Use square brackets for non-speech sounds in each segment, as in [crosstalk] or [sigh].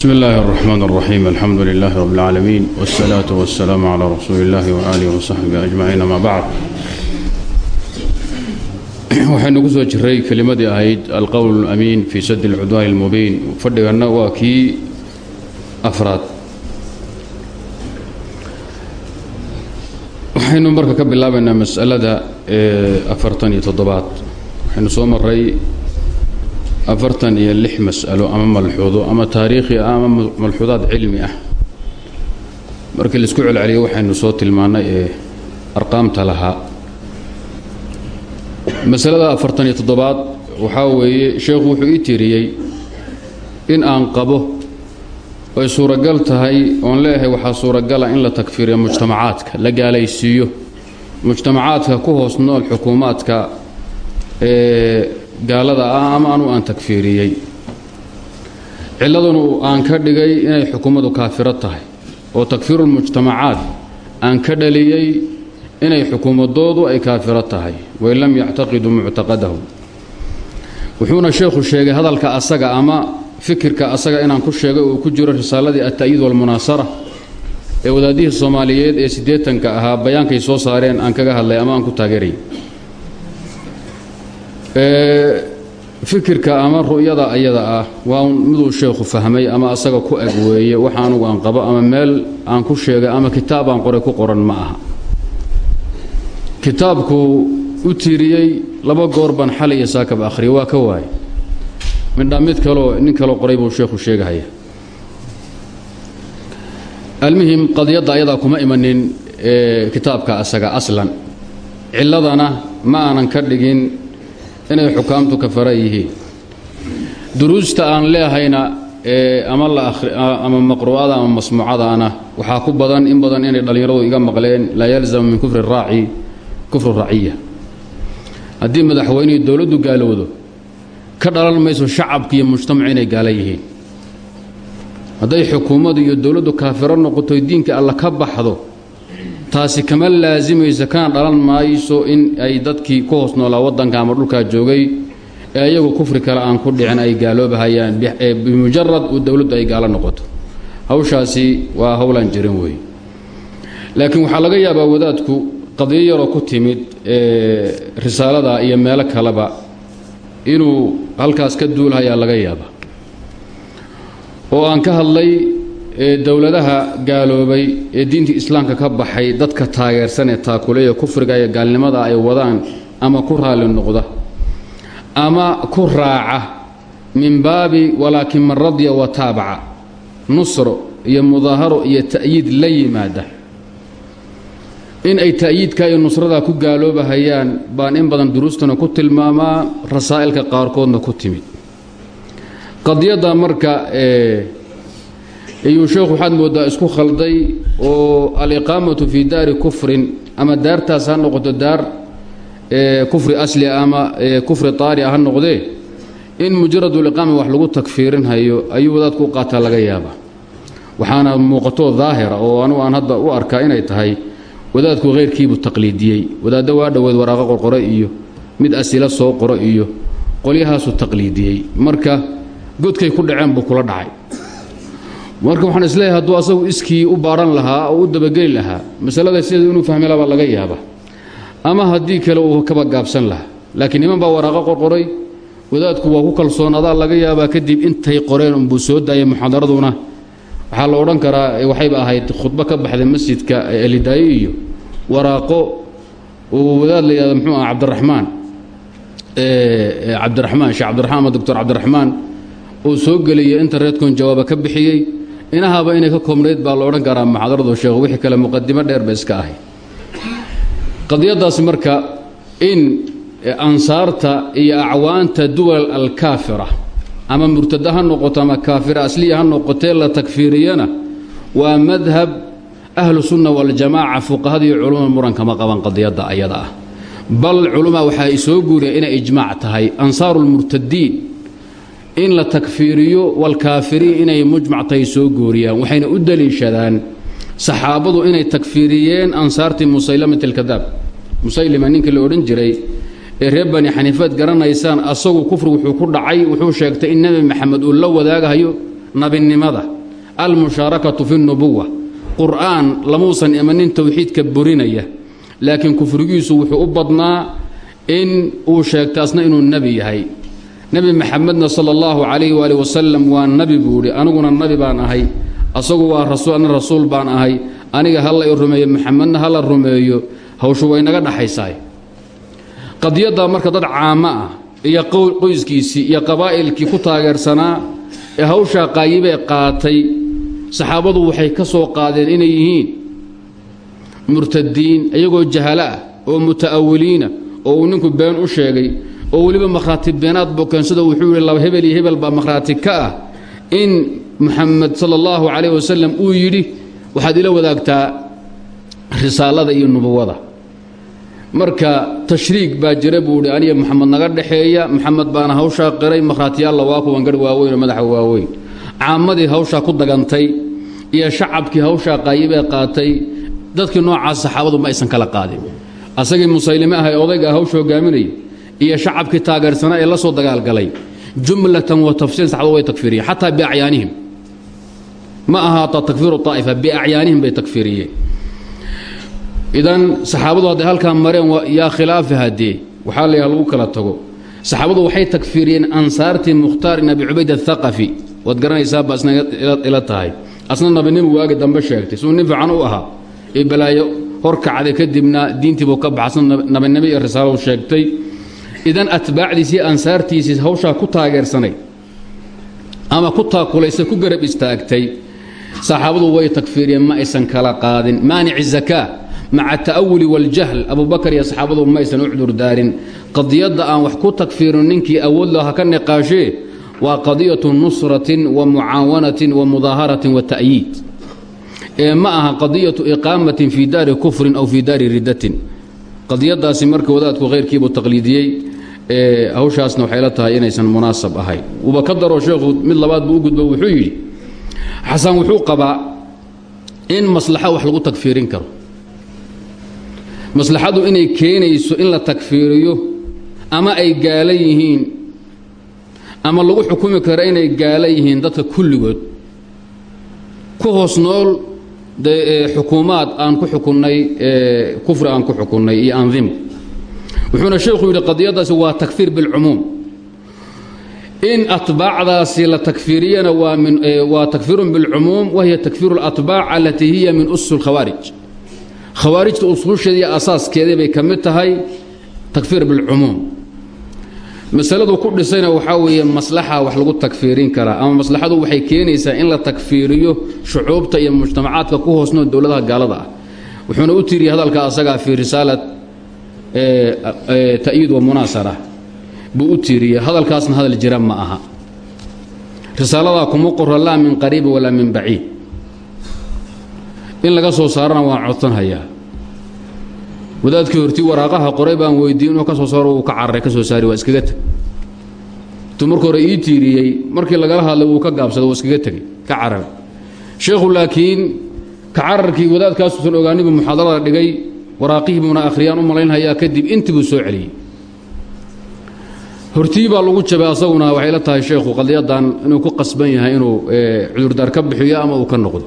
bsmi اllahi الرحmn الرaxيim alxamdu لlah rb اlcaalamiin wالsalaaة wالsalaam عlى rasuuli اllahi وaalih وsaxbi ajmaciin ama bacd waxaynu ku soo jiray kelimadii ahayd alqowl اlamiin fi sad اlcudwaan اlmubiin fadhiganna waa kii afraad waxaynu marka ka bilaabaynaa masalada afartan iyo toddobaad waxaynu soo maray afartan iyo lix mas'alo ama malxuudo ama taariikhi ah ama malxuudaad cilmi ah. Markii la isku celceliyo waxaynu soo tilmaannay ee arqaamta lahaa. Masalada afartan iyo toddobaad waxaa weeye sheekhu wuxuu ii tiriyey in aan qabo ay suuragal tahay oon leeyahay waxaa suuragala in la takfiiriyo mujtamacaadka la gaalaysiiyo. Mujtamacaadka ku hoos nool xukuumaadka ee gaalada ah ama anu aan takfiiriyey. Cilladunu aan ka dhigay inay xukuumaddu kaafiro tahay oo takfiirulmujtamacaat aan ka dhaliyey inay xukuumadoodu ay kaafiro tahay wain lam yactaqiduu muctaqadahu wuxuuna sheekhu sheegay hadalka asaga ama fikirka asaga inaan ku sheegay uu ku jiro risaaladii alta'yiid walmunaasara ee wadaadihii soomaaliyeed ee siddeetanka ahaa bayaankay soo saareen aan kaga hadlay ama aan ku taageeray fikirka ama ru'yada ayada ah waa miduu sheekhu fahmay ama asaga ku eg weeye wax anugu aan qabo ama meel aan ku sheegay ama kitaab aan qoray ku qoran ma aha. Kitaabku u tiiriyey laba goor baan iyo saakaba akhriya waa ka waay. Midhaa mid kaloo nin kaloo qoray buu sheekhu sheegahaya. Almuhim qadiyadda ayadaa kuma imanin kitaabka asaga aslan. Cilladana ma aanan ka dhigin inay xukaamtu kafara yihiin. Duruusta aan leehayna ama ama maqru'ada ama masmuucadaana waxaa ku badan in badan inay dhallinyaradu iga maqleen laa yalzamu min kufri raaci kufru raciya haddii madaxweynihii dowladdu gaalowdo ka dhalan mayso shacabka iyo mujtamacu inay gaala yihiin. Hadday xukuumaddu iyo dowladdu kaafiro noqotoy diinka alla ka baxdo taasi kama laasimayso kana dhalan mayso in ay dadkii ku hoos noolaa waddanka ama dhulkaa joogay ee iyagu kufri kale aan ku dhicin ay gaaloobahayaan bimujarad uu dowladdu ay gaalo noqoto. Hawshaasi waa howlaan jirin wey laakiin waxaa laga yaabaa wadaadku qadiyo yaroo ku timid risaalada iyo meelo kaleba inuu halkaas ka duulhayaa laga yaaba oo aan ka hadlay dowladaha gaaloobay ee diinta islaamka ka baxay dadka taageersan ee taakuleya kufriga iyo gaalnimada ay wadaan ama ku raalli noqda ama ku raaca min baabi walaakin man radya wa taabaca nusro iyo mudaaharo iyo ta'yiid la yimaada. In ay ta'yiidka iyo nusrada ku gaaloobahayaan baan in badan duruustana ku tilmaamaa rasaa'ilka qaarkoodna ku timid. Qadiyadda marka iyuu sheekhu waxaad mooddaa isku khalday oo aliqaamatu fii daari kufrin ama daartaas ha noqoto daar kufri asli ama kufri taari ha noqdee in mujaradu-liqaama wax lagu takfiirinhayo ayuu wadaadku u qaataa laga yaaba waxaana muuqato daahira oo anugu aan hadda u arkaa inay tahay wadaadku khayrkiibuu taqliidiyey. Wadaaddo waa dhoweed waraaqo qorqore iyo mid asila soo qoro iyo qolyahaasuu taqliidiyey. Marka godkay ku dhaceen buu kula dhacay marka waxaan is leeyahay hadduu asagu iskii u baadhan lahaa oo u dabageli lahaa masalada sideeda inuu fahmi labaa laga yaaba ama haddii kale uu kaba gaabsan lahaa. Laakiin niman baa waraaqo qorqoray wadaadku waa ku kalsoonadaa laga yaabaa kadib intay qoreen unbuu soo daayay muxaadaraduna. Waxaa la odhan karaa waxayba ahayd khudbo ka baxday masjidka elidaayo iyo waraaqo uu wadaad la yihahdo muxuu ah cabdiraxmaan. Cabdiraxmaan sheekh cabdiraxmaan ama doctor cabdiraxmaan oo soo gelaya internetkon jawaaba ka bixiyey inahaba inay ka koobnayd baa la odhan karaa muxaadaradu sheekhu wixii kale muqadimo dheer ba iska ahay qadiyaddaas marka in ansaarta iyo acwaanta duwal alkaafira ama murtada ha noqoto ama kaafira asliya ha noqotee la takfiiriyana waa madhab ahlu sunna waljamaaca fuqahadiiyo culumada muranka ma qaban qadiyadda ayada ah. Bal culamaa waxaa soo guuriya inay ijmaac tahay. Ansaaru lmurtadiin in la takfiiriyo walkaafiriin inay mujmac tahay soo gooriyaan waxayna u daliishadaan saxaabadu inay takfiiriyeen ansaartii musaylamat alkadaab musaylima ninkii la odhan jiray ee reer bani xaniifaad garanaysaan asagu kufri wuxuu ku dhacay wuxuu sheegtay in nebi maxamed uu la wadaagahayo nabinimada almushaarakatu fi اnubuwa qur'aan lamuusan imanin towxiidka burinaya laakiin kufrigiisu wuxuu u badnaa in uu sheegta asna inuu nebi yahay nebi maxamedna sala allahu calayh waali wasalam waa nebi buu idhi aniguna nebi baan ahay asagu waa ana rasuul baan ahay aniga hala i rumeeyo maxamedna hala rumeeyo hawshu way naga dhaxaysaay. Qadiyadda marka dad caamo ah iyo qoyskiisii iyo qabaa'ilkii ku taageersanaa ee hawshaa qaayibee qaatay saxaabadu waxay ka soo qaadeen inay yihiin murtadiin iyagoo jahalo ah oo muta'awiliina oo uu ninku been u sheegay oo weliba makhraati beenaad bokeensada wuxuu yihi laba hebel iyo hebel baa makhraati ka ah. In muxamed sala allahu calayh wasalam uu yidhi waxaad ila wadaagtaa risaalada iyo nubuwada. Marka tashriig baa jira buu hi aniga maxamed naga dhexeeya maxamed baana hawshaa qiray makhraatiyaalla waa kuwan garh waaweyn oo madaxa waaweyn. Caamadii hawshaa ku dagantay iyo shacabkii hawshaa qaayibee qaatay dadkii noocaas saxaabadu ma aysan kala qaadin. Asagii musaylime ah odayga hawsha hogaaminayay iyo shacabkii taageersanaa ee la soo dagaalgalay jumlatan wa tafsiil saxabadu way takfiiriyeen xataa biacyaanihim. Ma ahaata takfiiru aa'ifa biacyaanihim bay takfiiriyeen. Idan saxaabadu hadday halkaa mareen yaa khilaafi haddee waxaa layaha lagu kala tago. Saxaabadu waxay takfiiriyeen ansaartii mukhtaar ibn abi cubayd athaqafi waad garanaysaaba asna ila tahay. Asna nabinimu waagi dambe sheegtay siduu nin u ahaa. Ee balaayo hor kacday kadibna diintiibuu ka baxay. Asna nabinimo iyo risaalo sheegtay idan atbaacdiisii ansaartiisii hawshaa ku taageersanay ama ku taakulaysay ku garab istaagtay saxaabadu way takfiiriyeen ma aysan kala qaadin. Maanici zakaa maca ta'awuli wاljahl abubakar iyo saxaabadu ma aysan u cudurdaarin qadiyadda aan wax ku takfiirin ninkii awood laha ka niqaashee waa qadiyatu nusratin wa mucaawanatin wa mudaaharatin wa ta'yiid. Ee ma aha qadiyatu iqaamatin fii daari kufrin aw fii daari riddatin. Qadiyadaasi marka wadaadku khayrkiibuu taqliidiyey hawshaasna waxay la tahay inaysan munaasab ahayn uuba ka daro sheekhu mid labaad buu u gudbo wuxuu yidhi xasan wuxuu qabaa in maslaxo wax lagu takfiirin karo. Maslaxadu inay keenayso in la takfiiriyo ama ay gaala yihiin ama lagu xukumi karo inay gaala yihiin dadka kulligood. Ku hoos nool xukuumaad aan ku xukunnay kufri aan ku xukunnay iyo andimo wuxuuna sheekhu yidhi qadiyadaasi waa takfiir bilcumuum. In atbaacdaasi la takfiiriyana waa takfiirun bilcumuum wahiya takfiiru اlatbaac alatii hiya min usus اlkhawaarij khawaarijta usuusheeda iyo bay ka mid tahay takfiir bilcumuum. Masaladu ku dhisayna waxaa weeye maslaxa wax lagu takfiirin karaa ama maslaxadu waxay keenaysaa in la takfiiriyo shucuubta iyo mujtamacaadka ku hoosnoo dowladaha gaalada ah. Wuxuuna u tiiriyay hadalka asagaa fii risaalat ta'yiid wa munaasara buu u tiiriyey. Hadalkaasna hadal jira ma aha. Risaaladaa kuma qoro laa min qariibin walaa min baciid. In laga soo saarana waan codsanhayaa. Wadaadkii hortii waraaqaha qoray baan weydiiy inuu ka soo saaro uu ka cararay ka soo saari waa iskaga teg intuu marka ii tiiriyey markii lagala hadlay wuu ka gaabsaday waa iskaga tegey ka cararay sheekhu laakiin ka cararkii wadaadkaasuusan ogaanibu muxaadarada dhigay waraaqihii buuna akhriyaan u malaynhayaa kadib intii soo celiyey. Hortii lagu jabay asaguna waxay la tahay sheekhu qadiyadan inuu ku qasban yahay inuu cudurdaar ka bixiyo ama uu ka noqdo?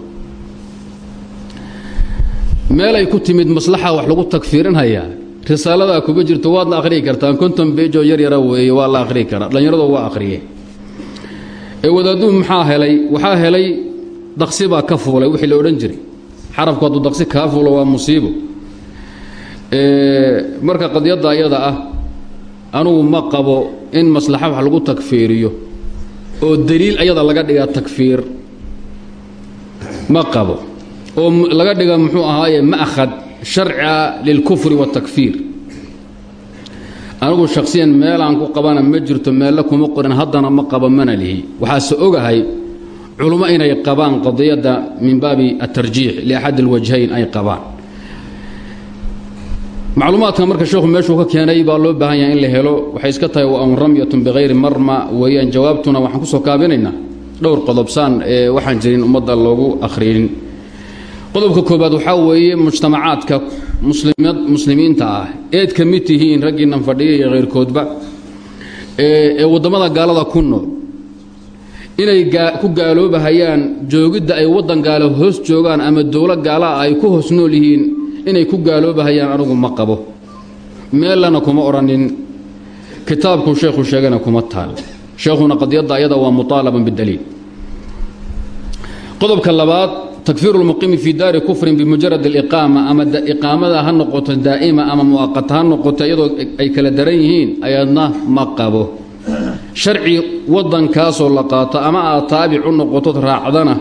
Meel ay ku timid maslaxa wax lagu takfiirinhayaa risaaladaa kuma jirto waadna akhriyi kartaan konton beejoo yar yara weeye waa la akhriyi karaa dhallinyarado waa akhriye. Ee wadaadduhu maxaa helay? Waxaa helay daqsi ka fuulay wixii la odhan jiray. Xarafku daqsi kaa fuulo waa musiibo marka qadiyadda ayada ah anugu ma qabo in maslaxa wax lagu takfiiriyo oo daliil ayada laga dhigaa takfiir. Ma qabo. Oo laga dhiga muxuu ahaaye ma'khad sharciga lilkufri waاtakfiir anigu shakhsiyan meelaan ku qabana ma jirto meelle kuma qorin haddana ma qabo mana lihi. Waxaase ogahay culummo inay qabaan qadiyadda min baabi atarjiix liaxad اlwajhayn ay qabaan macluumaadka marka sheekhu meeshuu ka keenay baa loo baahan yahay in la helo. Waxay iska tahay wa an ramyatun marma. Weeyaan jawaabtuna waxaan ku soo kaabinaynaa dhowr qodobsaan ee waxaan jirin ummadda loogu akhrinin qodobka koobaad waxaa weeye mujtamacaadka muslimiinta ah. Eed ka mid tihiin raggiinnan fadhiya iyo khayrkoodba ee waddamada gaalada ku nool. Inay ku gaaloobahayaan joogidda ay waddan gaalo hoos joogaan ama dowlo gaalaa ay ku hoos nool yihiin inay ku gaaloobahayaan anigu ma qabo. Meellana kuma odhanin kitaabkuu sheekhu sheegana kuma taal. Sheekhuna qadiyadda ayada waa muطaalaban bidaliil qodobka labaad takfiiru lmuqiimi fii daari kufrin bimujarad aliqaama ama iqaamada ha noqoto daa'ima ama mu'aqata ha noqoto iyadoo ay kala daran yihiin ayadna ma qabo. Sharci waddankaasoo la qaato ama aad taabic u noqotod raacdana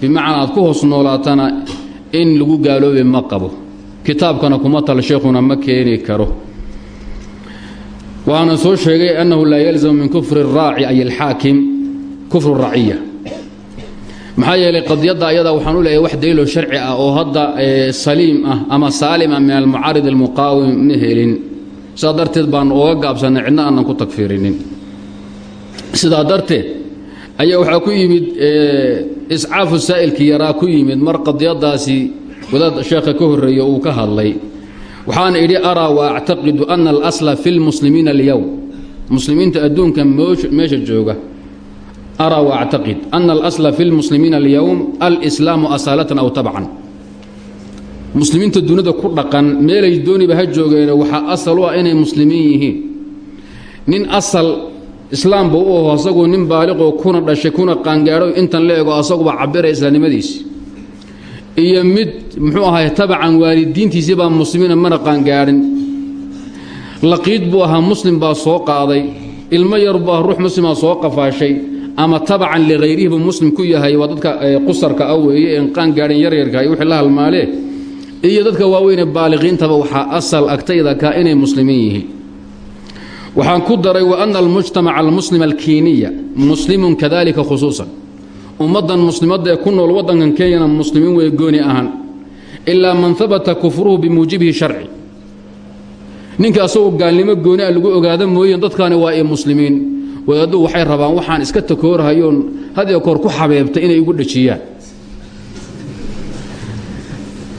bimacnaa aad ku hoos noolaatana in lagu gaaloobe ma qabo kitaabkana kuma tal sheekhuna ma keeni karo. Waana soo sheegay annahu laa yalzamu min kufri الraaci ay alxaakim kufru raciya maxaa yeelay qadiyadda ayada waxaan u leeyahay wax daliilo sharci ah oo hadda saliim ah ama saalim ah min almucaarid almuqaawim ma helin. Sidaa darteed baan ooga gaabsannay cidna aanan ku tagfiirinin sidaa darteed ayaa waxaa ku yimid iscaafu saa'ilkii yaraa ku yimid mar qadiyadaasi wadaad sheekha ka horreeye uu ka hadlay. Waxaana idhi araa wa actaqidu ana alasla fi lmuslimiina alyowm muslimiinta adduunka meesha jooga. Araa wa actaqid ana alasla fi lmuslimiina alyowm alslaamu asaalatan aw tabcan. Muslimiinta dunida ku dhaqan meelay dooniba ha joogeene waxaa asal u ah inay muslimiin yihiin. Nin asal islaamba u aho asaguu nin baaliqoo kuna dhashay kuna qaangaadho intan la ego asaguba cabira islaamnimadiisi iyo mid muxuu ahay tabacan waalidiintiisii baa muslimiina mana qaangaadhin laqiid buu ahaa muslim baa soo qaaday ilmo yar buu ah ruux muslimaa soo qafaashay ama tabacan likhayrihi buu muslim ku yahay waa dadka qusarka ah weeye een qaangaadhin yaryarka iyo wixii la halmaalee iyo dadka waaweyne baaliqiintaba waxaa asal agtayda ka inay muslimiin yihiin. Waxaan ku daray wa ana almujtamaca almuslima alkiiniya muslimun kadalika khusuusan ummaddan muslimadda ee ku nool waddankan kenyana muslimiin wey gooni ahaan. Ilaa man habata kufruhu bimuujibihi sharci. Ninka asagoo gaalnimo gooni a lagu ogaada mooyeen dadkaani waa i muslimiin. Wadaaddu waxay rabaan waxaan iska takoorahayoon had iyo koor ku xabeebtay inay igu dhajiyaan.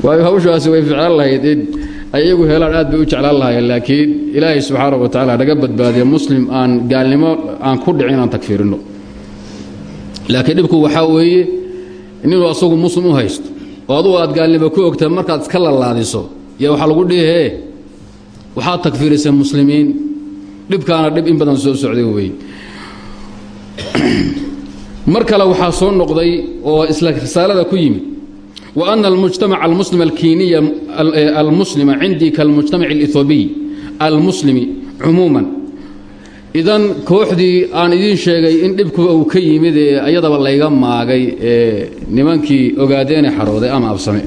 Waayo hawshaasi way ficlaan lahayd. In ayagu helaan aad bay u jeclaan lahaayeen laakiin ilaahay subxaana wa tacaala naga badbaadiya muslim aan gaalnimo aan ku dhicin aan tagfiirinno laakiin dhibku waxaa weeye ninuu asagu muslim u haysto oo adugu aad gaalnimo ku ogtahay markaad iska lalaadiso ya waxaa lagu dhihee waxaad takfiirisay muslimiin dhibkaana dhib in badan soo socday wey [clears throat] mar kale waxaa soo noqday oo isla risaalada ku yimid wa ana almujtamaca almuslim alkiiniya eh, almuslima cindii kalmujtamac اlethoobiy almuslimi cumuuman idan kooxdii aan idiin sheegay in dhibkuba uu ka yimid ayadaba layga maagay ee nimankii ogaadeene xarooday ama absame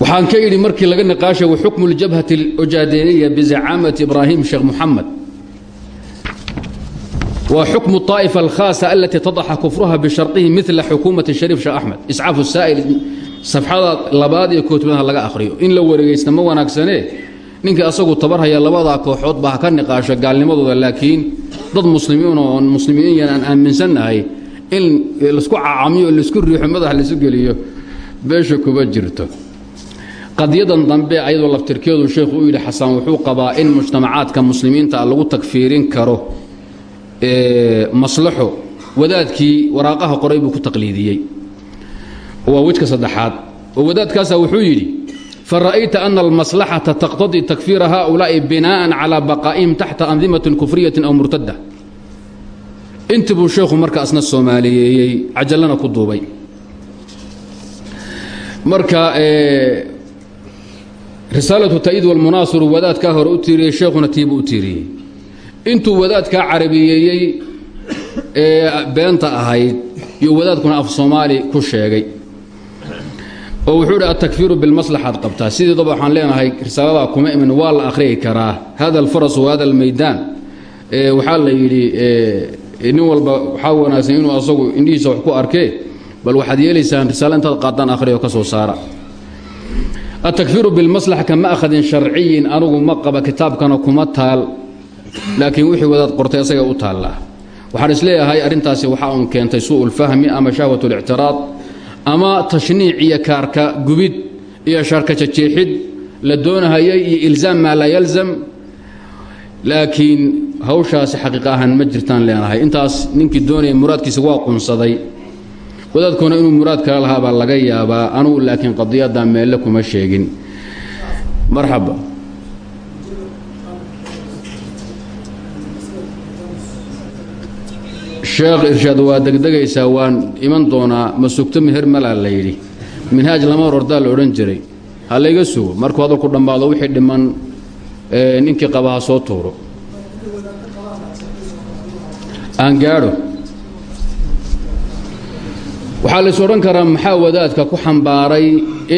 waxaan ka idhi markii laga niqaashay wa xukmu ljabhati alojaadeeniya bizacaamati ibraahim sheekh muxamed wa xukmu طaa'ifa alkhaasa alatii tadaxa kufruha bisharطihi midla xukuumati shariif sheekh axmed iscaafu saa'il safxada labaad iyo kootubadaha laga akhriyo. In la wareegaysta ma wanaagsane? Ninka asagu tabarhaya labadaa kooxood baa ka niqaasha gaalnimadooda laakiin dad muslimiin oo muslimiin aan aaminsannahay in la isku cacamiyo la isku riixo madax laisu geliyo beesha kuma jirto. Qadiyadan dambe ayadoo laftirkeedu sheekhu u yidhi xasan wuxuu qabaa in mujtamacaadka muslimiinta lagu tagfiirin karo maslaxo wadaadkii waraaqaha qoray buu ku taqliidiyey. Waa wejka saddexaad. Oo wadaadkaasaa wuxuu yidhi fara'ayta ana almaslaxata taqtadii takfiira haaulaa'i binaa'an calaa baqaa'ihim taxta andimatin kufriyatin aw murtada intii buu sheekhu marka asna soomaaliyeeyey cajallana ku duubay marka risaalatu ta'id walmunaasiru wadaadkaa hore u tiiriyey sheekhuna tiibuu u tiiriyey intuu wadaadkaa carabiyeeyey ee beenta ahayd iyo wadaadkuna af soomaali ku sheegay oo wuxuu hi atakfiiru bilmaslaxaad qabtaa. Sideedaba waxaan leenahay risaalada kuma imin waa la akhriyi karaa. Hada alfaras wa hada almaydaan waxaa la yidhi nin walba waxaa wanaagsan inuu asagu indhihiisa wax ku arkee bal waxaad yeelaysaan risaalo intaad qaadaan akhriyo ka soo saara. Atakfiiru bilmaslaxa ka ma'khadin sharciyin anugu ma qaba kitaabkana kuma taal. Laakiin wixii wadaad qortay asaga u taallaa. Waxaan is leeyahay arrintaasi waxaa un keentay suu'u lfahmi ama shahwat اlictiraad ama tashniic iyo kaarka gubid iyo sharka jajeexid la doonahayay iyo ilzaam maa laa yalzam. Laakiin hawshaasi xaqiiq ahaan ma jirtaan leenahay. Intaas ninkii doonaya muraadkiisa waa qunsaday wadaadkuna inuu muraad kala lahaa baa laga yaabaa. Anugu laakiin qadiyadda meelle kuma sheegin. Marxaba sheekh irshaad waa degdegaysaa waan iman doonaa ma sugto meher malaa la yidhi. Minhaaj lama hor ordaa la odhan jiray. Ha layga sugo markuu hadalku dhammaado wixii dhiman ninkii qaba ha soo tuuro. Aan gaadho. Waxaa lays odhan karaa maxaa wadaadka ku xambaaray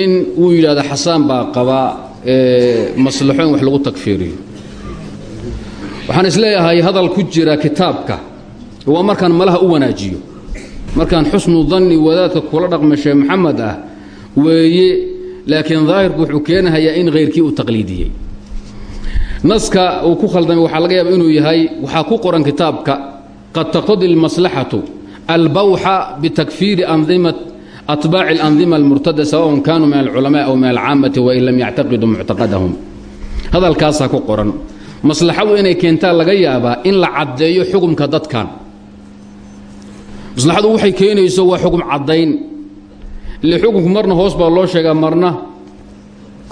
in uu yidhahdo xasaan baa qaba maslaxo in wax lagu tagfiiriyo waxaan is leeyahay hadal ku jira kitaabka waa markaan malaha u wanaajiyo. Markaan xusnu danni wadaadka kula dhaqma sheeh maxamed ah weeye laakiin daahirku wuxuu keenahayaa in khayrkii uu taqliidiyey. Naska uu ku khaldamay waxaa laga yaaba inuu yahay waxaa ku qoran kitaabka qad taqtadi almaslaxatu albawxa bitakfiiri andimat atbaaci alandima almurtada sawaءn kanuu min alculamaءi aw min alcaamati wain lam yactaqiduu muctaqadahum. Hadalkaasaa ku qoran. Maslaxadu inay keentaa laga yaabaa in la caddeeyo xukumka dadkan maslaxadu waxay keenayso waa xukum caddayn. Ile xukunku marna hoos baa loo sheegaa marna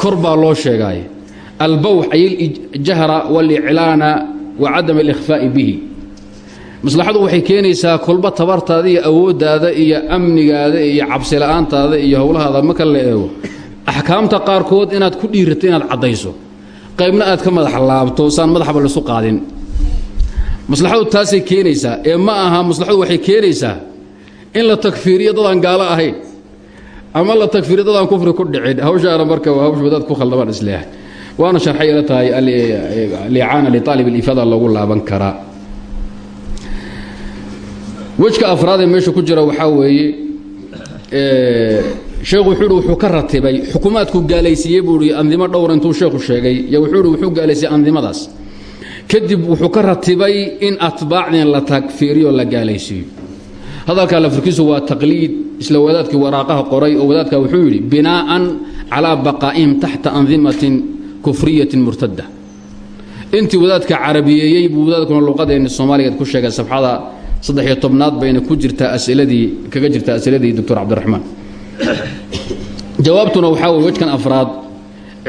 kor baa loo sheegaay albawx ay aljahra waliclaana wa cadam alikhfaa'i bihi. Maslaxadu waxay keenaysaa kolba tabartaada iyo awooddaada iyo amnigaada iyo cabsila'aantaada iyo howlahaada marka la eego. Axkaamta qaarkood inaad ku dhiirato inaad caddayso. Qaybna aad ka madax laabto saan madaxba lasu qaadin maslaxadu taasay keenaysaa ee ma aha maslaxadu waxay keenaysaa in la takfiiriyo dadaan gaalo ahayn ama la takfiiriyo dadaan kufri ku dhicin. Hawshaana marka hawsha wadaad ku khaldamaan isleehay waana sharxay ila tahay alicaana liaalib alifada loogu laaban karaa wejka afraadee meesha ku jira waxaa weeye sheekhu wuxuu hi wuxuu ka ratibay xukumaadku gaalaysiiyey buu i andimo dhowr intuu sheekhu sheegay y wuxuu hi wuxuu gaalaysiyey andimadaas kadib wuxuu ka ratibay in atbaacdin la takfiiriyo la gaalaysiiyo. Hadalkaa lafurkiisu waa taqliid isla wadaadkii waraaqaha qoray oo wadaadka wuxuu yidhi binaa'an calaa baqaa'ihim taxta andimatin kufriyatin murtada intii wadaadka carabiyeeyey buu wadaadkuna luqadeenni soomaaligeed ku sheegay safxada saddex-iyo tobnaad bayna ku jirtaa asiladii kaga jirtaa asiladii doctor cabdiraxmaan. Jawaabtuna waxaa weye wejkan afraad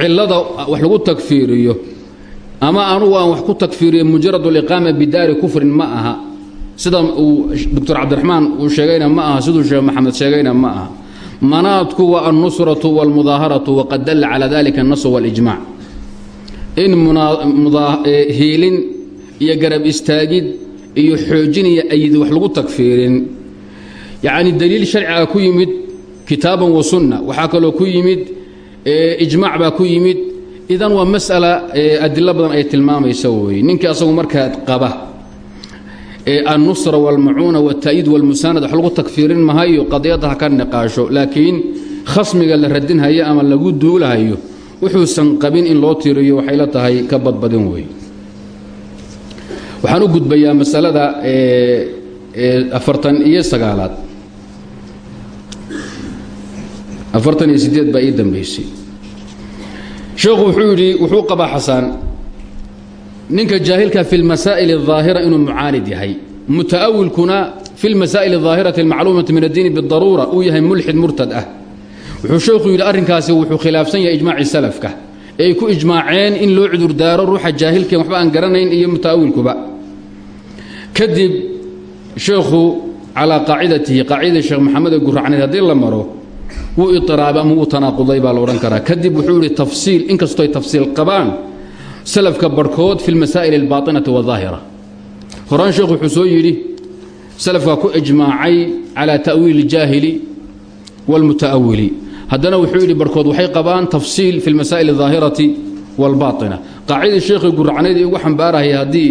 cillada wax lagu takfiiriyo ama anugu aan wax ku takfiiriyo mujarad aliqaama bidaari kufrin ma aha sida uu doctor cabdiraxmaan uu sheegayna ma aha siduu sheekh maxamed sheegayna ma aha manaadku waa alnusratu wاlmudaaharatu waqad dalla calaa dalika الnasu wاlijmac in hiilin iyo garab istaagid iyo xoojin iyo ayid wax lagu takfiirin yacni daliil sharciga ku yimid kitaaban wa sunna waxaa kaloo ku yimid ijmaac baa ku yimid idan waa mas'ala adilo badan ay tilmaamaysa weeye ninkii asagu markaad qaba annusra wاlmacuuna wاta'yiid wاlmusaanad wax lagu takfiirin mahayo qadiyadda ha ka niqaasho laakiin khasmiga la radinhayo ama lagu duulahayo wuxuusan qabin in loo tiriyo waxay la tahay ka badbadin weeye waxaan u gudbayaa masalada afartan iyo sagaalaad afartan iyo sideed baa ii dambaysay sheekhu wuxuu yidhi wuxuu qabaa xasaan ninka jaahilka fi اlmasaa'il الظaahira inuu mucaanid yahay muta'awilkuna fi اlmasaa'il الظaahirati اlmacluumati min addiini bidaruura uu yahay mulxid murtad ah wuxuu sheekhu yidhi arrinkaasi wuxuu khilaafsan yahay ijmaaci salafka ee ay ku ijmaaceen in loo cudurdaaro ruuxa jaahilkeen waxba aan garanayn iyo muta'awilkuba kadib sheekhu calaa qaacidatihi qaacidadii sheekh maxamed ee guracneed haddii la maro wuu iطiraabay ama wuu tanaaquday baa la odhan karaa kadib wuxuu yidhi tafsiil inkastooy tafsiil qabaan salafka barhkood fi lmasaa'il albaaطinati wاdaahira horaan sheekhu wuxuu soo yidhi salafkaa ku ijmaacay calaa ta'wiili اljaahili wاlmuta'awili haddana wuxuu yidhi barhkood waxay qabaan tafsiil fi lmasaa'il الظaahirati wاlbaaطina qaacidii sheekhii guracneyd ee ugu xambaarahaya haddii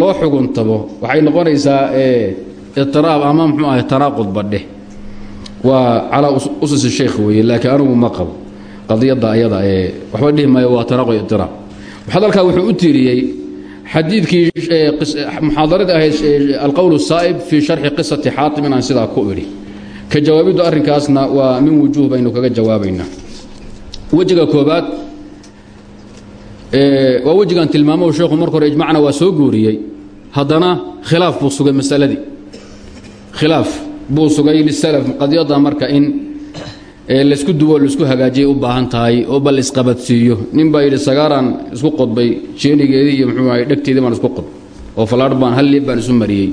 loo xuguntabo waxay noqonaysaa iطiraab ama mxuu ahay tanaaqud badhe waa calaa usus sheekh weeye laakiin anugu ma qabo. Qadiyadda ayada ee waxba dhihi maayo waa tanaaqo itiraab maxaad halkaa wuxuu u tiiriyey xadiidkii muxaadaradii ahayd alqowl saa'ib fii sharxi qisati xaatim inaan sidaa ku idhi. Ka jawaabiddu arrinkaasna waa min wujuuh baynu kaga jawaabaynaa. Wejiga koobaad waa wejigan tilmaamo sheekhu marka hore ijmacna waa soo guuriyey. Haddana khilaaf buu sugay masaladii. Khilaaf buu sugay lisalaf qadiyada marka in laysku duwo la isku hagaajiyay u baahan tahay oo bal isqabadsiiyo. Nin baa yidhi sagaaraan isku qodbay jeenigeedii iyo muxuu ahay dhegteedii baan isku qodbay oo falaadh baan hal baan isu mariyey.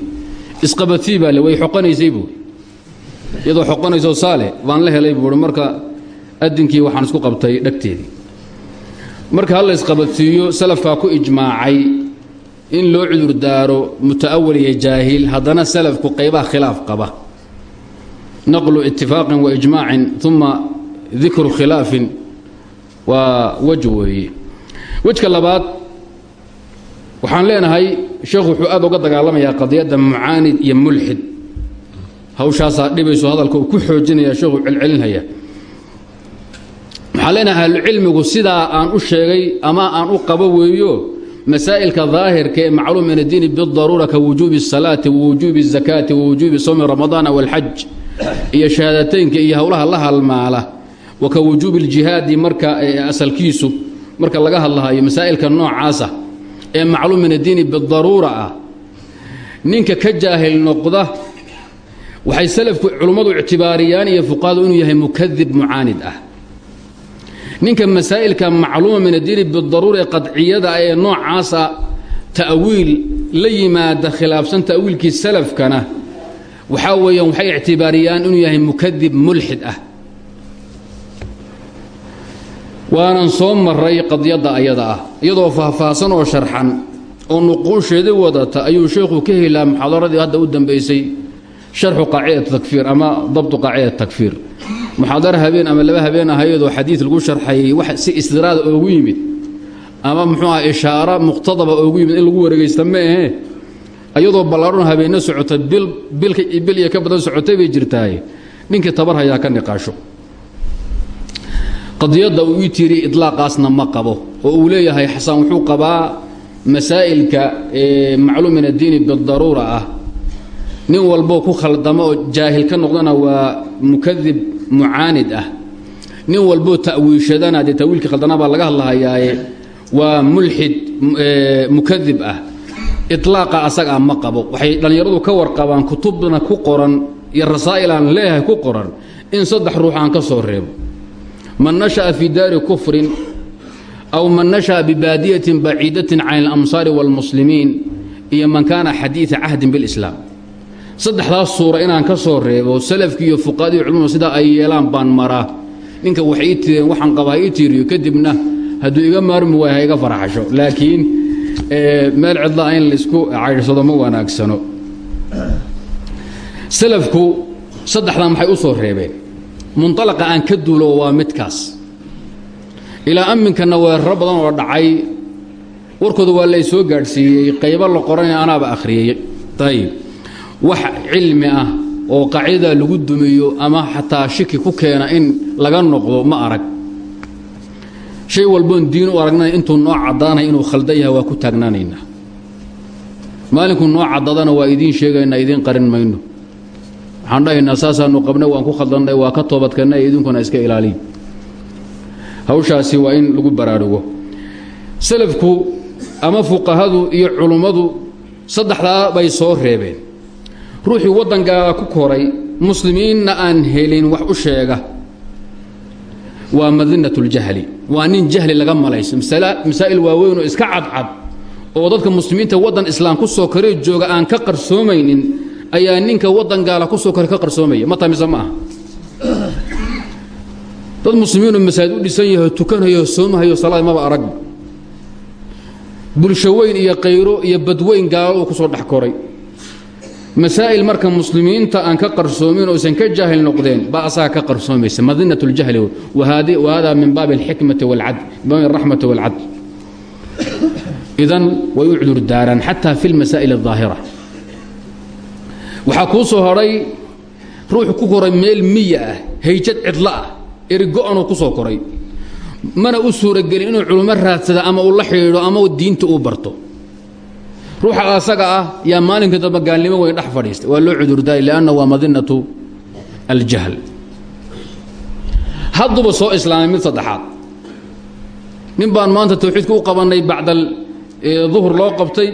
Isqabadsii baa le way xoqanaysay buuri iyadoo xoqanaysoo saale baan la helay buuri marka adinkii waxaan isku qabtay dhegteedii. Marka hal la isqabadsiiyo salafkaa ku ijmaacay in loo cudurdaaro muta'awal iyo jaahil. Haddana salafku qaybaha khilaaf qaba naqlu itifaaqin wa ijmaacin uma dikru khilaafin waa wej weeye wejka labaad waxaan leenahay sheekhu wuxuu aad uga dagaalamayaa qadiyadda mucaanid iyo mulxid hawshaasaa dhibayso hadalka uu ku xoojinaya sheekhu celcelinhaya waxaan leenahay ahlucilmigu sidaa aan u sheegay ama aan u qabo weeyo masaa'ilka daahirka ee macluum min addiini bidaruura ka wujuubi الsalaati wawujuubi الzakaati wawujuubi sowmi ramadaana wاlxaj iyo shahaadateynka iyo howlaha la halmaala wa ka wujuubi اljihaadi marka asalkiisu marka laga hadlahayo masaa'ilka noocaasa ee macluum min addiini bidaruura ah. Ninka ka jaahil noqda waxay salafku culummadu ictibaariyaan iyo fuqahadu inuu yahay mukadib mucaanid ah. Ninka masaa'ilka macluuma min addiini bidaruura ee qadciyada ee noocaasa ta'wiil la yimaada khilaafsan ta'wiilkii salafkana waxaa weeyaan waxay ictibaariyaan inuu yahay mukadib mulxid ah. Waanan soo maray qadiyadda ayada ah iyadoo faahfaahsan oo sharxan oo nuquusheedii wadata ayuu sheekhu ka helaa muxaadaradii hadda u dambaysay sharxu qaacidati takfiir ama dabtu qaacidati takfiir. Muxaadaro habeen ama laba habeen ahayadoo xadiid lagu sharxayay wax si istiraada oogu yimid ama muxuu aha ishaaro muqtadaba oogu yimid in lagu wareegaysta ma ahe ayadoo ballaarhon habeenno socotay bil iyo ka badan socotay bay jirtaaye ninkii tabar hayaa ka niqaasho. Qadiyadda uu ii idlaaqaasna ma qabo oo uu leeyahay xasan wuxuu qabaa masaa'ilka macluum min addiini bidaruura ah. Nin walboo ku khaldamo oo jaahil ka noqdana waa mukadib mucaanid ah. Nin walboo ta'wiishadana dee tawiilkii khaldana baa laga hadlahayaaye waa mulxid mukadib ah ilaaqa asaga ma qabo. Waxay dhallinyaradu ka warqabaan kutubna ku qoran iyo rasaa'ilaan leeyahay ku qoran in saddex ruux aan ka soo reebo. Man nasha'a fii daari kufrin aw man nasha'a bibaadiyatin baciidatin can alamsaari waalmuslimiin iyo man kaana xadiida cahdin bilislaam. Saddexdaas suura inaan ka soo reebo salafkii iyo fuqaadiiyo culumadu sidaa ay yeelaan baan maraa. Ninka waxay ii tireen waxaan qabaa ii tiiriyo kadibna hadduu iga maarmi waaya ha iga faraxasho. Laakiin meel cidlaa in la isku caydhsado ma wanaagsano. Salafku saddexdaa maxay u soo reebeen. Munalaqa aan ka duulo waa midkaas. Ilaa amminkanna weeraro badan oo dhacay. Warkooda waa lay soo gaadhsiiyey qaybo la qoranaya anaaba akhriyey. Ayib wax cilmi ah oo qaacidada lagu dumiyo ama xataa shiki ku keena in laga noqdo ma arag shay walboon diin u aragnana intuu noo caddaanaya inuu khaldan yahay waa ku taagnaanaynaa maalinkuu noo caddadana waa idiin sheegaynaa idiin qarin mayno. Waxaan dhahaynaa saasaanu qabnay waan ku khaldannay waa ka toobadkannay idinkuna iska ilaaliy hawshaasi waa in lagu baraarugo. Salafku ama fuqahadu iyo culummadu saddexdaa bay soo reebeen. Ruuxii waddankaa ku koray muslimiinna aan helin wax u sheega waa madinatuljahli waa nin jahli laga malayso. Masaa'il waaweyn oo iska cadcad oo dadka muslimiinta waddan islaam ku soo koree jooga aan ka qarsoomaynin ayaa ninka waddan gaala ku soo kore ka qarsoomaya ma tamise ma dad muslimiinoo masaajid u dhisan yaho tukanayo soomahayo salaad maba arag. Bulsho iyo qayro iyo badweyn gaalo uu ku soo dhex koray masaa'il marka muslimiinta aan ka qarsoomin oo isan ka jaahil noqdeen baa asaga ka qarsoomaysa madinat اljahli wahada min baabi اlxikmati wاlcadl baabi اraxmati wاlcadl idan way u cudur daaraan xataa fi اlmasaa'il الظaahira waxaa kuu soo hodhay ruuxu ku koray meel miya ah hayjad cidlo ah erigo-anuu ku soo koray mana u suuragelin inuu culummo raadsada ama uu la xidhiidho ama diinta uu barto ruuxa asaga ah yaa maalinka dambe gaalnimo weyn dhex fadhiistay. Waa loo cudurdaayay lianna waa madinatu aljahl. Hadduba soo islaamay mid saddexaad. Baan maanta tawxiidka u qabannay bacda duhur loo qabtay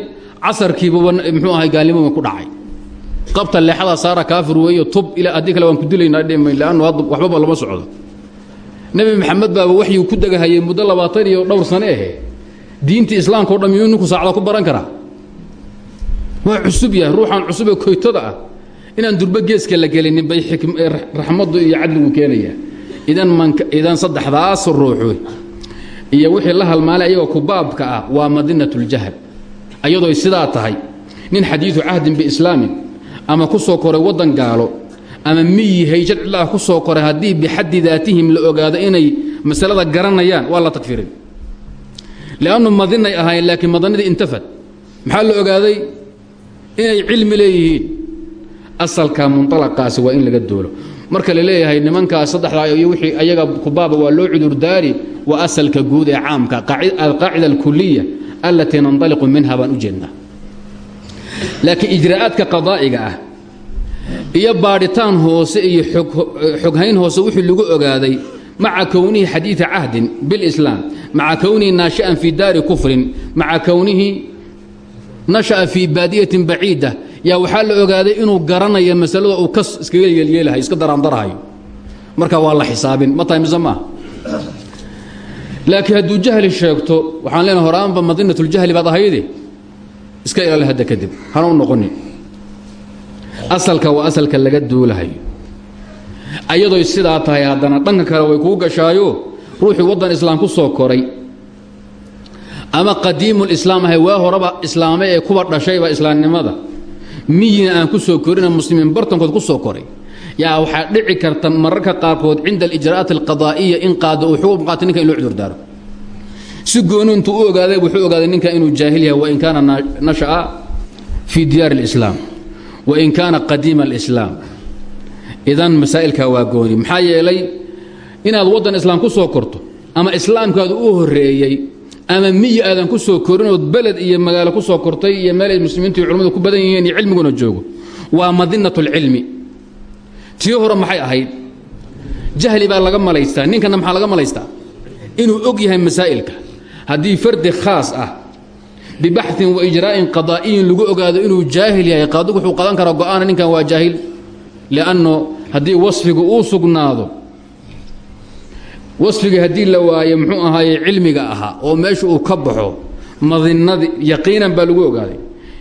casarkiibuba muxuu ahay gaalnimoba ku dhacay. Qabta leexada saara kaafir weeyo tub ilaa haddii kale waan ku dilaynaa dhemayn leannu hadda waxbaba lama socdo. Nebi maxamed baaba waxyuu ku degahayay muddo labaatan iyo dhowr sane ahe diinta islaamka o dham ninku saacda ku baran karaa waa cusub yahay ruuxaan cusub ee koytada ah. Inaan durbo geeska la gelinin bay raxmaddu iyo cadligu keenaya idan idan saddexdaas ruuxu iyo wixii la halmaalay ayagoo kubaabka ah waa madinatuljahl ayadooy sidaa tahay nin xadiidu cahdin biislaamin ama ku soo koray waddan gaalo ama miyi hayjad cidlaah ku soo koray haddii bixaddi daatihim la ogaado inay masalada garanayaan waa la tagfirin liannu madinay ahaayeen laakiin madanadii intafad. Maxaa la ogaaday inay cilmi leeyihiin. Asalka munalaqaasi waa in laga doolo marka la leeyahay nimankaas saddexdaa iyo wixii ayaga kubaaba waa loo cudurdaari waa asalka guud ee caamka alqaacida alkuliya allatii nandaliqu minha baan u laakiin ijraa'aadka qadaa'iga ah iyo baadhitaan hoose iyo xoghayn hoose wixii lagu ogaaday maca kownihi xadiida cahdin bilislaam maca kownihi naashi'an fii daari kufrin maca kownihi nasha'a fii baadiyatin baciida. Yaa waxaa la ogaaday inuu garanayo masalada uu kas iskaga yeelyeelahay iska daraandarahayo. Marka waa la xisaabin. Ma tahay mise maaha laakiin hadduu jahli sheegto waxaan leenahay horaanba madinatuljahli baad ahayde iska ilaali hadda kadib. Hana u noqonin asalka waa asalka laga duulahayo ayadoy sidaa tahay haddana dhanka kale way kuu gashaayo. Ruuxii waddan islaam ku soo koray ama qadiimulislaam ahay waa horeba islaame ee kuwa dhashayba islaamnimada. Miyina aan ku soo korina muslimiin bartankood ku soo koray. Yaa waxaa dhici karta mararka qaarkood cinda alijraa'aat alqadaa'iya in qaado uu xuquuq qaata ninka in loo cudurdaaro. Si gooni u ogaaday wuxuu ogaaday ninka inuu jaahil yahay wain kaana nasha'a fii diyaar اlislaam wain kaana qadiima alislaam. Idan masaa'ilkaa waa gooni. Maxaa yeelay inaad waddan islaam ku soo korto ama islaamkaadu u horreeyey ama miyi aadan ku soo korinood beled iyo magaalo ku soo kortay iyo meel ay muslimiintu iyo culimmadu ku badan yihiin iyo cilmiguna joogo. Waa madinat اlcilmi tii hore maxay ahayd? Jahli baa laga malaystaa. Ninkana maxaa laga malaystaa? Inuu og yahay masaa'ilka. Haddii fardi khaas ah bibaxin wa ijraa'in qadaa'iyin lagu ogaado inuu jaahil yahay qaadigu wuxuu qadan karaa go'aana ninkan waa jaahil. Lianno haddii wasfigu uu sugnaado wasfigii haddii la waayo muxuu ahaaye cilmiga ahaa oo meesha uu ka baxo madinadii yaqiinan baa lagu ogaaday.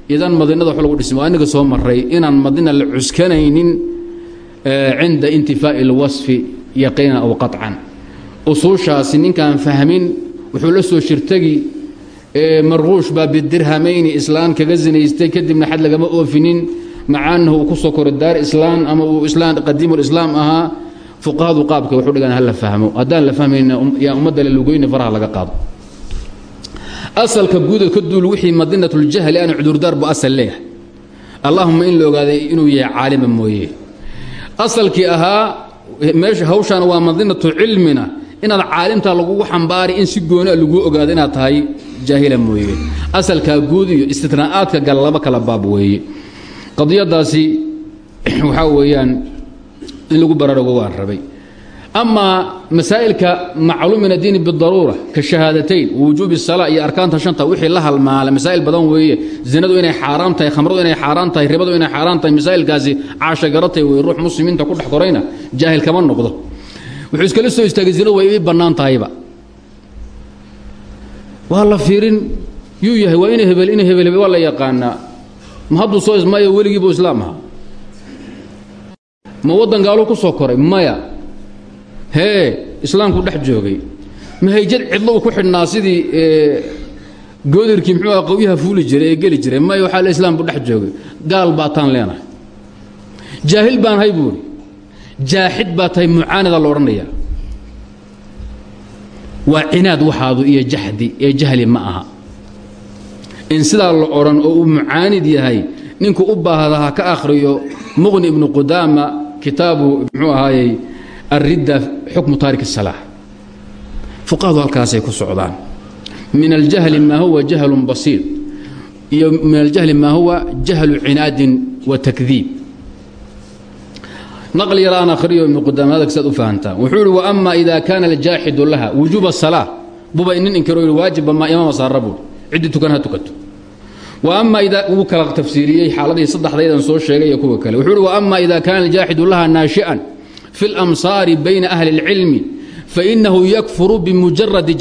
Idan madinada wax lagu dhisma waa inaga soo maray inaan madina la cuskanaynin cinda intifaa'i اlwasfi yaqiinan aw qaطcan usuushaasi ninkaan fahmin wuxuu la soo shirtagi marquush baa bidirhamayni islaan kaga zinaystay kadibna xad lagama oofinin macaanahu uu ku soo koray daar islaan ama uu islaan qadiimulislaam ahaa fuqahadu qaabka wuxuu dhigan hala fahmo. Haddaan la fahmayna yaa ummadda la lugoyna faraha laga qaado. Asalka guuda ka duul wixii madinatuljahli ana cudurdaar bu asal leeyahay. Allahuma in la inuu yahay caalima mooye. Asalkii ahaa meesha hawshaan waa madinatu cilmina. Inaad caalimtaa lagugu xambaari in si gooni a laguu ogaado inaad tahay jaahila mooye. Asalkaa guud iyo istitnaa'aadka gal kala baab weeye. Qadiyadaasi [clears throat] waxaa weeyaan in lagu baraarugo waan rabay. Amaa masaa'ilka macluum min addiini bidaruura ka shahaadatayn wujuubi الsalaa iyo arkaanta shanta wixii la halmaala masaa'il badan weeye. Zinadu inay xaaraam tahay khamradu inay xaaraan tahay ribadu inay xaaraan tahay masaa'ilkaasi caasha garatay wey ruux muslimiinta ku dhex korayna jaahil kama noqdo. Wuxuu iskala soo istaagay zinadu way ii bannaan tahayba. Waa la fiirin yuu yahay waa ina hebel ina hebel waa la yaqaanaa. Ma hadduu soo ismaayo weligiibu islaam ahaa ma waddan gaaluu ku soo koray? Maya. Hee islaamku dhex joogay. Mahayjad cidlo uu ku xidhnaa sidii goodirkii muxuu aha fuuli jiray ee geli jiray? Maya waxaa le islaamku dhex joogay. Gaal baa taan leenahay. Jaahil baan hay buuri. Jaaxid baa tahay mucaanada la odhanayaa waa cinaad waxaadu iyo jaxdi ee jahli ma aha. In sidaa la odhan oo uu mucaanid yahay ninku u baahda ha ka akhriyo muqni ibnu qudaama kitaabu muxuu ahaayey alridda xukmu taarik الsalaax fuqahadu halkaasay ku socdaan min aljahli maa huwa jahlun basiid iyo min aljahli maa huwa jahlu cinaadin wa takdiib naqli yar aan akhriyo ibnu qudaama hadalka saad u fahantaan wuxuu ihi waama ida kaana aljaaxidu laha wujuuba الsalaa buba nin inkiro waajibba ma imaama saara buuri ciddii tukan ha tukato wa ama wuu kala tafsiiriyey xaaladii saddexdaydan soo sheegay iyo kuwa kale. Wuxuu uhi waama ida kaana ljaaxidu laha naashi'an fi lamsaari bayna ahli اlcilmi fainahu yakfuru bimujaradi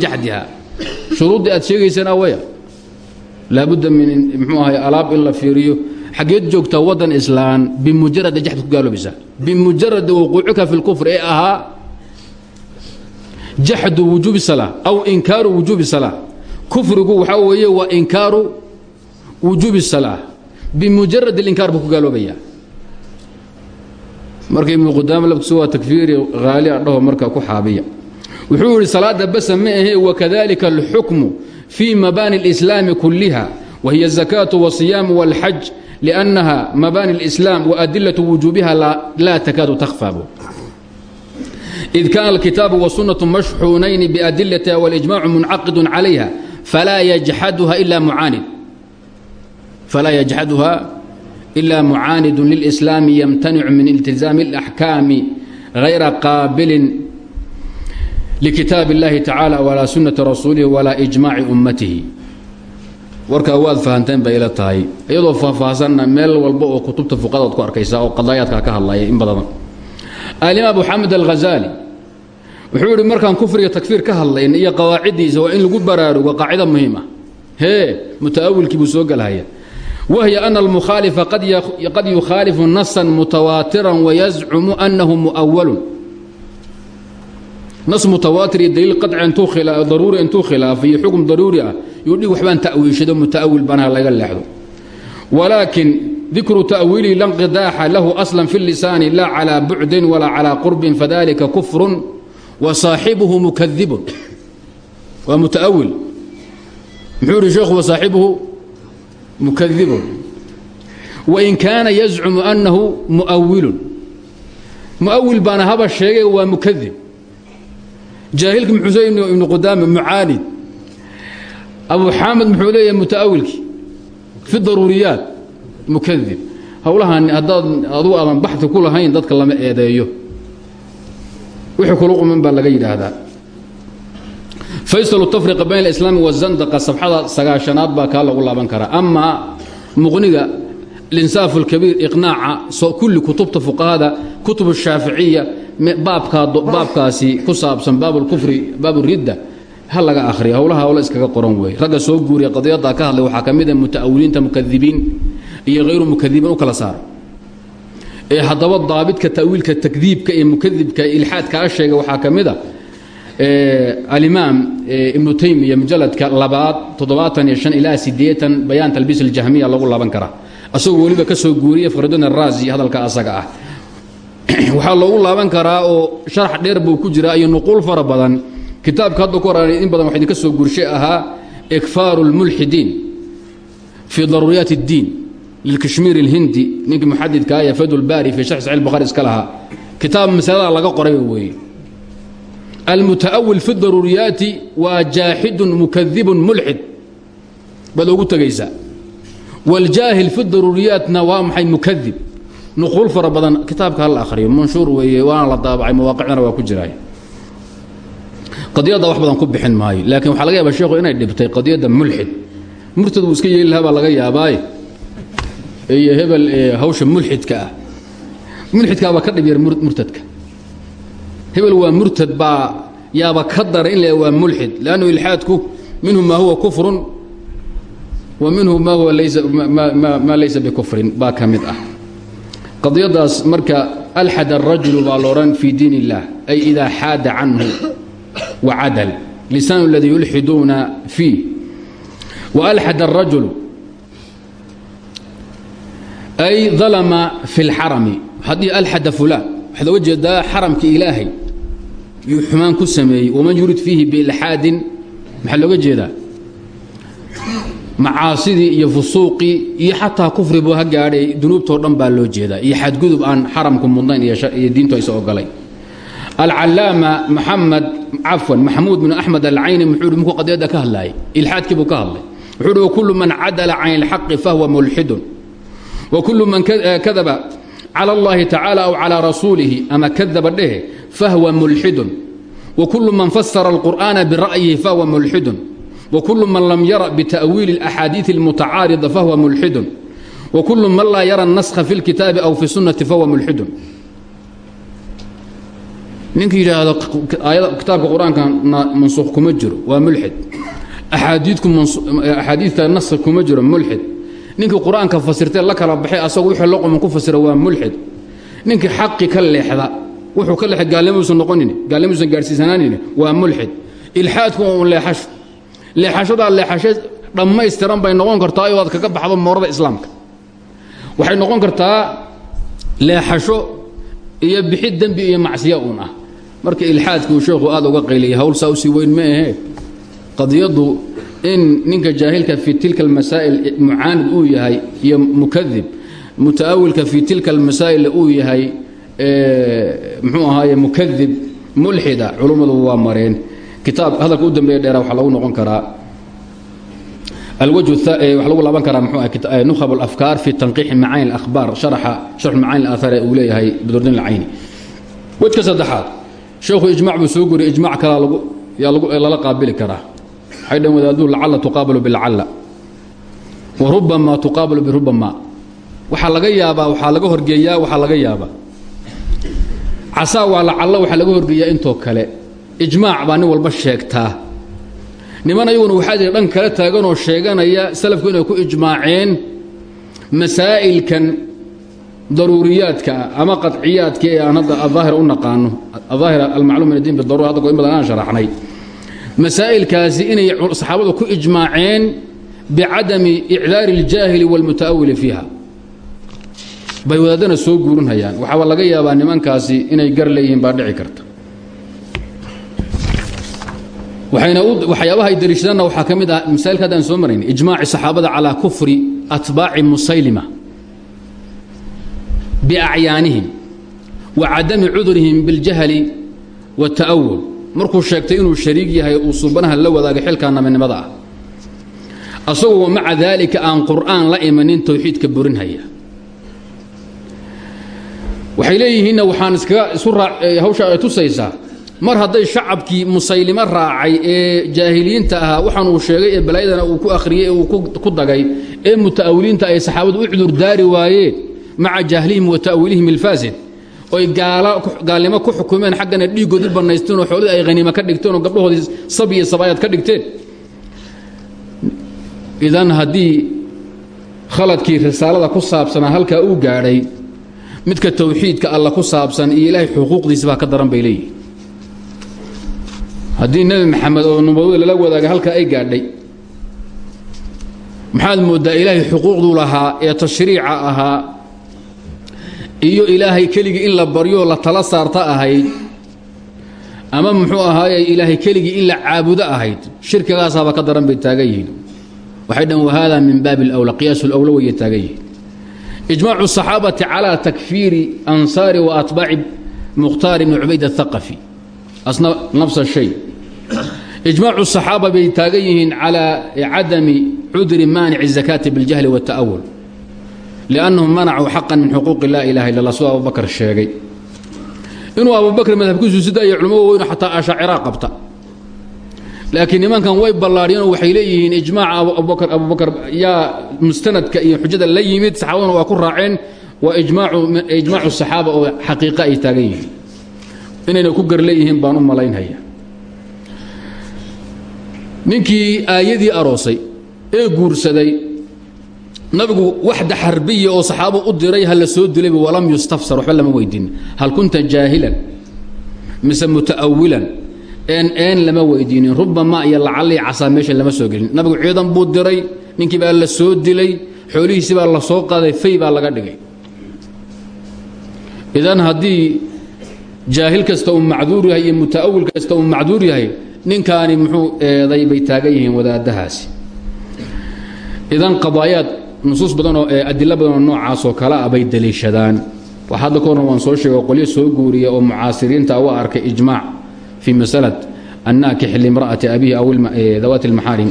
jaxdiha shuruuddii aad sheegaysaan awaya laabudda min mxuu ahay alaab in la fiiriyo xageed joogtaa wadan islaan bimujaradi jaxdi ku gaaloobaysaa. Bimujaradi wuquucika fi اlkufr ee ahaa jaxdu wujuubi salaa aw inkaaru wujuubi salaa kufrigu waxaa weeye waa inkaaru wujuubi salaa bimujarad اlinkaar buu ku gaaloobayaa marka ibnu qudaama laftiisu waa takfiiri haali a dhaho marka ku xaabiya wuxuu yihi salaada basa ma ahe wakadalika اlxukmu fii mabaani اlislaami kuliha wahiy الzakaaةu wالصiyaamu wاlxaj liأnnaha mabaani اlislaam waadilaة wujuubiha laa takaadu takhfabu id kaana alkitaabu wasunaةu mashxuunayni biadilatiha wاlijmacu muncaqidu calayha falaa yajxaduha ila mucaanid falaa yajxaduha ila mucaanidu lilslaami yamtanicu min iltizaami اlaxkaami غayra qaabilin likitaab اllahi tacaalى walaa sunati rasuulihi walaa ijmaaci ummatihi warkaa waad fahanteen bay ila tahay iyadoo faahfaahsanna meel walba oo kutubta fuqadaad ku arkaysaa oo qadaayaadka ka hadlaya in badan alimaam abu xamed alghazali wuxuu yidhi markaan kufriga takfiir ka hadlayna iyo qawaaciddiisa waa in lagu baraarugo qaacida muhiim ah hee mutaawilkii buu soo gelhaya wahiy ana almukhaalifa qad yukhaalifu nasan mutawaatiran wayazcumu annahu mu'awalun nas mutawaatir iyo daliil qaci intuu daruuri intuu khilaafay iyo xukm daruuri ah yuu dhig waxbaan ta'wiishado muta'awil banaha laga leexdo. Walaakin dikru ta'wiilihi lanqidaaxa lahu aslan fi lisaani laa calaa bucdin walaa calaa qurbin fadalika kufrun wa saaxibuhu mukadibun waa mutaawil muxuu ihi sheekhu wa saaxibuhu mukadibun wain kaana yazcumu annahu mu'awilun mu'awil baana haba sheegay waa mukadib jaahilki muxuu ibnu qudaama mucaanid. Abu xaamid muxuu leeyahay mutaawilki fi daruuriyaat mukadib howlahan haddaad adugu aadan baxi ku lahayn dadka lama eedeeyo wixii kula quman baa laga yidhaahdaa. Faysal tafriqa bayn alislaami wazandaqa sabxada sagaashanaad baa kaa lagu laaban karaa. Amaa muqniga alinsaafu alkabiir iqnaaca kulli kutubta fuqahada kutub ashaaficiya baabkaasi ku saabsan baab lkufri baab ridda ha laga ahriya howlaha howla iskaga qoran weeye ragga soo guuriya qadiyaddaa ka hadlay waxaa ka mid a muta'awiliinta mukadibiin iyo hayru mukadibiin u kala saara ee haddaba daabidka ta'wiilka takdiibka ee mukadibka ilxaadka a sheega waxaa ka mid a alimaam ibnu taymiya mujaladka labaad toddobaatan iyo shan ilaa siddeetan bayaan talbiis aljahmiya lagu laaban karaa asagoo weliba ka soo guuriya faridun araazi hadalka asaga ah. [clears throat] Waxaa loogu laaban karaa oo sharax dheer buu ku jiraa iyo nuquul fara badan. Kitaabka hadda in badan wax idinka soo guurshay ahaa ikfaaru اlmulxidiin fii daruuriyaat اddiin lilkashmiir اlhindi ninkii muxadidka ah ee fadulbaari fii sharx saxi bukhari iska lahaa kitaab masalada laga qoray weeye almutaawil fi daruuriyaati waa jaaxidun mukadibun mulxid baad ogu tegaysaa wاljaahil fi daruuriyaatna waa maxay mukadib nuquul fara badan kitaabka hala akhriyo manshuur weeye waana la daabacay mawaaqicdana waa ku jiraay qadiyadda wax badan ku bixin maayo laakiin waxaa laga yaaba sheekhu inay dhibtay qadiyadda mulxid murtad wuu iska yeeli lahaa baa laga yaabaaye iyo hebel hawsha mulxidka ah. Mulxidkaabaa ka dhib murtadka. Hebel waa murtad baa yaaba ka dara in la waa mulxid. Lannu ilxaadku minhu maa huwa kufrun wa minhu ma huwa laysa maa laysa bikufrin baa ka mid ah. Qadiyadaas marka alxad arajulu baa loodhan fii diin illaah ay idaa xaada canhu wacadal lisaan اladii yulxiduuna fiih waalxad arajul ay dalama fi اlxarami haddii alxada fulaan waxaad oga jeedaa xaramka ilaahay yuu xumaan ku sameeyey waman yurid fiihi biilxaadin maxaa looga jeedaa macaasidii iyo fusuuqii iyo xataa kufribu ha gaadhay dunuubtoo dhan baa loo jeedaa iyo xadgudub aan xaramku mudnayn iyo diintu aysa ogolay alcalaama maxamed cafwan maxamuud bin axmed alcayni muxuu hi munkuu qadiyadda ka hadlaayay ilxaadkii buu ka hadlay wuxuu hi wakulu man cadala can ilxaqi fahuwa mulxidun wakulu man kadaba cala allahi tacaala aw calaa rasuulihi ama kadaba dhehe fahwa mulxidun وكل من فسر القرآن برأيه فهو ملحد وكل من لم يرى بتأويل الأحاديث المتعارضة فهو ملحد وكل من لا يرى النسخ في الكتاب أو في السنة فهو ملحد ninka yidhaahdo kitaabka qur-aanka mansuuq kuma jiro waa mulxid axaadiidta naska kuma jiro mulxid ninkii qur'aanka la kala baxay asagu wixii loqoman ku fasira waa mulxid ninkii xaqi ka leexda wuxuu ka leexay gaalnimuusan noqonin gaalnimuusan gaadhsiisanaanin waa mulxid ilxaadku un leexasho. Leexashadaa leexasho dhammaystiran bay noqon kartaa oo aad kaga baxdo moorada islaamka. Waxay noqon kartaa leexasho iyo bixid dembi iyo macsiya uun ah. Marka ilxaadkuu sheekhu aad uga qayliyay hawl saa u sii weyn ma ahee qadiyaddu in ninka jaahilka fii tilka almasaa'il mucaanid uu yahay iyo mukadib mutaawilka fii tilka almasaa'il uu yahay muxuu ahaaye mukadib mulxida culummadu waa mareen. Kitaab hadalka u dambeeya dheera waxaa lagu noqon karaa alwaju waxaa lagu laaban karaa muxuu ahay nukhab alafkaar fi tanqiixi macaani alakhbaar sharaxa sharxu macaani alaahaar ee uu leeyahay badurdin alcayni wejka saddexaad sheekhu ijmac buu soo guriyay ijmac kalaa lagu yaa lgu karaa waxay dhn wadaaduu lacala tuqaabalu bilacala wa rubama tuqaabalu birubama waxaa laga yaabaa waxaa laga horgeeyaa waxaa laga yaabaa. Casaa waa lacalla waxaa laga horgeeyaa intoo kale. Ijmaac baa walba sheegtaa. Niman ayaguna waxaa jira dhan kale taaganoo sheeganaya salafku inay ku ijmaaceen masaa'ilkan daruuriyaadka ama qadciyaadka ee aan hadda u naqaano. Adaahir almacluum min addiin bidaruura hadda goimada aan sharaxnay masaa'ilkaasi inay saxaabadu ku ijmaaceen bicadami icdaari aljaahili waalmuta'awili fiiha. Bay wadaadana soo guurinhayaan. Waxaaba laga yaabaa nimankaasi inay gar leeyihiin baa dhici karta. Waxyaabaha ay dariishadaanna waxaa ka mid ah masaailka haddaan soo marayn ijmaaci saxaabada calaa kufri atbaaci musaylima biacyaanihim wa cadami cudurihim biاljahli waاta'awul markuu sheegtay inuu shariig yahay uu subanaha la wadaagay xilkaa naminimada ah. Asagoo maca daalika aan qur'aan la imanin towxiidka burinhaya. Waxay leeyihiinna waxaan iskaga isu hawsha ay tusaysaa mar hadday shacabkii musaylimo raacay ee jaahiliinta ahaa waxaan uu sheegay ee balaayadana uu ku akhriyey ee uu ku dagay ee muta'awiliinta ay saxaabadu u cudur daari waayeen maca jahlihim wa ta'wiilihim ilfaasid oy gaalnimo ku xukumeen xaggana dhiiggoodii bannaysteen oo xoolidii ay haniimo ka dhigteen oo gabdhahoodii sab iyo sabaayaad ka dhigteen. Idan haddii khaladkii risaalada ku saabsanaa halkaa uu gaadhay midka tawxiidka alla ku saabsan iyo ilaahay xuquuqdiisa baa ka daran bay leeyihiin haddii maxamed oo nubawada lala wadaaga halkaa ay gaadhay maxaad mooddaa ilaahay xuquuqduu lahaa ee tashriica ahaa iyo ilaahay keligii in la baryo la tala saarta ahayd ama muxuu ahaaye ilaahay keligii in la caabudo ahayd shirkigaasaaba ka daran bay taagan yihiin. Waxay dhan wahaadaa min baabi alawla qiyaasu lawla wayay taagan yihiin. Ijmaacu saxaabati calaa takfiiri ansaari wa atbaaci mukhtaar ibni cubayd athaqafi asna nafsa shay. Ijmaacu saxaaba bay taagan yihiin calaa cadami cudri maanici zakaati biاljahli waاta'awul liannahum manacuu xaqan min xuquuqi laa ilaha illa allah siduu abubakar sheegay inuu abubakr madhabkiisu sidaaya culamo weyno xataa ashaacira qabta laakiin nimankan way ballaadhiyeenoo waxay leeyihiin ijmaaca abubakar abubakar yaa mustanadka iyo xujada la yimid saxaabaduna waa ku raaceen waa ijmaacu saxaaba oo xaqiiqa ay taagan yihiin inayna ku gar leeyihiin baan u malaynhaya ninkii aayadii aroosay ee guursaday nabigu waxda xarbiya oo saxaabo u diray ha soo dilayba walam yustafsar waxba lama weydiin. Hal kunta jaahilan mise muta'awilan een een lama weydiinin. Rubama iyo lacallii casaa meesha lama soo gelin. Nabigu ciidan buu diray ninkii baa la soo dilay xoolihiisii baa la soo qaaday fay baa laga dhigay. Idan haddii jaahil kasta uu macduur yahay iyo muta'awil kasta uu macduur yahay ninkaani muxuu eeday bay taagan yihiin wadaadahaasi idan qadaayaad nusuus badan oo adilo badan oo noocaasoo kale ah bay daliishadaan wax hadda ka horna waan soo sheegay oo qolyo soo guuriya oo mucaasiriinta u arkay ijmaac fii masalad annaakix limra'ati abihi aw dawaati almaxaarim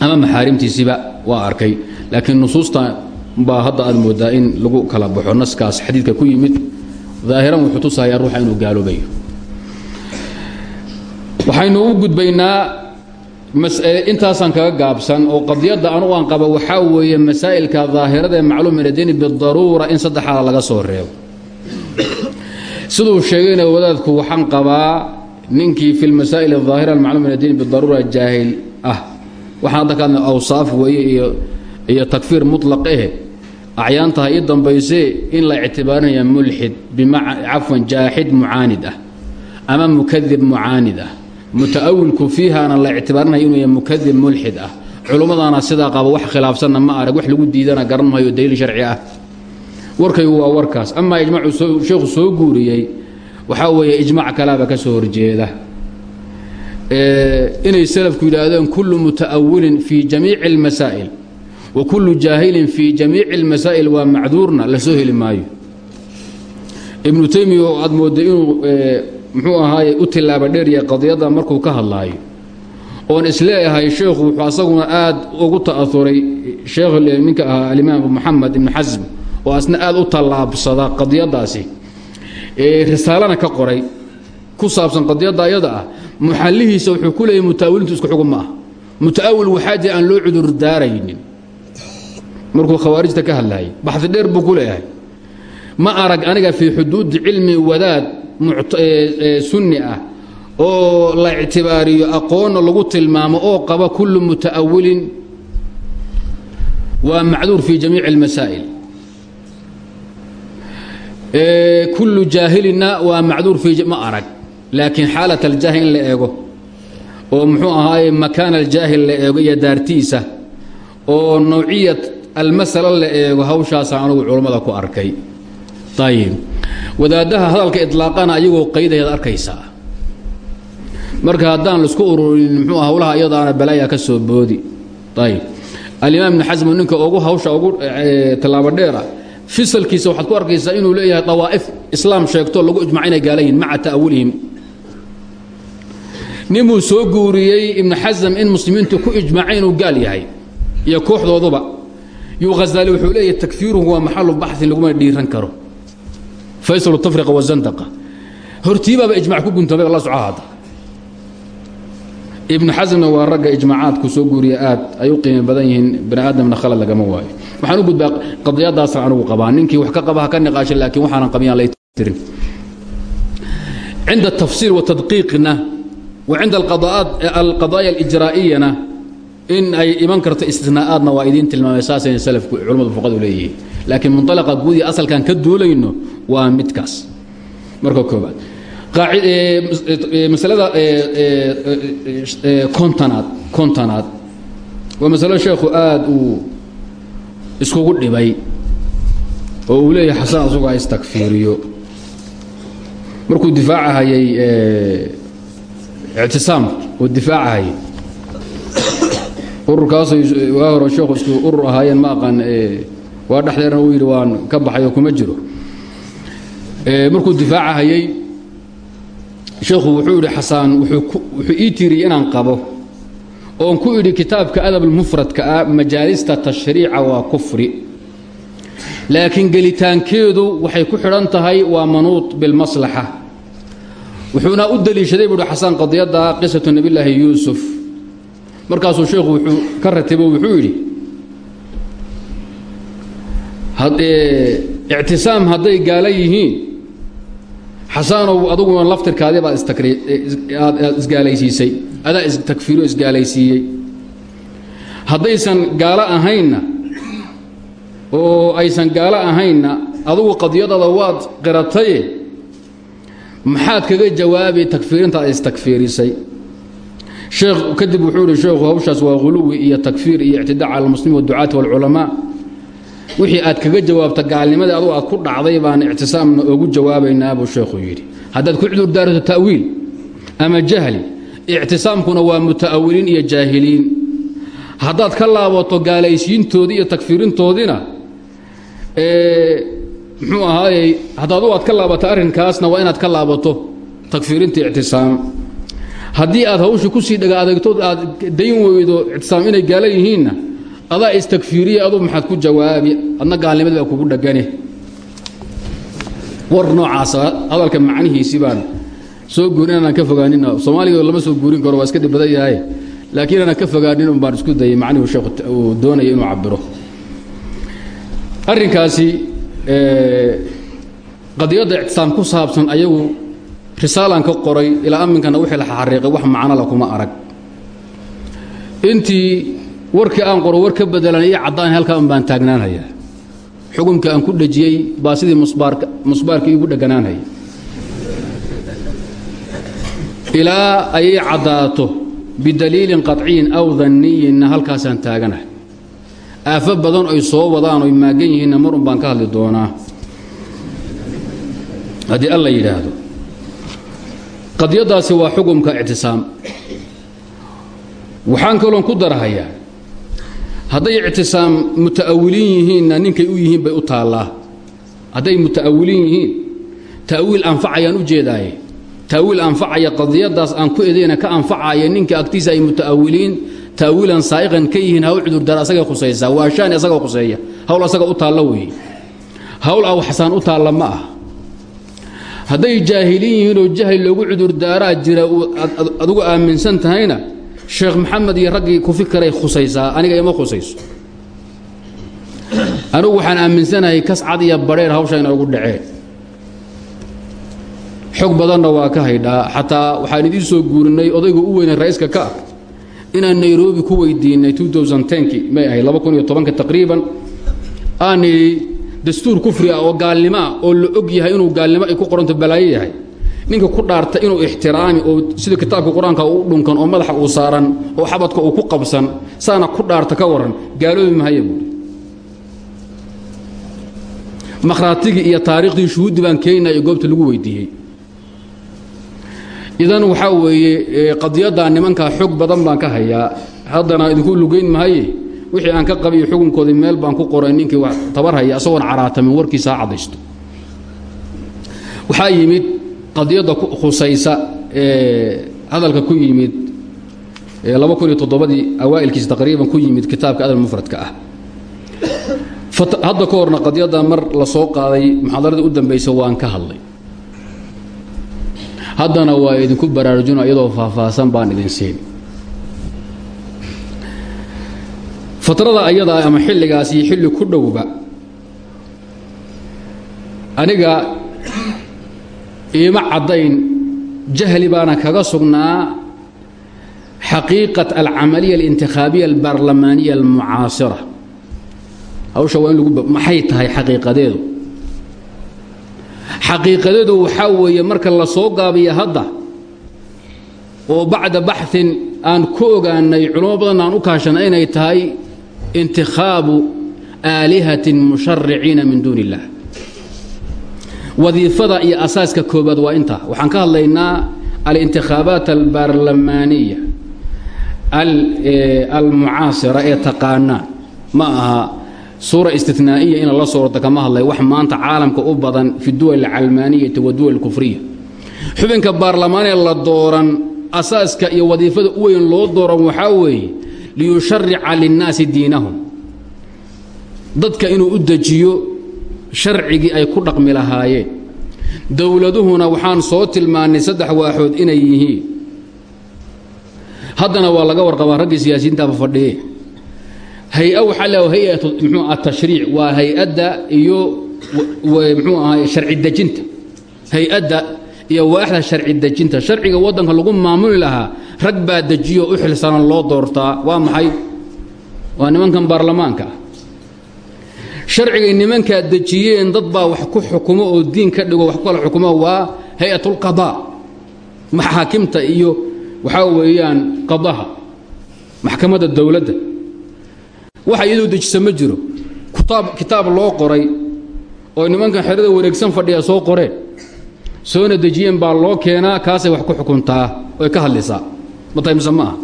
ama maxaarimtiisiba waa arkay. Laakiin nusuusta baa hadda aad moodaa in lagu kala baxo naskaas xadiidka ku yimid. Daahiran wuxuu tusahayaa ruuxa inuu gaaloobayo waxaynu u gudbaynaa intaasaan kaga gaabsan oo qadiyadda anugu aan qaba waxaa weeye masaa'ilka daahirada ee macluum min addiini bidaruura in saddexaada laga soo reebo. Siduu sheegayna wadaadku waxaan qabaa ninkii fi lmasaa'il ahaahira almacluum min addiini bidaruura jaahil ah. Waxaan hadda ka awsaaf weeye iyo iyo takfiir mutlaq eh. Acyaantaha ii dambaysee in la ictibaarinaya mulxid cafwan jaaxid mucaanid ah ama mukadib mucaanid ah muta'awilku fiihaana la ictibaarinaya inuu yahay mukadib mulxid ah. Culummadaana sidaa qaba wax khilaafsanna ma arag wax lagu diidana garan mahayo daliil sharci ah. Warkaygu waa warkaas. Amaa ijmaacu sheekhu soo guuriyey waxaa weeye ijmac kalaaba ka soo horjeeda. Inay salafku yidhaahdeen kullu muta'awilin fii jamiici اlmasaa'il wa kullu jaahilin fii jamiici اlmasaa'il waa macduurna la soo maayo. Ibnu taymiya oo inuu muxuu ahaaye u tilaaba dheeriya qadiyadda markuu ka hadlaayo. Oon is leeyahay sheekhu wuxuu asaguna aad ugu ta'auray sheekh ninka ahaa alimaam moxamed ibnu xasm oo asna aad u tallaabsada qadiyadaasi risaalana ka qoray ku saabsan qadiyadda ayada ah muxallihiisa wuxuu ku leeyahy muta'awilintu isku xugum ma muta'awil waxaa aan loo cudur daaraynin. Markuu khawaarijta ka hadlaayay baxdi dheer buu ku leeyahay. Ma arag aniga fii xuduudi cilmi wadaad sunni ah oo la ictibaariyo aqoonna lagu tilmaamo oo qaba kullu muta'awilin waa macduur fii jamiici اlmasaa'il kullu jaahilina waa macduur fii ma arag laakiin xaalat aljaahil la eego oo muxuu ahaaye makaan aljaahil la eego iyo daartiisa oo nawciyat almasala la eego hawshaasa anugu culammada ku arkay. Ayib wadaaddaha hadalka idlaaqana ayagoo qaydaheed arkaysaa. Marka haddaan la isku ururin muxuu hawlaha iyadaana balaaya ka soo boodi. Ayib. Alimaam ibni xasmu ninka ugu hawsha ugu tallaabo dheera fisalkiisa waxaad ku arkaysaa inuu leeyahay dawaa'if islaam sheegto lagu ijmaca inay gaala yihiin maca ta'awulihim ninbuu soo guuriyey ibnu xasam in muslimiintu ku ijmaacay inuu gaal yahay iyo kooxdooduba. Yuu hazaali wuxuu leeyahay takfiiruhu waa maxalu baxin laguma dhiiran karo faysal tafriqa wazandaqa hortiibaaba ijmac ku guntamay la soco hadda ibnu xasamna waa ragga ijmaacaadku soo guuriya aad ay u qiimo badan waxaan u gudbaa qadiyadaasaan anugu qabaa ninkii wax ka qaba ka niqaasha laakiin waxaanan qabiyaan lay tirin cinda tafsiir wa tadqiiqna wa cinda alqadaaya alijraa'iyana in ay iman karto istisnaa'aadna waa idiin tilmaamay saasayna salafku culamadu fuqadu leeyihiin laakiin munalaqa guudii asalkan ka duulayno waa midkaas. Marka koobaad masalada kontonaad kontonaad waa masalo sheekhu aada uu iskugu dhibay oo uu leeyahay xasan asugu ha istakfiiriyo. Markuu difaacahayay ictisaamka oo ururkaasay waa hore sheekhu isku urur ahaayeen ma aqaan waa dhexdeerna uu yidhi waan ka baxayo kuma jiro markuu difaacahayay sheekhu wuxuu yidhi xasaan wuxuu ii tiiriyey inaan qabo oon ku idhi kitaabka adabulmufradka ah majaalista tashriica waa kufri. Laakiin gelitaankeedu waxay ku xidhan tahay waa manuud bilmaslaxa. Wuxuuna u deliishaday buuhi xasaan qadiyadda qisatu nebillaahi yuusuf. Markaasuu sheekhu wuxuu ka ratibo wuxuu yidhi ictisaam hadday gaala yihiin xasaanow aduguna laftirkaadii baad aad isgaalaysiisay. Adaa istakfiiro isgaalaysiiyey. Haddaysan gaalo ahaynna oo aysan gaalo ahaynna adugu qadiyadada waad qirataye maxaad kaga jawaabi takfiirinta ad istakfiirisay? Kadib wuxuu ihi sheekhu hawshaas waa huluwi iyo takfiir iyo ictidaa cala almuslimiin waducaati walculamaa wixii aad kaga jawaabta gaalnimadii adugu aad ku dhacday baan ictisaamna ogu jawaabaynaa buu sheekhu yidhi. Haddaad ku cudur daarato ta'wiil ama jahli ictisaamkuna waa muta'awiliin iyo jaahiliin. Haddaad ka laabato gaalaysiintoodii iyo takfiirintoodiina muxuu ahaayey haddaad u aad ka laabato arrinkaasna waa inaad ka laabato takfiirinta ictisaam. Haddii aad hawshii ku sii dhaga adeegtood aad dayn weydo ictisaam inay gaala yihiinna adaa istakfiiriya aduu maxaad ku jawaabi adna gaalnimadii baa kugu dhagane war noocaasa hadalka macnihiisii baan soo guurin inaan ka fogaanin soomaaliga lama soo guurin karo waa iska dhib badan yahay. Laakiin inaan ka fogaanin un baan isku dayay macnihu sheekhu uu doonaya inuu cabiro arrinkaasi qadiyadda ictisaam ku saabsan ayagu risaalaan ka qoray ilaa aminkana wixii la xariiqay wax macnola kuma arag. Intii warkii aan qoro war ka bedelan iyo caddaan halkaa un baan taagnaanhayaa. Xukumkii aan ku dhejiyey baa sidii musbaarkii igu dheganaanhaya ilaa ayay caddaato bidaliilin qaطciyin aw danniyinna halkaasaan taaganahay aafo badan oy soo wadaan oy maagan yihiinna mar un baan ka hadli doonaa. Haddii alla yidhaahdo. Qadiyaddaasi waa xukumka ictisaam. Waxaan kaloon ku darahayaa hadday ictisaam muta'awiliin yihiinna ninkay u yihiin bay u taallaa. Hadday muta'awiliin yihiin ta'wiil anfacayaan u jeedaaye. Ta'wiil anfacaya qadiyaddaas aan ku edeyna ka anfacaya ninka agtiisa ay muta'awiliin ta'wiilan saa'iqan ka yihiin hawl cudurdaar asagay khusaysaa waa shaani asagoo khuseeya. Hawl asaga u taalla weeye hawl aw xasaan u taalla ma ah. Hadday jaahiliin yihiinoo jahli loogu cudurdaaraa jira adugu aaminsan tahayna sheekh maxamed iyo raggii ku fikiray khusaysaa aniga ima khusayso. Anigu waxaan aaminsanahay kas cad iyo badheer hawsha inoogu dhaceen xog badanna waa ka haydhaa xataa waxaan idiin soo guurinay odayga u weynay ra'iiska ka ah inaan nairobi ku weydiinay ki may ahayd taqriiban. Aan nidhi dastuur kufri ah oo gaalnimo ah oo la og yahay inuu gaalnimo ay ku qoranto balaayo yahay ninka ku dhaarta inuu ixtiraami oo sida kitaabka qur'aanka u dhunkan oo madaxa uu saaran oo xabadka uu ku qabsan saana ku dhaarta ka waran gaaloobi mahaya buui makhraatigii iyo taariikhdii shuhuuddi baan keenaya goobta lagu weydiiyey. Idan waxaa weeye qadiyaddaa nimankaa xog badan baan ka hayaa. Haddana idinku lugayn mahaye wixii aan ka qabiyo xukunkoodii meel baan ku qoray ninkii wax tabar haya asagoon caraatamin warkiisa ha caddaysto waxaa yimid qadiyadda khusaysa ee hadalka ku yimid laba kun iyo toddobadii awaa'ilkiisa taqriiban ku yimid kitaabka adab mufradka ah. Hadda ka horna qadiyadda mar la soo qaaday muxaadarada u dambaysa waan ka hadlay. Haddana waa idinku baraarujino iyadoo faahfaahsan baan idin siin. Fatrada ayadaa ama xilligaas iyo xilli ku dhowba aniga iima caddayn jahli baana kaga sugnaa xaqiiqat alcamaliya alintikhaabiya albaarlamaaniya almucaasira. Hawsha waa in lagu maxay tahay xaqiiqadeedu? Xaqiiqadeedu waxaa weeye marka la soo gaabiya hadda oo bacda baxin aan ku ogaanay culamo aan u kaashana inay tahay intikhaabu aalihatin mushariciina min duuni illah wadiifada iyo asaaska koobaad waa intaa. Waxaan ka hadlaynaa alintikhaabaat albaarlamaaniya almucaasira ee taqaanaan ma aha suura istinaa'iya ina la soorta kama hadlay. Wax maanta caalamka u badan fi duwal alcalmaaniyati wa duwal kufriya. Xubinka baarlamaanee la dooran asaaska iyo wadiifada u weyn loo dooran waxaa weeye liyusharica linnaasi diinahum. Dadka inuu u dejiyo sharcigii ay ku dhaqmi lahaayeen dowladuhuna waxaan soo tilmaannay saddex waaxood inay yihiin. Haddana waa laga warqabaa raggii siyaasiyiintaaba fadhiye hay'a waxaa le hay'atu mxuu aha tashriic waa hay'adda iyo mxuu ahay sharci dejinta hay'adda iyo waaxda sharci dejinta sharciga waddanka lagu maamuli lahaa rag baa dejiyo u xilsanan loo doortaa. Waa maxay? Waa nimankan baarlamaanka ah sharcigay nimankaa dejiyeen dad baa wax ku xukumo oo diin ka dhigo wax ku kala xukumo waa hay'atulqadaa maxaakimta iyo waxaa weeyaan qadaha maxkamadda dowladda. Waxa iyadoo dejisa ma jiro. Kitaab kitaab loo qoray oo nimankan xerada wareegsan fadhiya soo qoreen soona dejiyeen baa loo keenaa kaasay wax ku xukuntaa oy ka hadlaysaa. Matahimse ma aha.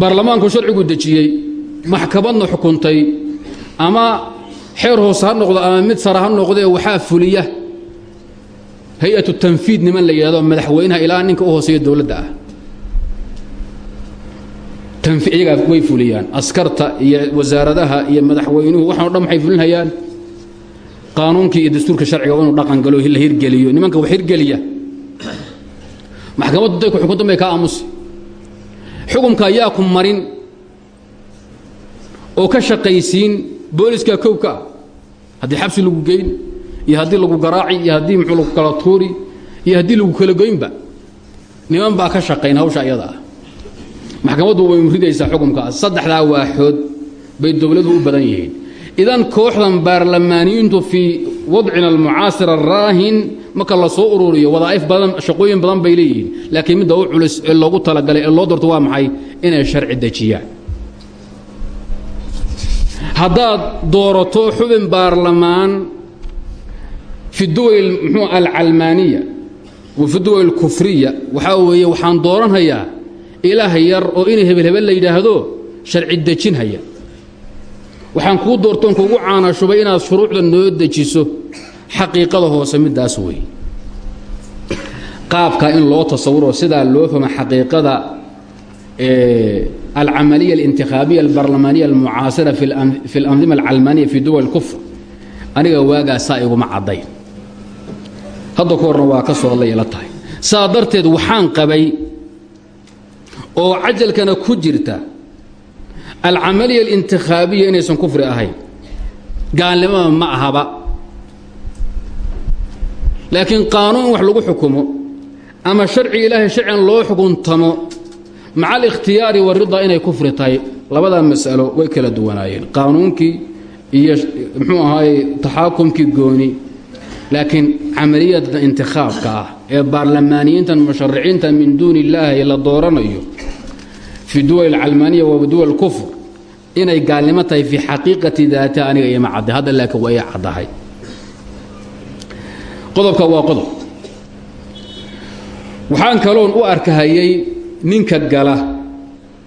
Baarlamaanku sharcigu dejiyey maxkamadna xukuntay ama xeer hoose ha noqdo ama mid sara ha noqdee waxaa fuliya hay'atu tanfiid niman la yidhahdo madaxweynaha ilaa ninka u hooseeya dowladda ah. Iyagaa way fuliyaan. Askarta iyo wasaaradaha iyo madaxweynuhu waxaan o dhan maxay fulinhayaan? Qaanuunkii iyo dastuurka sharciga inuu dhaqan galo la hirgeliyo. Nimanka wax hirgeliya. Maxkamaddu day ku xukuntan bay kaa aamusi. Xukumka ayaa ku marin oo ka shaqaysiin booliska kowka. Ah xabsi lagu geyn iyo haddii lagu garaaci iyo haddii muxuu lagu kala tuuri iyo haddii lagu kala goynba niman baa ka shaqayn hawsha iyada ah. Maxkamaddu way ridaysaa xukumkaas saddexdaa waaxood bay dowladu u badan yihiin. Idan kooxdan baarlamaaniyiintu fii wadcina almucaasir araahin marka la soo ururiyo wadaa'if badan shaqooyin badan bay leeyihiin. Laakiin midda u culus loogu talagalay loo doorto waa maxay? Inay sharci dejiyaan haddaad doorato xubin baarlamaan fi duwal mxuu alcalmaaniya wa fi duwal alkufriya waxaa weeye waxaan dooranhayaa ilaah yar oo inay hebel hebel la yidhaahdo sharci dejinhaya. Waxaan kuu doortoon kuugu caanashubay inaad shuruucda noo dejiso xaqiiqada hoose middaas weeye. Qaabkaa in loo tasawuro sidaa loo fahmo xaqiiqada alcamaliya alintikhaabiya albarlamaaniya almucaasira fi alandima alcalmaaniya fi duwal kufr aniga waagaasaa iguma caddayn hadda ku horna waa ka soo hadlay ila tahay saa darteed waxaan qabay oo cajalkana ku jirta alcamaliya alintikhaabiya inaysan kufri ahayn gaalnimada ma ahaba laakiin qaanuun wax lagu xukumo ama sharci ilaahay sharcigan loo xukuntamo maca alikhtiyaari waridaa inay kufri tahay labadaa mas'alo way kala duwanaayeen. Qaanuunkii iyo muxuu ahaaye taxaakumkii gooni laakiin camaliyada intikhaabka ah ee baarlamaaniyiintan mushariciinta min duuni illaahi la dooranayo fii duwal alcalmaaniya wa duwal kufr inay gaalnimo tahay fii xaqiiqati daata aniga ima cadday hadda laakiin waa caddahay. Qodobka waa qodob. Waxaan kaloon u arkahayay ninka gala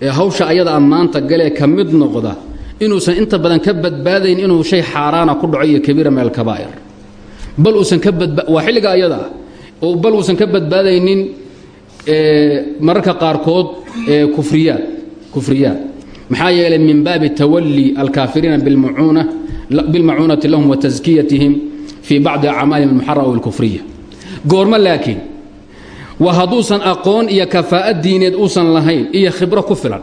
ee hawsha ayada ammaanta galee ka mid noqda inuusan inta badan ka badbaadayn inuu shay xaaraana ku dhaco iyo kabiira min alkabaa'ir bal uusan ka badba waa xilliga ayada ah oo bal uusan ka badbaadaynin mararka qaarkood kufriyaad kufriyaad. Maxaa yeelay min baabi tawali alkaafiriina bilmacuunati lahum wa taskiyatihim fii bacdi acmaalihim almuxarama walkufriya. Goormo laakiin waa hadduusan aqoon iyo kafaa'ad diineed uusan lahayn iyo khibro ku filan.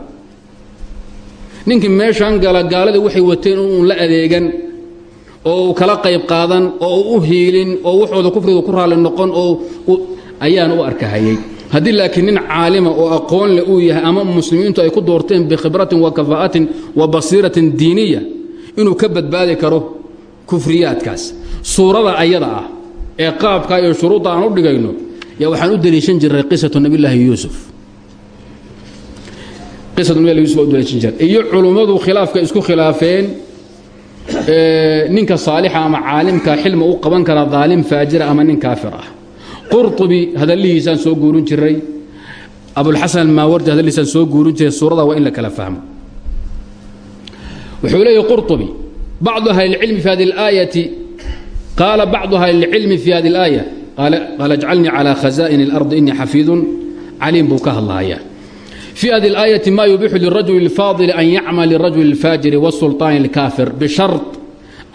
Ninkii meeshan gala gaaladii waxay wateen inuun la adeegan oo uu kala qayb qaadan oo u u hiilin oo waxooda kufriga ku raalli noqon oo ayaan u arkahayay. Haddii laakiin nin caalima oo aqoon leh uu yahay ama muslimiintu ay ku doorteen bikhibratin wa kafaa'atin wa basiiratin diiniya inuu ka badbaadi karo kufriyaadkaas. Suurada ayada ah ee qaabka iyo shuruudda aan u dhigayno yaa waxaan u deliishan jiray qisatu nabillaahi yuusuf qisatu nabillahi yusuf baa u deliishan jiray iyo culummadu khilaafka isku khilaafeen ninka saalixa ama caalimka xilma u qaban kara daalim faajira ama nin kaafir ah qurطubi hadallihiisaan soo guurin jiray abulxasan almaawardi hadallihiisaan soo guurin jiray suurada waa in la kala fahmo wuxuu leeyahy qurطubi bacdu ahli اlcilmi fi hadi اlaayati qaala bacdu ahli اlcilmi fi hadi اlaaya qaala اjcalnii calى khazaa'in اlardi inii xafiidun caliim buu ka hadlahayaa في هذه الآية ما يبيح للرجل الفاضل أن يعمل للرجل الفاجر والسلطان الكافر بشرط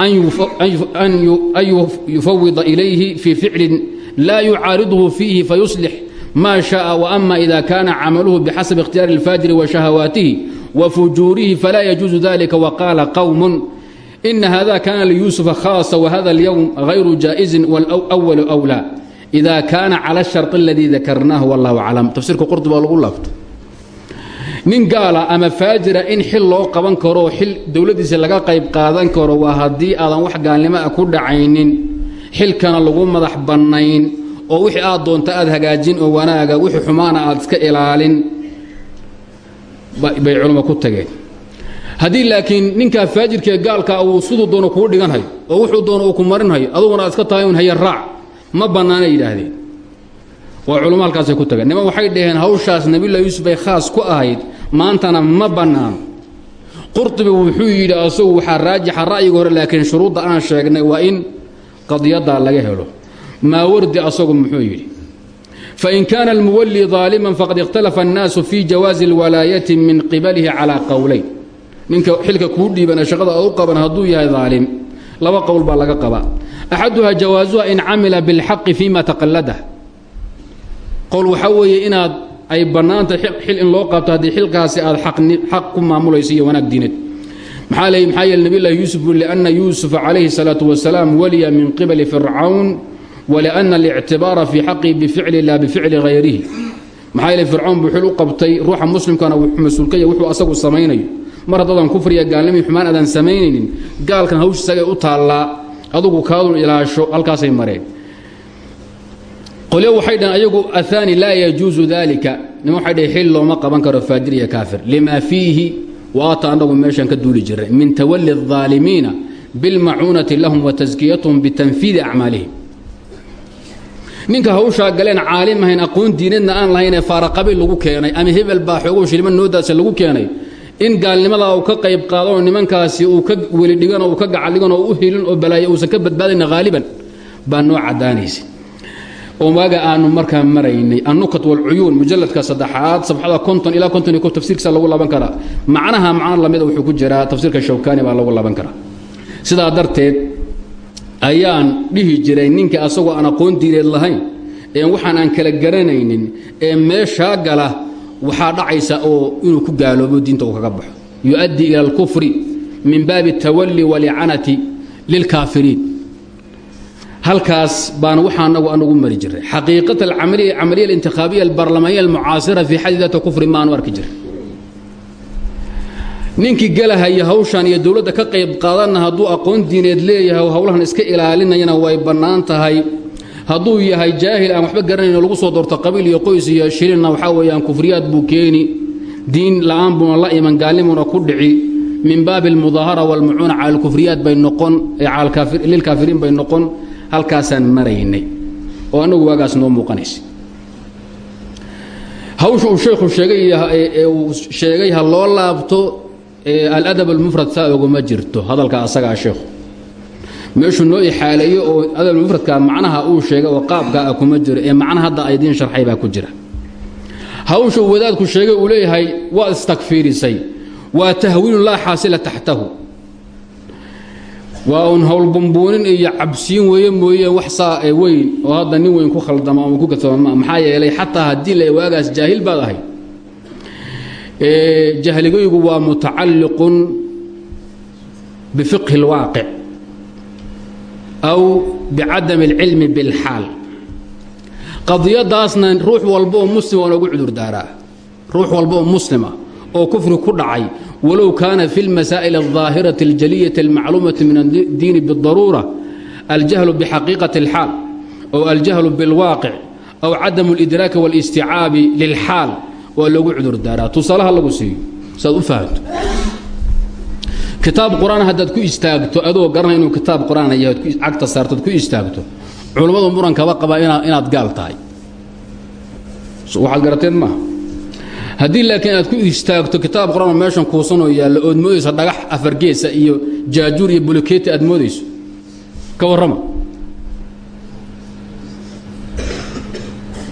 أن يفوض إليه في فعل لا يعارضه فيه فيصلح ما شاء وأما إذا كان عمله بحسب اختيار الفاجر وشهواته وفجوره فلا يجوز ذلك وقال ina hada kaana liyuusufa khaasa wahada اlyowm hayru jaa'izin wlwalu wlaa ida kaana cala shar اladii dakarnaahu wallahu aclam tafsiirka qurdi baa nin gaala ama faajira in xil loo qaban karo xil dowladdiisa laga qayb qaadan karo waa haddii aadan wax gaalnimo ah ku dhacaynin xilkana lagu madax bannayn oo wixii aad doonta aad hagaajin oo wanaaga wixii xumaana aad iska ilaalin bay culimo ku tageen haddii laakiin ninkaa faajirkaee gaalka uu siduu doono kuu dhiganhayo oo wuxuu doono uu ku marinhayo aduguna iska tahay un haya raac. Ma bannaanay yidhaahdeen. Waa culummo halkaasay ku tageen niman waxay dhaheen hawshaas nabiyullahi yuusuf bay khaas ku ahayd. Maantana ma banaan qurtubi wuxuu yidhi asagu waxaa raajixa ra'yiga hore laakiin shuruudda aan sheegnay waa in qadiyaddaa laga helo. Maawardi asagu muxuu yidhi fain kaana almuwalli daaliman faqad ikhtalafa annaasu fii jawaazi alwalaayati min qibalihi calaa qowlayn ninka xilka ku dhiibana shaqada aad qaban hadduu yahay daalim. Laba qowl baa laga qabaa. Axaduhaa jawaasuha in amila bilxaqi fii ma taqallada qowl waxaa weeye inaad ay bannaantay xil in loo qaabto haddii xilkaasi aad xaq ku maamulayso iyo wanaag diinad maxaa leey maxaa yeele nabiyllahi yuusuf buu lianna yuusufa calayhi salaatu wasalaam waliya min qibali fircawn walianna alictibaara fii bi bificli laa bificli hayrihi maxaa yeele fircawn buu xil u qabtay ruuxa muslimkana masuulkaya wuxuu asagu samaynayo mar haddaadan kufriya gaalnimi xumaan aadan samaynaynin gaalkan hawsh isagay u taallaa adugu kaadun ilaasho halkaasay mareen qolyo waxay dhaheen ayagu ahaani laa yajuusu dalika nin waxay dhaheen xil looma qaban karo faajir iyo kaafir lima fiihi waata annagu meeshaan ka duuli jiray min tawali الظaalimiina biاlmacuunati lahum wa taskiyatahum bitanfiidi acmaalihim ninka hawshaa galeen caalim ahayn aqoon diineedna aan lahaynee faaraqabiil lagu keenay ama hebel baa xoogow shilma noodaasa lagu keenay in gaalnimadaa uu ka qayb qaadoo nimankaasi uu ka weli dhiganoo uu ka gacaldhiganoo u hilin oo balaayo uusan ka badbaadayna haaliban baa noo caddaanaysa. Oo waaga aanu markaa maraynay annukat walcuyuun mujalladka saddexaad sabxada konton ilaa konton iyo ko lagu laban karaa macnaha macno lamida wuxuu ku jiraa tafsiirka shawkaani baa lagu laban karaa sidaa darteed ayaan dhihi jiray ninka asagoo aan aqoon diineed lahayn ee waxaan aan kala garanaynin ee meeshaa gala waxaa dhacaysa oo inuu ku gaaloobo diinta uu kaga baxo yuؤaddi ila اlkufri min baabi الtawali walicanati lilkaafiriin halkaas baan waxaa anagu anugu mari jiray xaqiiqat alcamaliya camaliya اlintikhaabiya albarlamaniya almucaasira fii xadi data kufri maanu arki jiray ninkii galahaya hawshan iyo dowladda ka qayb qaadanna hadduu aqoon diineed leeyahay hawlahan iska ilaalinayana way bannaan tahay hadduu yahay jaahil aan waxba garanayn lagu soo doorto qabiil iyo qoys iyo shilinna waxaa weeyaan kufriyaad buu keeni. Diin la'aan buuna la iman gaalnimuuna ku dhici. Min baabi almudaahara waalmucuuna cala alkufriyaat bay noqon lilkaafiriin bay noqon. Halkaasaan maraynay oo annagu waagaas noo muuqanaysa hawsha uu sheekhu sheegay uu sheegay ha loo laabto aladab almufrad saa oguma jirto. Hadalka asagaa sheekhu meeshuu noo ixaaleeyo oo adabmufradka macnaha uu sheegay oo qaabkaa ah kuma jiro ee macna hadda aydiin sharxay baa ku jira. Hawsha uu wadaadku sheegay uu leeyahay waad istakfiirisay waa tahwiinu laa xaasila taxtahu. Waa uun howlbumbuunin iyo cabsiin weeye mooye wax saa ee weyn oo hadda nin weyn ku khaldama ama ku kasama maxaa yeelay xataa haddii la waagaas jaahil baad ahay. Jahligaygu waa mutacalliqun bifiqhi اlwaaqic aw bicadam اlcilmi biاlxaal qadiyadaasna ruux walba oo muslima waa noogu cudur daaraa ruux walba oo muslima oo kufri ku dhacay walow kaana fi اlmasaa'il الظaahiraةi اljaliyati اlmacluumaةi min addiini bالdaruura aljahlu bxaqiiqaةi اlxaal aw aljahlu biاlwaaqic aw cadam اlidraaki wاlاsticaabi lilxaal waa loogu cudur daaraa tusaalaha lagu siiyo saad u fahanto kitaab qur'aan haddaad ku istaagto adoo garanay inuu kitaab qur'aan yahay ad cagta saartood ku istaagto culummadu muran kaba qabaa ina inaad gaal tahay. Waxaad garateen maaha haddii laakiin aad ku istaagto kitaab qur'aan meeshan kuusanoo yaalla ood moodayso dhagax afargeesa iyo jaajuur iyo buloketi aad moodayso ka warrama.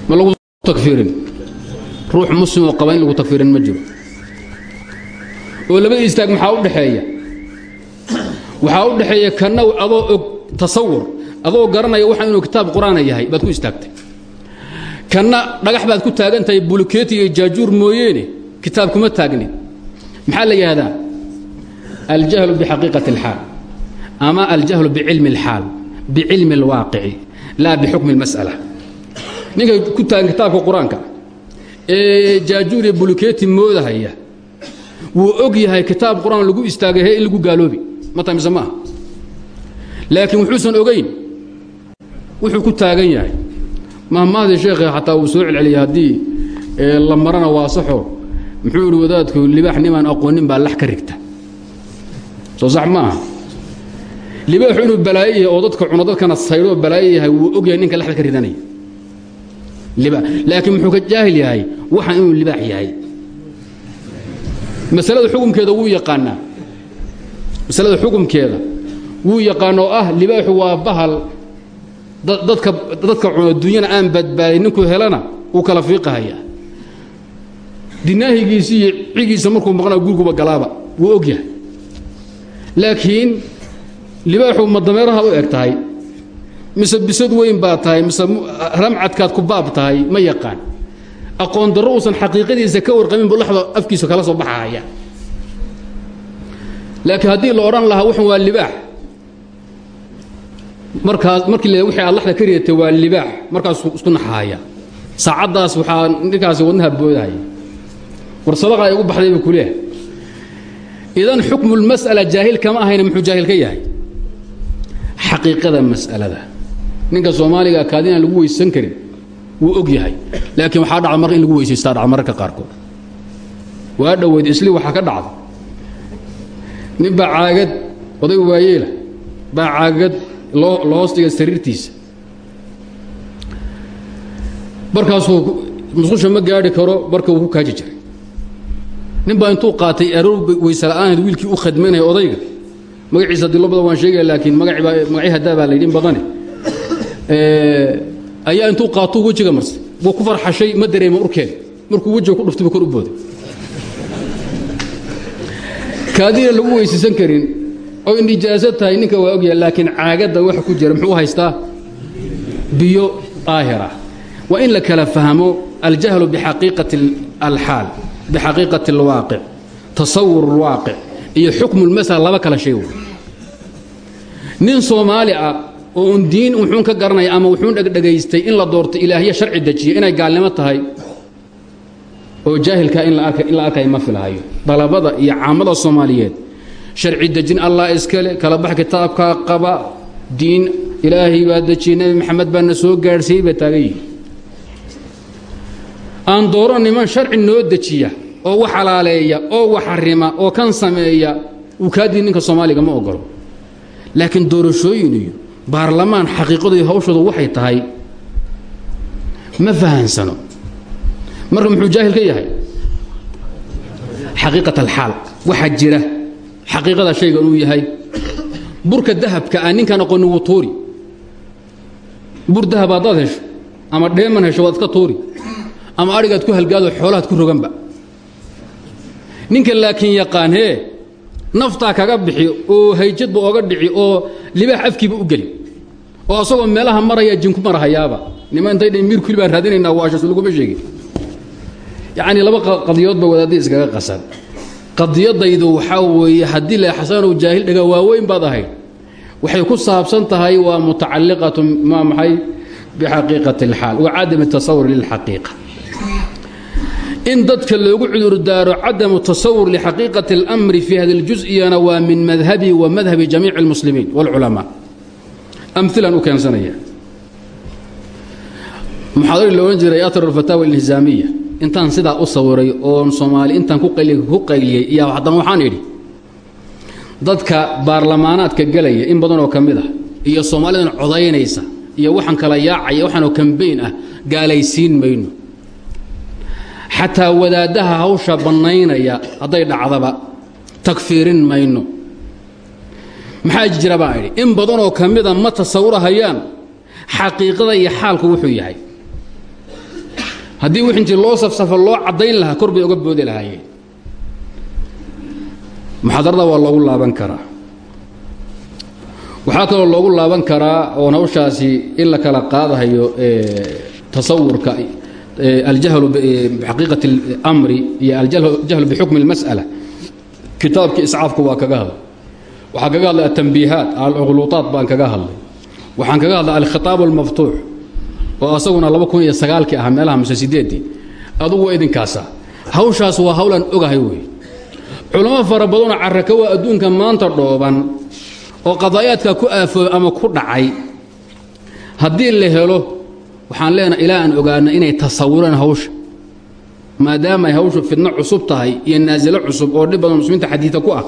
Ma lagu takfiirin? Ruux muslim oo qaba in lagu takfiirin ma jiro. Oo labada istaag maxaa u dhexeeya waxaa u dhexeeya kana adoo og tasawur adoo garanaya waxa inuu kitaab qur-aana yahay baad ku istaagtay kanna dhagax baad ku taagan tahay buluketi iyo jaajuur mooyeene kitaab kuma taagnin maxaa la yidhahdaa aljahlu bixaqiiqati اlxaal ama aljahlu bicilmi اlxaal bicilmi اlwaaqici laa bixukmi اlmas'ala ninka ku taagan kitaabka qur-aanka ee jaajuur iyo buluketi moodahaya wuu og yahay kitaab qur-aan lagu istaagay he in lagu gaaloobi mise maaha laakiin wuxuusan ogayn wuxuu ku taagan yahay. Mahmahdii sheekhe xataa uu soo celceliyay haddii la marana waa muxuu wadaadku libaax nimaan aqoonin baa lax ka soo sax maaha inuu balaayo oo dadka cuno dadkana saydhoo balaayo yahay wuu ninka laxda ka ridanaya. Laakiin muxuu ka jaahil yahay waxaan inuu libaax yahay. Masalada xukumkeeda wuu yaqaanaa masalada xukumkeeda wuu yaqaan oo ah libaaxu waa bahal. Dadka dadka cuno dunyana aan badbaadin ninkuu helana wuu kala fiiqahayaa. Dinaahigiisi iyo cigiisa markuu maqnaa guriguba galaaba wuu og yahay. Laakiin libaaxu ma dameeraha u eg tahay. Mise bisad weyn baa tahay mise ramcadkaad ku baab tahay ma yaqaan. Aqoon darro uusan xaqiiqadiisa ka warqabin buu laxda afkiisa kala soo baxahaya laakiin haddii la odhan lahaa wuxun waa libaax. Markaas markii le wixii aad laxda ka ridatay waa libaax. Markaasuu isku naxahaya saacaddaas waxaa ninkaasi wadnaha boodahaya war sadaqaa igu baxday buu kuleehay idan xukmu lmas'ala jaahil kama ahayna muxuu jaahil ka yahay? Xaqiiqada mas'alada. Ninka soomaaliga kaadinaan lagu weysan karin wuu og yahay. Laakiin waxaa dhacda mar in lagu weysaystaa dhaca mararka qaarkood. Waa dhoweyd isli waxaa ka dhacda nin baa caagad oday waayeela baa caagad loo loos dhiga sariirtiisa. Markaasuu musqusha ma gaadhi karo marka wuu ku kaaji jiray. Nin baa intuu qaatay aroor weyse la'aaneed wiilkii u khadmanaya odayga. Magaciisa haddii loo badan waan sheegaya laakiin magacii baa magacii haddaa baa la yidhin badane ayaa intuu qaatuu wejiga marsay. Wuu ku farxashay ma dareema urkeeda markuu wejiga ku dhuftay buu kor u booday kaadina lagu weysaysan karin oo nijaaso tahay ninka waa ogyahay laakiin caagadda waxa ku jira muxuu haystaa? Biyo daahira waa in la kala fahmo aljahlu bixaqiiqati alxaal bixaqiiqati alwaaqic tasawur alwaaqic iyo xukmu lmasala laba kala shay nin soomaali ah oo un diin wuxuun ka garanaya ama wuxuun dhegdhegaystay in la doorto ilaahyo sharci dejiya inay gaalnimo tahay oo jaahilkaa in la arkay ma filahayo dalabada iyo caamada soomaaliyeed sharci dejin allah iskale kala bax kitaabkaa qaba diin ilaahay baa dejiyey nebi maxamed baana soo gaadhsiiyey baa taagan yihi aan dooro niman sharci noo dejiya oo wax xalaaleeya oo wax xarima oo kan sameeya uu kaadii ninka soomaaliga ma ogolo laakiin doorashooyin iyo baarlamaan xaqiiqadii hawshoodu waxay tahay ma fahansano marka muxuu jaahil ka yahay? Xaqiiqat alxaal. Waxaa jira. Xaqiiqada shayga inuu yahay. Burka dahabka ah ninkaan aqooni wuu tuuri. Bur dahab haddaad hesho ama dheeman hesho waad iska tuuri. Ama adhigaad ku halgaado xoolahaad ku roganba. Ninka laakiin yaqaan hee naftaa kaga bixi oo hayjadba ooga dhici oo libaax afkiiba u geli. Oo asagoo meelaha maraya jinku marahayaaba. Nima intay dhan miir kuli baan raadinaynaa waashaas laguma sheegin yacnii laba qadiyoodba wadaadda iskaga qasan qadiyadaydu waxaa weeye haddii la xasanow jaahil dhaga waaweyn baad ahayd waxay ku saabsan tahay waa mutacalliqatu ma maxay bixaqiiqati alxaal wa cadami tasawur lilxaqiiqa in dadka loogu cudurdaaro cadamu tasawur lixaqiiqati اlamri fi hada اljus'iyana waa min madhabi wa madhabi jamiici اlmuslimiin wاlculamaa amilan u keensanaya muxaadari la odhan jiray atr alfataawa alnizaamiya intaan sidaa u sawiray oon soomaali intaan ku qayliyey iyo haddana waxaan idhi dadka baarlamaanaadka gelaya in badanoo ka mid ah iyo soomaalidan codaynaysa iyo waxaan kala yaacaya waxaanoo kambayn ah gaalaysiin mayno. Xataa wadaaddaha hawsha bannaynaya hadday dhacdaba tagfiirin mayno. Maxaa jira baan idhi in badanoo ka mida ma tasawurahayaan xaqiiqada iyo xaalku wuxuu yahay haddii wix intii loo safsafo loo caddayn lahaa kor bay oga boodi lahaayeen muxaadarada waa loogu laaban karaa waxaa kaloo loogu laaban karaa oon hawshaasi in la kala qaadahayo tasawurka aljahlu bixaqiiqati اlamri iyo aljahlu bixukmi اlmas'ala kitaabkii iscaafku waa kaga hadlay waxaan kaga hadlay atambiihaat alkhuluuطaat baan kaga hadlay waxaan kaga hadlay alkhitaab اlmaftuux oo asaguna laba kun iyo sagaalkii ahaa meelaha mise sideeddii adugu waa idinkaasa. Hawshaas waa hawlaan ogahay wey culamo fara badanoo adduunka maanta dhooban oo qadaayaadka ku aafoobay ama ku dhacay. Haddii la helo waxaan leenaha ilaa aan ogaano inay tasawureen hawsha. Maadaama ay hawshu fidno cusub tahay iyo naasilo cusub oo dhib muslimiinta xadiida ku ah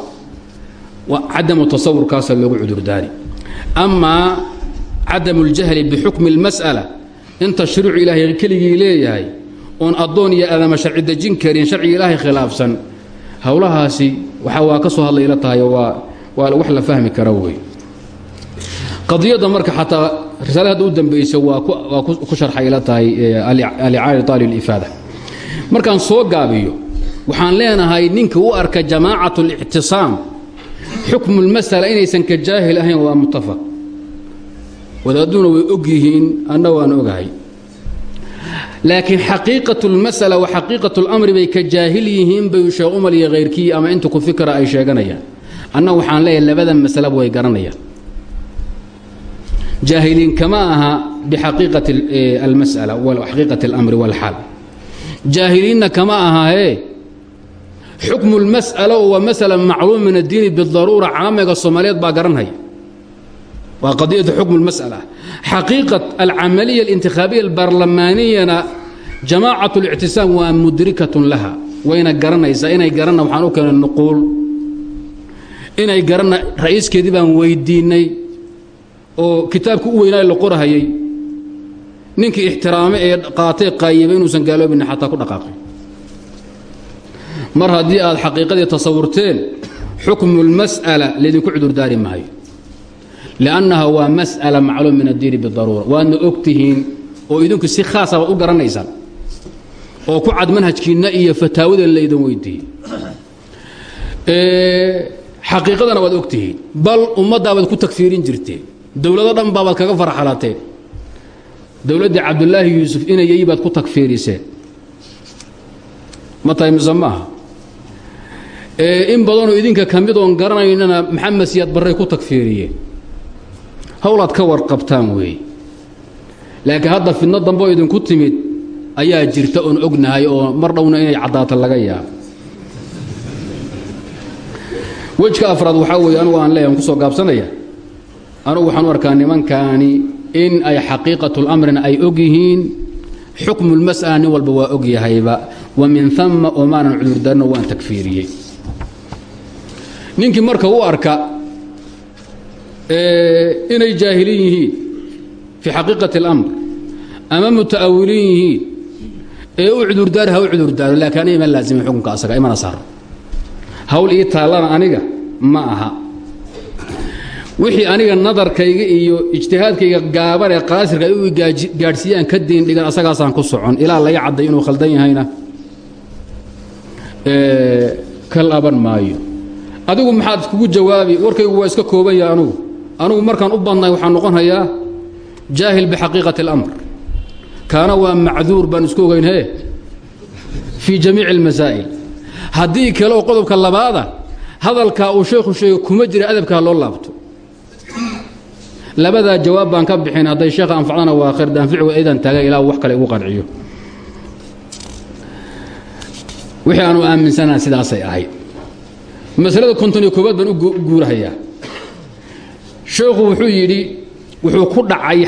cadamu tasawurkaasa loogu cudurdaari. Amaa cadamu اljahli bixukmi اlmas'ala in tashriicu ilaahay keligii leeyahay oon addoon iyo adama sharci dejin karin sharciga ilaahay khilaafsan. Howlahaasi waxa waa ka soo hadlayla tahay waa waa wax la fahmi kara wey qadiyadda marka xataa risaale hadda u dambaysa waa waa ku sharxay la tahay alicaali taali lifaada markaan soo gaabiyo waxaan leenahay ninka u arka jamaacat اlictisaam xukmu lmasala inaysan ka jaahil ahayn waa muttafaq wadaaduna way ogyihiin anna waan ogahay. Laakiin xaqiiqatulmasala wa xaqiiqatlamri bay ka jaahil yihiin bayu sheekh umar iyo khayrkii ama inta ku fikra ay sheeganayaan. Anna waxaan leeyahay labada masalaba way garanayaan. Jaahiliin kama aha bixaqiiqati eh, almasala xaqiiqati alamri walxaal jaahiliinna kama ahae xukmu lmas'ala wa masala macluum min addiini bidaruura caamiga soomaaliyeed baa garanhaya waa qadiyatu xukmu اlmas'ala xaqiiqat alcamaliya اlintikhaabiya albaarlamaaniyana jamaacat اlictisaam waa mudrikatun laha wayna garanaysaa inay garanna waxaan u keenay nuquul inay garanna ra'iiskeedii baan weydiinnay oo kitaabka u weynaa la qorahayay ninkii ixtiraame ee qaatay qaayaba inuusan gaaloobinna xataa ku dhaqaaqay mar haddii aad xaqiiqadii tasawurteen xukmu اlmas'ala laydinku cudurdaari maayo liannaha waa mas'ala macluum min addiini bidaruura waadna og tihiin oo idinku si khaasa baad u garanaysaan oo ku cad manhajkiinna iyo fataawadan laydin weydiiyey xaqiiqadana waad og tihiin bal ummaddaabaad ku tagfiirin jirteen dowlado dhan baabaad kaga farxalateen dowladdii cabdulaahi yuusuf inayay baad ku tagfiiriseen ma tahay mise maaha in badanoo idinka ka mid oon garanaynana siyaad barray ku tagfiiriyeen howlaad ka warqabtaan weeye laakiin hadda fidno dambe oo idinku timid ayaa jirta oon ognahay oo mar dhowna inay caddaato laga yaabo wejka afraad waxaa weeye anugu aan leeyahay aan ku soo gaabsanaya anugu waxaan u arkaa nimankaani in ay xaqiiqatulamrina ay og yihiin xukmu lmas'ala nin walba waa og yahayba wa min ama oo maanan cudurdaarino waan takfiiriyey. Ninkii marka u arka inay jaahiliin yihiin fii xaqiiqati اlamr ama muta'awiliin yihiin. Ee u cudurdaari ha u cudurdaaro laakiin aniga ima laazimay xukunka asaga imana saaro. Hawl ii taallana aniga ma aha. Wixii aniga nadarkayga iyo ijtihaadkayga gaaban ee qaasirka ay u gaadhsiiyaan ka diin dhigan asagaasaan ku socon ilaa laga cadday inuu khaldan yahayna. Kal aban maayo. Adigu maxaad kugu jawaabi warkaygu waa iska kooban yaha anugu markaan u badnay waxaan noqonhayaa jaahil bixaqiiqati اlamr kaana waa macduur baan isku ogayn he fii jamiici اlmasaa'il haddii kale oo qodobka labaada hadalkaa uu sheekhu sheegay kuma jira adabkaa loo laabto. Labadaa jawaab baan ka bixin hadday sheekha anfacdana waa khayr daanfici idan taagan ilaa wax kale igu qanciyo wixii aanu aaminsanaha sidaasay ahayd. Masalada konton iyo koobaad baan u guurahayaa sheekhu wuxuu yidhi wuxuu ku dhacay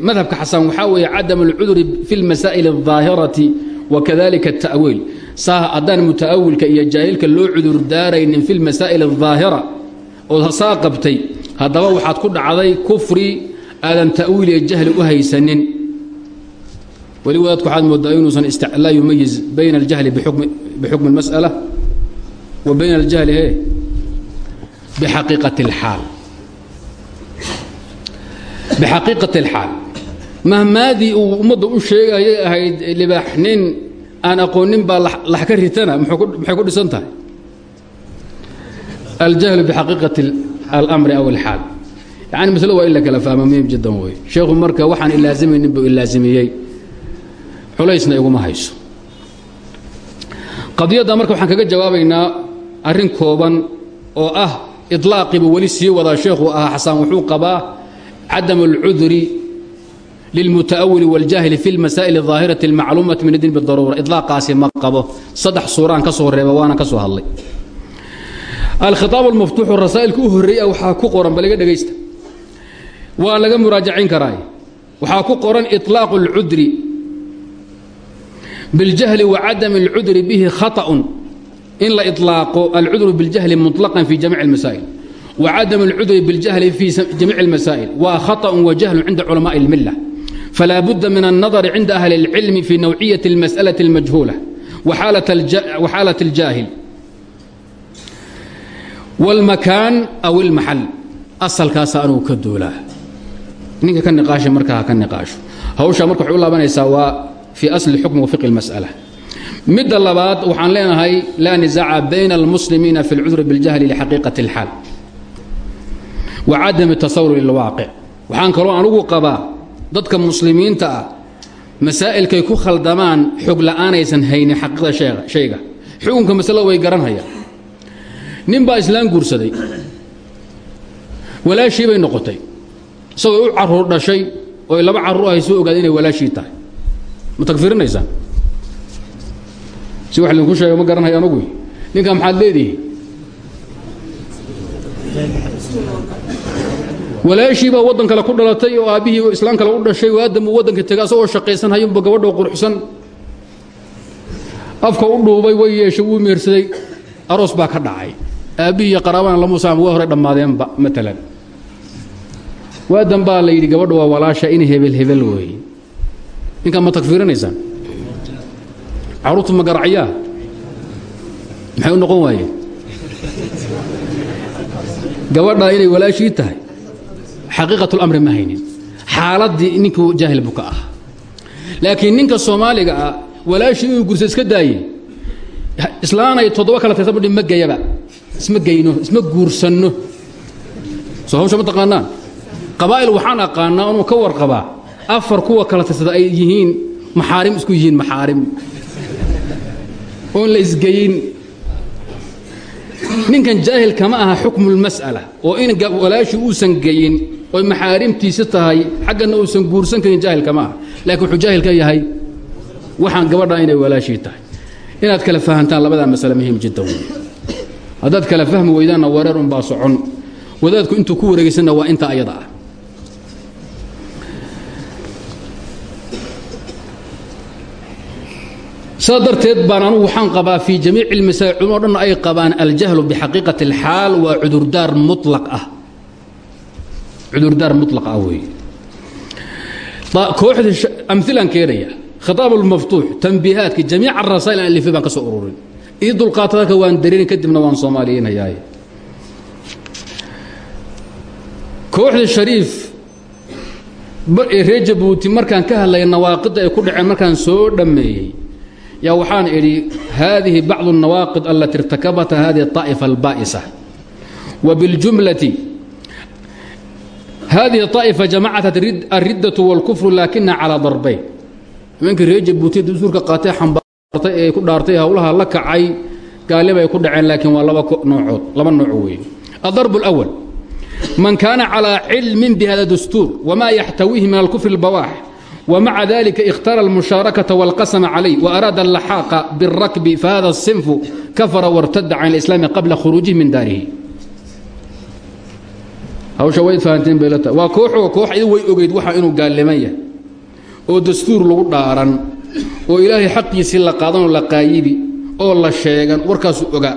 madhabka xasan waxaa weeye cadam اlcuduri fi اlmasaa'il الظaahirati wakadalika الta'wiil saa haddaan muta'awilka iyo jaahilka loo cudur daaraynin fi اlmasaa'il الظaahira oo saa qabtay haddaba waxaad ku dhacday kufri aadan ta'wiil iyo jahli u haysanin weli wadaadku waxaad moodaa inuusan laa yumayiz bayna اljahli bixukmi اlmas'ala wa bayna اljahli he bixaqiiqati اlxaal bixaqiiqati اlxaal mahmaadii uu ummadda u sheegayay ahayd libaax nin aan aqoonin baa lax ka ritana maxay ku dhisan tahay aljahlu bixaqiiqati almri aw alxaal yani maslo waa in la kala fahma muhiim jiddan wey sheekhu marka waxaan ilaazimaynin buu ilaasimiyey culaysna iguma hayso qadiyadda marka waxaan kaga jawaabaynaa arrin kooban oo ah iطlaaqiibu weli sii wadaa sheekhu ahaa xasaan wuxuu qabaa cadam اlcudri lilmutaأwili wاljaahili fi اlmasaa'il الظaahiraةi اlmacluumaةi min idin bidaruura iطlaaqaasi ma qabo saddex suuraan ka soo reeba waana ka soo hadlay alkhiطaab اlmaftuuxu rasaa'ilka u horreeya waxaa ku qoran bal iga dhegaysta waa laga muraajacayn karaa waxaa ku qoran iطlaaq اlcudri biاljahli wacadam اlcudri bihi khaطأun in la iطlaaqo alcudru biاljahli muطlaqan fi jamiic اlmasaa'il wacadam اlcudri biاljahli fi jamiic اlmasaa'il waa khaطأ wajahlu cinda culamaءi اlmila falaa budda min الnadr cinda ahli اlcilmi fi nawciyaة اlmasأlaة اlmajhuula waxaalaة اljaahil wاlmakaan aw اlmaxal asalkaasa anugu ka duulaa ninka ka niqaasha markaa ha ka niqaasho hawshaa marka waxay u laabanaysaa waa fii asli xukmi wa fiqi اlmas'ala midda labaad waxaan leenahay laa nisaaca bayna almuslimiina fi اlcudri biاljahli lixaqiiqati اlxaal wa cadami tasawur lilwaaqic. Waxaan kaloo anugu qabaa dadka muslimiinta ah masaa'ilkay ku khaldamaan xog la'aanaysan haynin xaqiiqda shayga. Xukunka masalada way garanhayaan. Nin baa islaam guursaday. Walaashii bay noqotay. Isagoo u carruur dhashay oo laba carruur ahay soo ogaada inay walaashii tahay. Ma tagfirinaysaan si wax idinku sheega ma garanhay anugu. Ninkaa maxaad leedihi walaashii baa waddan kale ku dhalatay oo aabbihii islaam kale u dhashay waadam uu waddanka tegay asagoo shaqaysanhayunba gabadho quruxsan. Afka u dhuubay way yeeshay wuu meersaday aroos baa ka dhacay. Aabbihii iyo qaraabana lamuusaam waa hore dhammaadeenba maalan waadan baa la yidhi gabadha waa walaasha in hebel hebel weeye ninkaa ma tagfiirinaysaan carruurtu ma garacyaa maxay u noqon waayeen gabadhaa inay walaashii tahay. Xaqiiqat lamri ma haynin. Xaaladdii ninkuu jaahil buu ka laakiin ninka soomaaliga ah walaashii inuu iska daaye islaanay toddoba kala taysa budhi ma isma geyno isma guursanno. Soo hawsha ma taqaanaan? Qabaa'il waxaan aqaanaa inuu ka warqabaa afar kuwa kala taysada ay yihiin maxaarim isku yihiin maxaarim. Oon la isgeyin ninkan jaahil kama aha xukmu lmas'ala oo in walaashii uusan geyin oy maxaarimtiisi tahay xaggana uusan guursan karin jaahil kama aha. Laakiin wuxuu jaahil ka yahay waxaan gabadha inay walaashii tahay. Inaad kala fahantaan labadaa masale muhiim jiddan wey haddaad kala fahmi weydaanna wareer unbaa socon. Wadaadku intuu ku wareegaysanna waa inta ayada ah sidaa baan anugu waxaan qabaa fii jamiic ilmasaa'il culmo dhan ay qabaan aljahlu bixaqiiqati alxaal waa cudurdaar mulaq ah. Cudurdaar mulaq ah weeye. Kooxdii amilaan keenaya khitaab ulmaftuux tambiihaadki jamiic arasaa'il aan alifay baan ka soo ururin. Ii waan dareeni kadibna waan soomaaliyeynayaaye kooxdii shariif reer jabuuti markaan ka hadlaya nawaaqidda ay ku dhaceen markaan soo dhammeeyey yaa waxaan idhi haadihi bacdu الnawaaqid alati irtakabata hadihi الطaa'ifa اlbaa'isa wa biاljumlati hadihi طaa'ifa jamacat الriddaة wاlkufru laakina calىa darbayn nimankii reer jabuuti dastuurka qaatay xambaartay ee ku dhaartay howlaha la kacay gaalnima ay ku dhaceen laakiin waa laba noocood laba nooc weeye adarb اlأwal man kaana calىa cilmin bihada dastuur wma yaxtawiihi min alkufr اlbawaax ومع ذلك اختار المشاركة والقسم عليه وأراد اللحاق بالركب فهذا الصنف كفر وارتد عن الإسلام قبل خروجه من داره hawsha way fahanteen bay la tahay waa kooxoo koox idin way ogeyd waxa inuu gaallimaya oo dastuur lagu dhaaran oo ilaahay xaqiisii la qaadanoo la qaayibi oo la sheegan warkaasu ogaa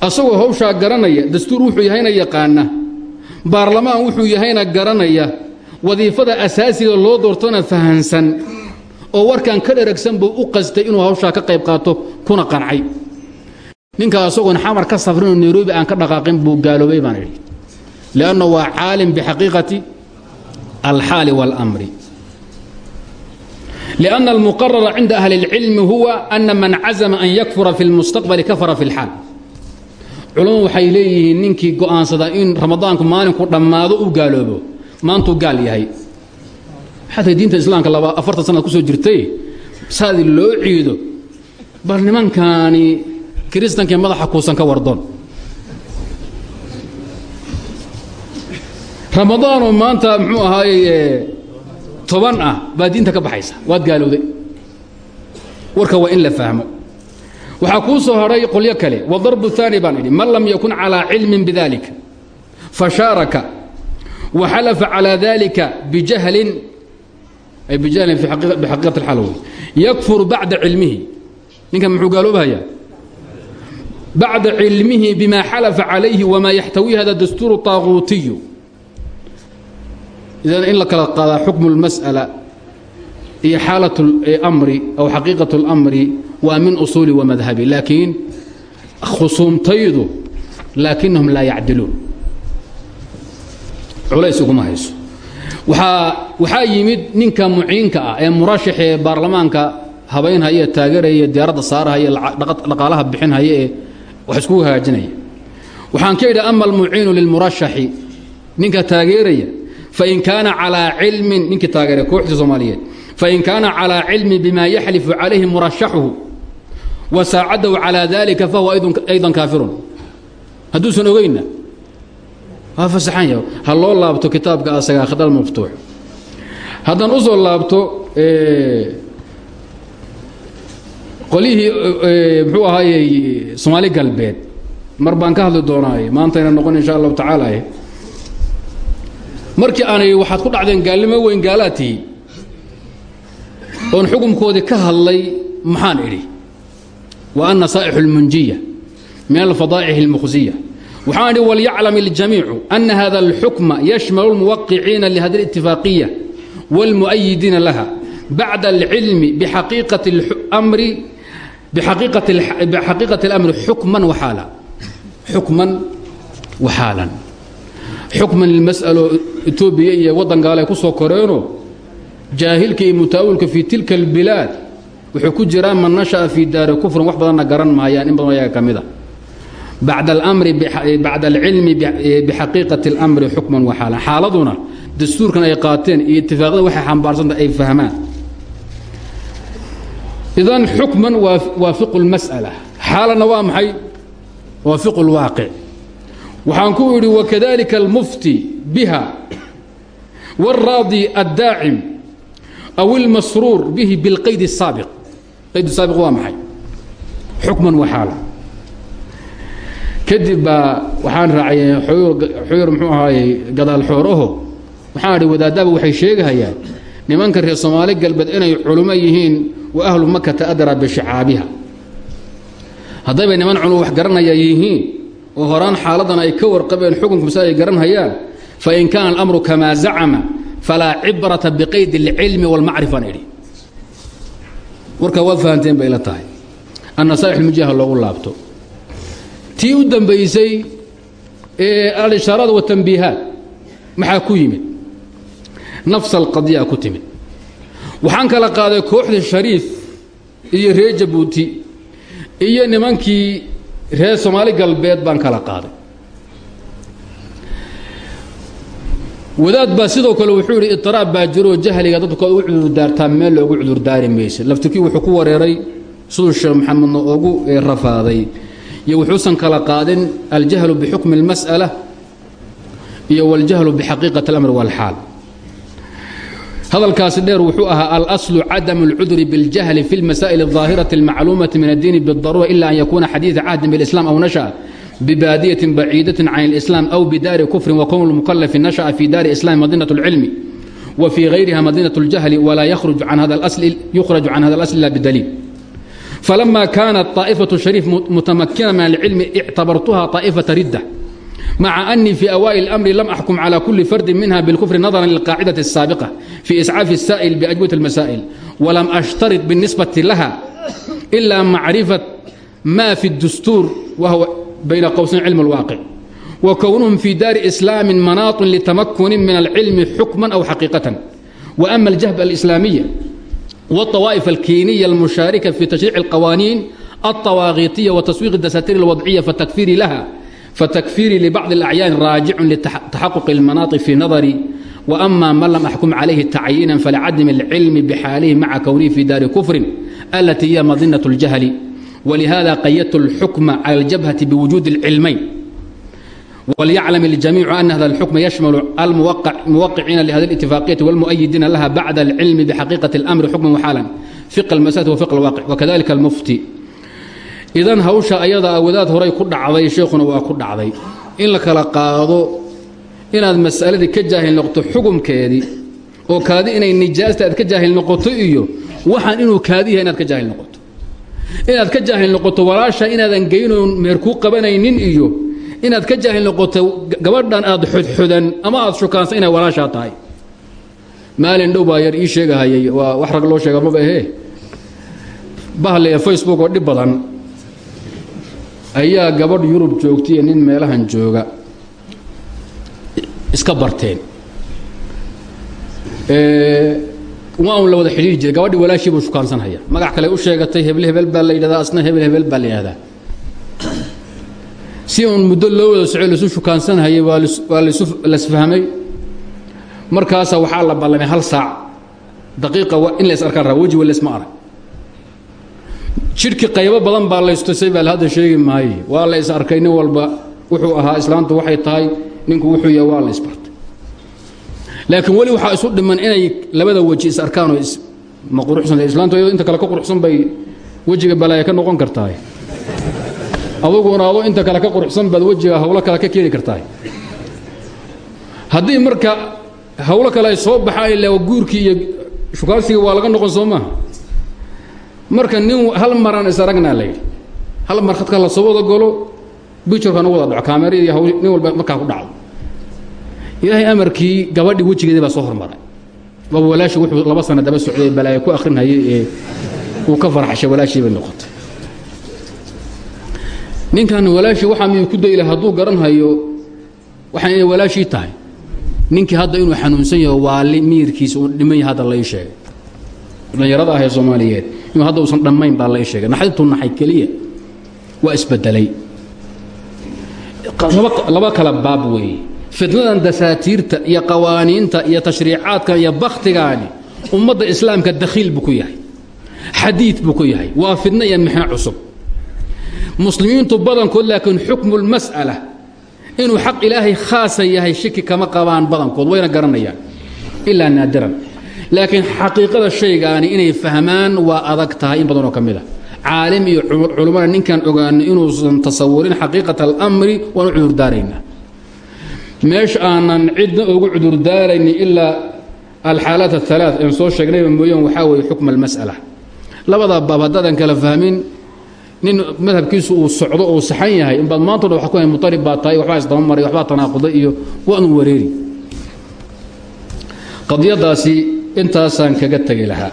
asagoo hawshaa garanaya dastuur wuxuu yahayna yaqaana baarlamaan wuxuu yahayna garanaya wadiifada asaasiga loo doortona fahansan oo warkan ka dheragsan buu u qastay inuu hawshaa ka qayb qaato kuna qancay ninkaa asagoon xamar ka safrinoo nairobi aan ka dhaqaaqin buu gaaloobay baan idhi lianna waa caalim bixaqiiqati alxaali waاlamri lianna almuqarara cinda ahli اlcilmi huwa ana man cazama an yakfura fi اlmustaqbali kafara fi اlxaal culammadu waxay leeyihiin ninkii go'aansadaa in ramadaanku maalinku dhammaado u gaaloobo maantuu gaal yahay. Xataa diinta islaamka laba afartan sanad ku soo jirtay saadii loo ciido bal nimankaani kiristankii madaxa kuusan ka wardoon. Ramadaanoo maanta muxuu ahaaye toban ah baa diinta ka baxaysa waad gaalowday. Warka waa in la fahmo. Waxaa kuu soo hadhay qolyo kale wadarbu ثaani baan idhi man lam yakun calىa cilmin bidalik fashaaraka وxلف على ذلكa بجهل ay بجهل بحقيقة الحال wy يكفر baعda علمihi ninkan mxuu gaaloobhaya baعda علمihi بma xلف عaليهi وma يحتوي hada دستور طاaغuuتي إذا in la kala qaadaa xukم المسألة iyo xaalaة الأمri أو xaقيiقaة الأمri waa min أصuuلi ومذهبi laakiin khusuumtaydu laakinahum laa yacdiluun culays uguma hayso. Waxaa yimid ninka muciinka ah ee murashaxee baarlamaanka habaynhaya ee taageeraya diyaaradda saarahaya dhaqaalaha bixinhaya ee wax iskugu hagaajinaya. Waxaan ka idhi ama almuciinu lilmurashaxi ninka taageeraya fain kaana calaa cilmin ninkii taageeray kooxdii soomaaliyeed fain kaana calaa cilmin bima yaxlifu calayhi murashaxuhu wa saacadahu calaa dalika fahuwa aydan kaafirun. Hadduusan ogeyna waa fasaxan yaho ha loo laabto kitaabka asagaa khadal maftuux haddaan u soo laabto qolihii muxuu ahaayey soomaali galbeed. Mar baan ka hadli doonaaye. Maantayna noqon insha allahu tacaala markii aanay waxaad ku dhacdeen gaalnimo weyn gaalaad oon xukumkoodii ka hadlay maxaan idhi? Wa ana saa'ixu اlmunjiya min alfadaa'ix اlmukhsiya waxaan idhi walyaclam اljamiicu ana hada اlxukma yashmalu اlmuwaqiciina lihadi اlاtifaaqiya wاlmuؤayidiina laha bacda اlcilmi bxaqiiqati اmri bxaqiiqati اlamri xukman waxaala xukman waxaalan xukman lilmas'alo etoobiya iyo waddan gaale ay ku soo koreenoo jaahilka iyo mutaawilka fii tilka albilaad wuxuu ku jiraa man nasha'a fii daari kufrin wax badanna garan maayaan in badan ayaga ka mid a bacda alamri bacda alcilmi bixaqiiqati اlamri xukman waxaalan xaaladuna dastuurkan ay qaateen iyo itifaaqyada waxay xambaarsanta ay fahmaan idan xukman waa fiqu اlmas'ala xaalana waa maxay waa fiqu اlwaaqic waxaan ku idhi wakadalika almufti biha wاlraadi addaacim aw اlmasruur bihi biاlqayd الsaabiq qayd saabiq waa maxay xukman waxaala kadib baa waxaan raacay xuyur muxuu ahaaye gadaal xooraho waxaan idhi wadaadaba waxay sheegahayaan nimanka reer soomaali galbeed inay culummo yihiin wa ahlu makata adraa bishicaabiha haddayba niman culum wax garanaya yihiin oo horaan xaaladan ay ka warqabeen xukunku mase ay garanhayaan fain kaana alamru kamaa zacama falaa cibrata biqayd اlcilmi wاlmacrifaan idhi warkaa waad fahanteen bay la tahay. Annasaaix lmujaha loogu laabto tii u dambaysay ee alishaaraat watanbiihaat maxaa ku yimid? Nafs alqadiya ku timid. Waxaan kala qaaday kooxdii shariif iyo reer jabuuti iyo nimankii reer wadaad baa sidoo kale wuxuu yidhi iطiraab baa jiroo jahliga dadku u cudurdaartaa meel loogu cudurdaari mayse. Laftirkii wuxuu ku wareeray siduu sheekh maxamedna ogu rafaaday iyo wuxuusan kala qaadin aljahlu bixukmi اlmas'ala iyo waاljahlu bixaqiiqati اlamr wاlxaal hadalkaasi dheer wuxuu ahaa alaslu cadam اlcudri biاljahli fi اlmasaa'il الظaahiraةi اlmacluumaةi min addiini bالdaruura ila an yakuuna xadiiثa cahdin bاlislam aw nashaأ بباadية بعيiدة عن الإسلام أو بدار كفر وكون المكلف نشأ في دار إسلام مdينة العلم وفي غيرها مdينة الجهل ولا يخرج عن هذا الأصل إلا بدليل فلما كانت طائفة الشريف متمكنة من العلم اعتبرتها طائفة ردة مع أني في أوائل الأمر لم أحكم على كل فرد منها بالكفر نظرا للقاعدة السابقة في إسعاف السائل بأجوبة المسائل ولم أشترط بالنسبة لها إلا معرفة ما في الدستور وهو بين قوسين علم الواقع وكونهم في دار إسلام مناط لتمكن من العلم حكما أو حقيقة وأما الجهبة الإسلامية والطوائف الكينية المشاركة في تشريع القوانين الطواغيتية وتسويق الدساتير الوضعية فالتكفير لها فتكفيري لبعض الأعيان راجع لتحقق المناط في نظري وأما من لم أحكم عليه تعيينا فلعدم العلم بحاله مع كونه في دار كفر التي هي مظنة الجهل ولهذا قيدت الحكم على الجبهة بوجود العلمين وليعلم الجميع أن هذا الحكم يشمل الموقع موقعين لهذه الاتفاقية والمؤيدين لها بعد العلم بحقيقة الأمر حكما وحالا فقه المسألة وفقه الواقع وكذلك المفتي إذن هوشا أيضا أوداد هري كل عضي شيخنا وكل عضي إن لك لقاضو إن هذه المسألة كجاهل نقطة حكم كيدي وكادي إن النجاسة كجاهل نقطة إيو وحن إنه كادي هنا كجاهل نقطة inaad ka jaahil noqoto walaasha inaadan geynoon meer kuu qabanaynin iyo inaad ka jaahil noqoto gabadhan aad xodxodan ama aad shukaansan inay walaashaa tahay. Maalin dhow baa yar ii sheegahayay waa wax rag loo sheega maba ahee bahle facebook oo dhib badan. Ayaa gabadh yurub joogtaiyo nin meelahan jooga. Iska barteen. Waa un la wada xidhiiri jiray. Gabadhi walaashii buu shukaansanhaya magac kale u sheegatay hebel hebel baa la yidhahdaa asna hebel hebel baa la yidhahdaa si uun muddo loo wada soco laisu shukaansanhayay waa lasfahmay markaasa waxaa la ballamay hal saac. Daqiiqa in lays arkaan raa weji walaysma arag. Jidhkii qaybo badan baa laystusay baa hadda sheegi maaye. Waa la is arkay nin walba wuxuu ahaa islaantu waxay tahay ninku wuxuu yahay waa la isbartay. Laakiin weli waxaa isu dhiman inay labada weji is arkaanoo ma quruxsan islaantu iyadoo inta kale ka quruxsan bay wejiga balaaya ka noqon kartahay aduguna adoo inta kale ka quruxsan baad wejiga hawlo kale ka keeni kartahay. Haddii marka hawlo kale ay soo baxaan ila guurkii iyo shukaansiga waa laga noqon soo maaha. Marka nin hal maraan is aragnaa la yidhi hal mar khadka la soo wada golo bicorkan u wada dhaco kaameradii haw nin walba markaa ku dhacdo ilaahay amarkii gabadhii wejigeedii baa soo hormaray. Waaba walaashi wuxuu laba sana daba socday balaayo ku akhrinhayay ee uu ka farxashay walaashii bay noqotay ninkan walaashii waxaa miyuu ku dayla hadduu garanhayo waxaan inay walaashii tahay. Ninkii hadda inuu xanuunsan yaho waali miyirkiisa uu dhiman yahay hadda lai sheegay. Dhallinyarada ah ee soomaaliyeed inuu hadda uusan dhammayn baa lai sheegay. Naxdintuu naxay keliya. Waa isbedelay. Laba kala baab weeye. Fitnadan dasaatiirta iyo qawaaniinta iyo tashriicaadkan iyo bakhtigaani ummadda islaamka dakhiil buu ku yahay. Xadiid buu ku yahay. Waa fitno iyo mixno cusub muslimiintu badankood laakiin xukmu lmas'ala inuu xaq ilaahay khaasa yahay shiki kama qabaan badankood wayna garanayaan ilaa naadiran. Laakiin xaqiiqada shaygaani inay fahmaan waa adag tahay in badanoo ka mid a caalim iyo culummada ninkaan ogaano inuusan tasawurin xaqiiqata alamri waan u cudurdaaraynaa meesha aanan cidna ugu cudurdaaraynin ilaa alxaalaat ahalaa een soo sheegnayba mooyaan waxaa weeye xukma almas'ala labadaa baab haddaadan kala fahmin nin madhabkiisu uu socdo uu saxan yahay inbaad maanta waa ku hay baa tahay waxbaa isdabamaray waxbaa tanaaquday iyo waanu wareeri. Qadiyadaasi intaasaan kaga tegi lahaa.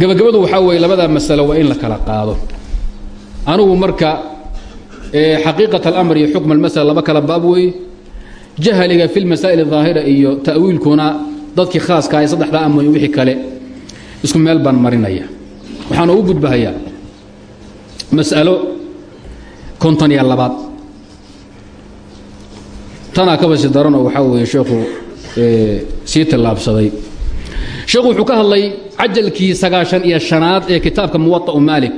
Gabagabadu waxaa weeye labadaa masalo waa in la kala qaado. Anugu marka xaqiiqat alamr iyo xukm almasala laba kala baab weeye jahliga fi lmasaa'il ahaahira iyo ta'wiilkuna dadkii khaaska ay saddexdaa amooye wixii kale isku meel baan marinaya waxaan ugu gudbahayaa mas'alo konton iyo labaad. Tanaa kabasi daranoo waxaa weeye sheekhu sii tillaabsaday. Sheekhu wuxuu ka hadlay cajalkii sagaashan iyo shanaad ee kitaabka muwaطa'u maalik.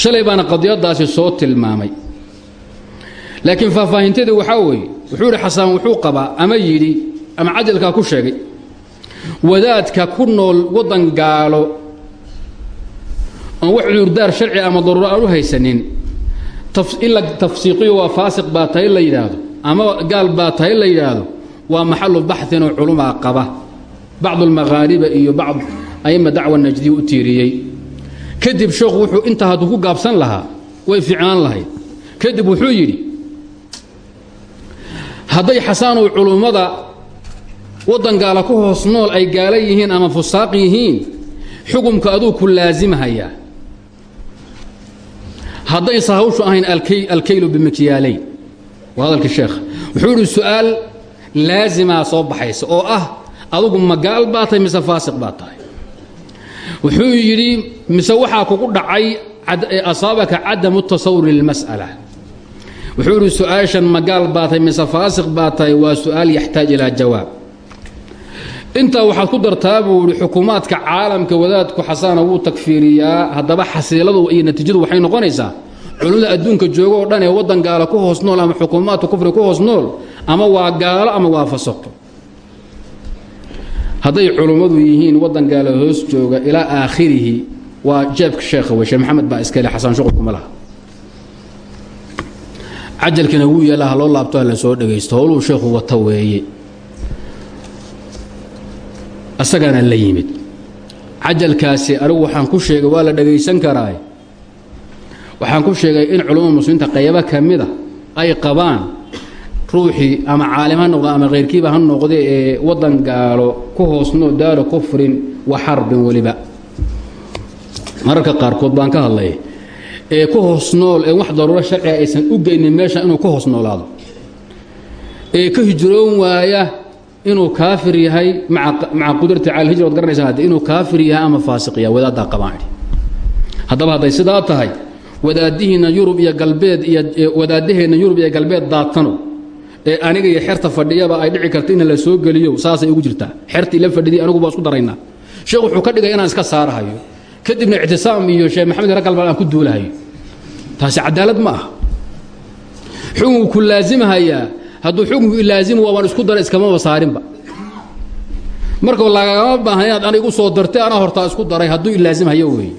Shalay baana qadiyadaasi soo tilmaamay. Laakiin faahfaahinteedii waxaa weeye wuxuu yidhi xasaan wuxuu qabaa ama yidhi ama cajalkaa ku sheegay. Wadaadka ku nool waddan gaalo oon wax cudurdaar sharci ama daruuro aan u haysanin in la tafsiiqiyo waa faasiq baa tahay la yidhaahdo ama gaal baa tahay la yidhaahdo waa maxalu baxinoo culumaa qaba. Bacdu almaqaariba iyo bacd ayma dacwa najdiya u tiiriyey. Kadib sheekhu wuxuu intaa hadduu ku gaabsan lahaa way fiicnaan lahayd. Kadib wuxuu yidhi hadday xasaanow culummada waddan gaala ku hoos nool ay gaala yihiin ama fusaaq yihiin xukumka aduu ku laasimhayaa haddaysa hawshu ahayn alkaylu bimikyaalayn waa hadalkii sheekha wuxuu yidhi su'aal laasimaa soo baxaysa oo ah adugu ma gaal baa tahay mise faasiq baa tahay? Wuxuu yidhi mise waxaa kugu dhacay asaabaka cadamu tasawuri lilmas'ala wuxuu yidhi su'aashan baa tahay mise faasiq baa tahay waa su'aal yaxtaaj jawaab intaa waxaad ku dartaa buu ihi xukuumaadka caalamka wadaadku xasaana wuu takfiiriyaa. Haddaba xasiiladu iyo natiijadu waxay noqonaysaa culimmada adduunka joogo oo dhan ee waddan gaalo ku hoos nool ama xukuumaadka kufri ku hoos nool ama waa gaalo ama waa fasaqo hadday culummadu yihiin waddan gaalo hoos jooga ilaa aakhirihi waa jeebka sheekha wey sheekh maxamed baa iskale xasaan shuqulkuma laha. Cajalkina wuu yaalla loo laabto la soo dhegaysto howluu sheekhu wata weeye asagaana la yimid. Cajalkaasi anigu waxaan ku sheegay waa la dhagaysan karaa waxaan ku sheegay in culummada muslimiinta qaybo ka mida ay qabaan ruuxii ama caalim ha noqdo ama khayrkiiba ha noqde ee waddan gaalo ku hoosnoo daaro kufrin wa xarbin weliba mararka qaarkood baan ka hadlay ee ku hoos nool ee wax daruuro sharciga aysan u geynin meesha inuu ku hoos noolaado ee ka hijroon waaya inuu kaafir yahay maca qudrati cala hijra waad garanaysaa hadde inuu kaafir yahay ama faasiq yahay wadaaddaa qabaan haddaba hadday sidaa tahay wadaadihiinna yurub iyo galbeed iyo wadaadaheenna yurub iyo galbeed daatano ee aniga iyo xerta fadhiyaba ay dhici karta in la soo geliyo saasay ugu jirtaa. Xertii la fadhiday anigu baa isku daraynaa. Sheekh wuxuu ka dhigay inaan iska saarahayo. Kadibna ictisaam iyo sheekh maxamed ragalbal aan ku duulahayo. Taasi cadaalad ma aha. Xukunku ku hadduu xukunku ilaasimu waabaan isku dara iskamaba saarinba marka lagagama baahan inaad anigu soo dartay anaa hortaa isku daray hadduu ilaasimhayo weeye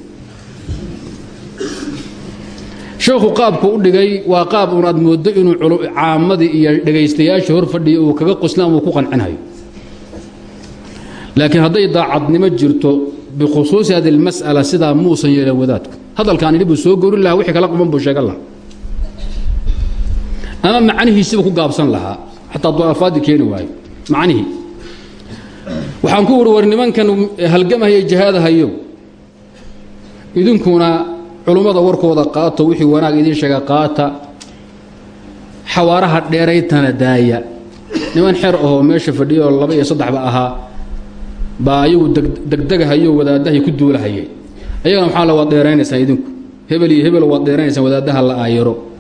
sheekhu qaabku u dhigay waa qaab uun aad mooddo inuu caamadii iyo dhegaystayaasha hor fadhiya uu kaga qoslaan uu ku qancinhayo laakiin hadday daacadnimo jirto bikhusuusi hadi اlmas'ala sidaa muusan yeelan wadaadku hadalkaan idhi buu soo gorin lahaa wixii kala quban buu sheegan ama macnihiisiba ku gaabsan lahaa. Xataa du'afaadii keeni waayo. Macnihii waxaan ku uhi war nimankan halgamahaya jihaadahayo. Idinkuna culummada warkooda qaato wixii wanaag idiin sheega qaata. Xawaaraha dheeraytana daaya. Niman xer ahoo meesha fadhiyo oo laba iyo saddexba ahaa baa ayagu degdegahayo wadaadahay ku duulahayay. Ayagana waxaa la waad dheeraynaysaan idinku. Hebel iyo hebel waad wadaadaha la aayaro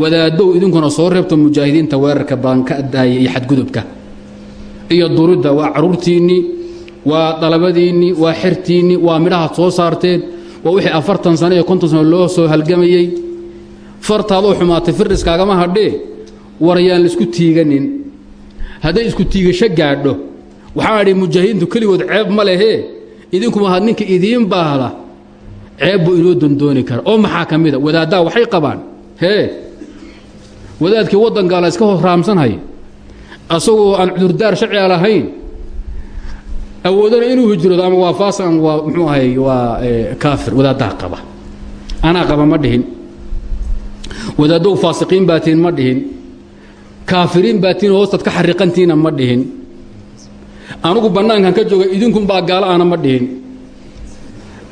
wadaadow idinkuna soo reebto mujaahidiinta weerarka baan ka iyo xadgudubka. Iyo duridda waa caruurtiinnii waa dalabadiinnii waa xertiinnii waa midhahaad soo saarteen waa wixii afartan sano iyo konton sano loo soo halgamayey. Fartaadoo xumaatay firriskaagama hadhee war yaan la isku tiiganin. Hadday isku tiigasho gaadho waxaan idhi mujaahidiintu keligood ceeb ma lehee idinkuma had ninka idiin baahda. Ceeb buu inoo dondooni kara oo maxaa ka mida wadaaddaa waxay qabaan. Hee wadaadkii waddankaa la iska horaamsanhay asagoo aan cudurdaar sharciga lahayn awoodana inuu hijroodo ama waa faasiq ama waa muxuu ahay waa kaafir wadaaddaa qaba. Anaa qaba ma dhihin. Wadaaddow faasiqiin baa tihin ma dhihin. Kaafiriin baa tihin hoostaad ka xariqantiina ma dhihin. Anugu bannaankan ka jooga idinkunbaa gaalo ana ma dhihin.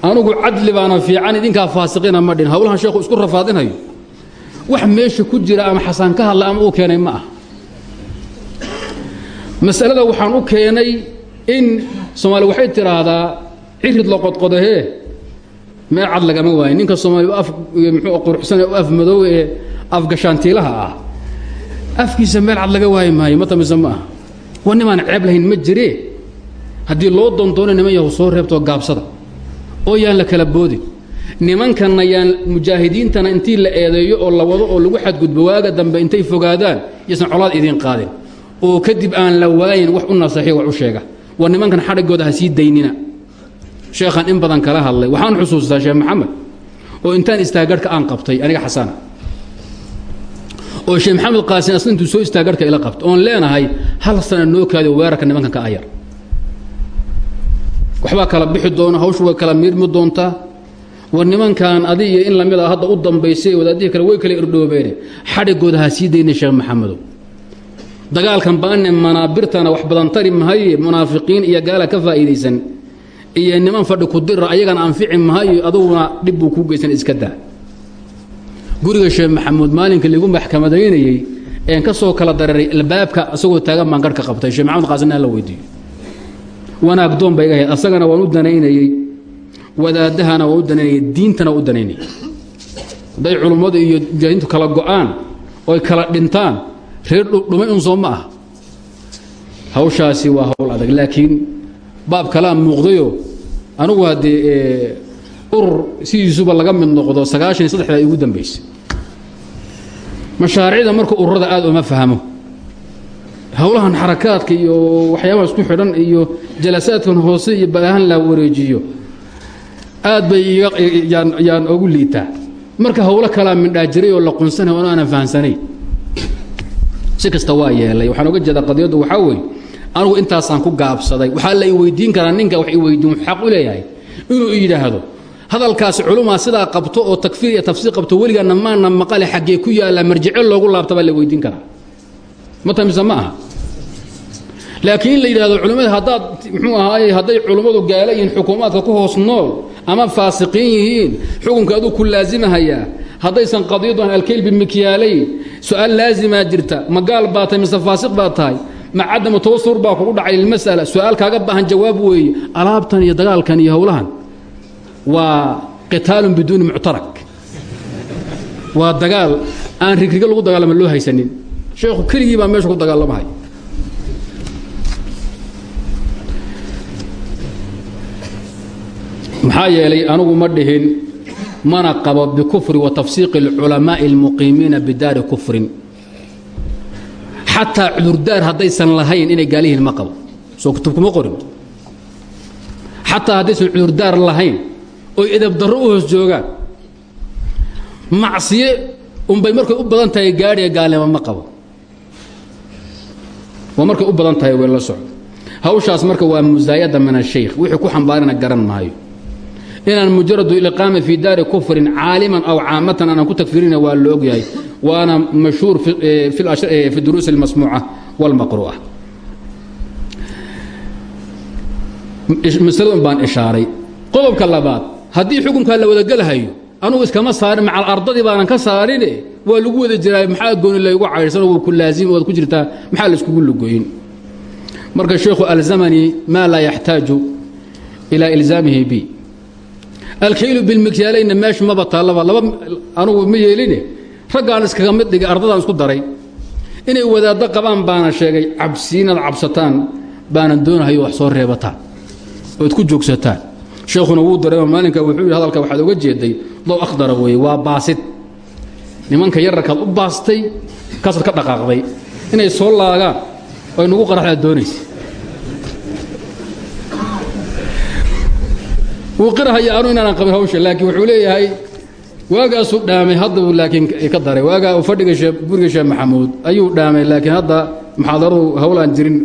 Anugu cadli baana fiican idinkaa faasiqiina ma dhihin. Hawlahan sheekhu isku rafaadinayo wax meesha ku jira ama xasaan ka hadla ama uu keenay ma ah masalada waxaan u keenay in soomaali waxay tidhaahdaa cirid la qodqodahee meel cad lagama waayo ninka soomaali af muxuu quruxsan ee u af madow ee afgashaantiilaha ah. Afkiisa meel cad laga waayi maayo ma tamise ma ah waa nimaan ceeb lahayn ma jiree haddii loo doondoona niman yahu soo reebtoo gaabsada oo yaan la kala boodin nimankanna yaan mujaahidiintana intii la eedeeyo oo la wado oo lagu xadgudbo waaga dambe intay fogaadaan yaysan colaad idiin qaadin. Oo kadib aan la waayin wax u nasaxiyo wax u sheega. War nimankan xadhigooda ha sii daynina. Sheekhan in badan kala hadlay. Waxaan xusuustaa sheekh maxamed oo intaan istaagarhka aan qabtay aniga xasana oo sheekh maxamed qaasin asna intuu soo istaagarhka ila qabtay oon leenahay hal sana noo kaadi weerarka nimankan ka ayar waxbaa kala bixi doona hawshu way kala miirmi doontaa war nimankan adi iyo in la mid a hadda u dambaysay wadaadihii kale way kala irdhoobeene. Xadhigooda ha sii dayna sheekh maxamedow dagaalkan baane manaabirtana wax badan tari mahaye munaafiqiin iyo gaala ka faa'iidaysan. Iyo niman fadhi ku dira ayagana anfici mahayo aduguna dhib buu kuu geysan iska daa. Guriga sheekh maxamuud maalinka lagu maxkamadaynayey een ka soo kala dareeray albaabka asagoo taagan baan garhka qabtay. Sheekh maxamed qaasinna la weydiiyo wanaag bay ahayd asagana waan u danaynayey wadaadahana waan u danaynayey diintana waan u danaynayey hadday culummadu iyo mujaahidiintu kala go'aan oy kala dhintaan reer dhumay un soo ma ah hawshaasi waa hawl adag laakiin baab kalaa muuqdayo. Anugu haddee urur sidiisuba laga mid noqdo sagaashan iyo saddexda igu dambaysay. Mashaariicda marka ururada aad uma fahmo. Howlahan xarakaadka iyo waxyaabaha isku xidhan iyo jalasaadkan hoose iyo baahan la wareejiyo aad bay yaan ogu liitaa marka howlo kalaa mindhaa jiray oo la qunsanay oo aanan fahamsanayn si kasta waa yeelay. Waxaan oga jeedaa qadiyaddu waxaa weeye anugu intaasaan ku gaabsaday. Waxaa la i weydiin karaa ninka wax i weydiin wuxuu xaq u leeyahay inuu yidhaahdo. Hadalkaasi culumaa sidaa qabto oo takfiir iyo tafsiir qabto weligaana maana maqale xaggee ku yaallaa marjice loogu laabta la weydiin karaa. Ma tamise ma aha laakiin in la yidhahdo culimmada haddaad muxuu ahaaye hadday culummadu gaala yihiin xukuumaadka ku hoos nool ama faasiqiin yihiin xukunka ku laasimahayaa haddaysan qadiyadu aan alkayl bimikyaalayn su'aal laazimaa jirta ma gaal baa tahay mise faasiq baa tahay ma cadamu tawasur baa kugu dhacay lilmas'ala su'aal kaaga baahan jawaab weeye alaabtan iyo dagaalkan iyo howlahan waa qitaalun biduuni muctarak. Waa dagaal aan rigrigo lagu dagaalama loo haysanin. Sheekhu keligii baa meesha ku dagaalamahay maxaa yeelay anugu ma dhihin mana qabo bikufri wa tafsiiqi اlculamaaءi اlmuqiimiina bidaari kufrin xataa cudurdaar haddaysan lahayn inay gaal yihiin ma qabo soo kutub kuma qorin xataa haddaysan cudurdaar lahayn oy edabdarro u hoos joogaan macsiye unbay markay u badan tahay gaadhiga gaalnimo ma qabo waa markay u badan tahay way la socdo hawshaas marka waa musaayada min ashaykh wixii ku xambaarina garan maayo inaan mujaradu iliqaama fii daari kufrin caaliman aw caamatan aanan ku tagfirina waa la ogyahay waana mashhuur fi duruus اlmasmuuca wاlmaqru'a masaladan baan ishaaray. Qodobka labaad haddii xukunkaa la wadagelhayo anugu iskama saarin macal ardadii baanan ka saarine waa lagu wada jiraa maxaa gooni laygu caydhsano wuu ku laazim waad ku jirtaa maxaa laiskugu lugoyin? Marka sheekhu alzamanii maa laa yaxtaaju ilaa ilzaamihi bi alkaylu bilmikyaalayna meeshu maba taallaba laba anugu ma yeeline raggaan iskaga mid dhigay ardadaan isku daray. Inay wadaaddo qabaan baana sheegay cabsiinaad cabsataan baanan doonahayo wax soo reebataan ood ku joogsataan. Sheekhuna wuu dareema maalinka wuxuu yidhi hadalka waxaad oga jeeday dow akhdara weeye waa baasid. Nimanka yararkaad u baastay kaasaad ka dhaqaaqday. Inay soo laagaan oy nagu qaraxdaad doonaysa wuu qirahaya anu inaanan qabin hawsha laakiin wuxuu leeyahay waagaasuu dhaamay haddau laakiin ka daray. Waagaa fadhiga guriga sheekh maxamuud ayuu dhaamay laakiin hadda muxaadaradu hawlaan jirin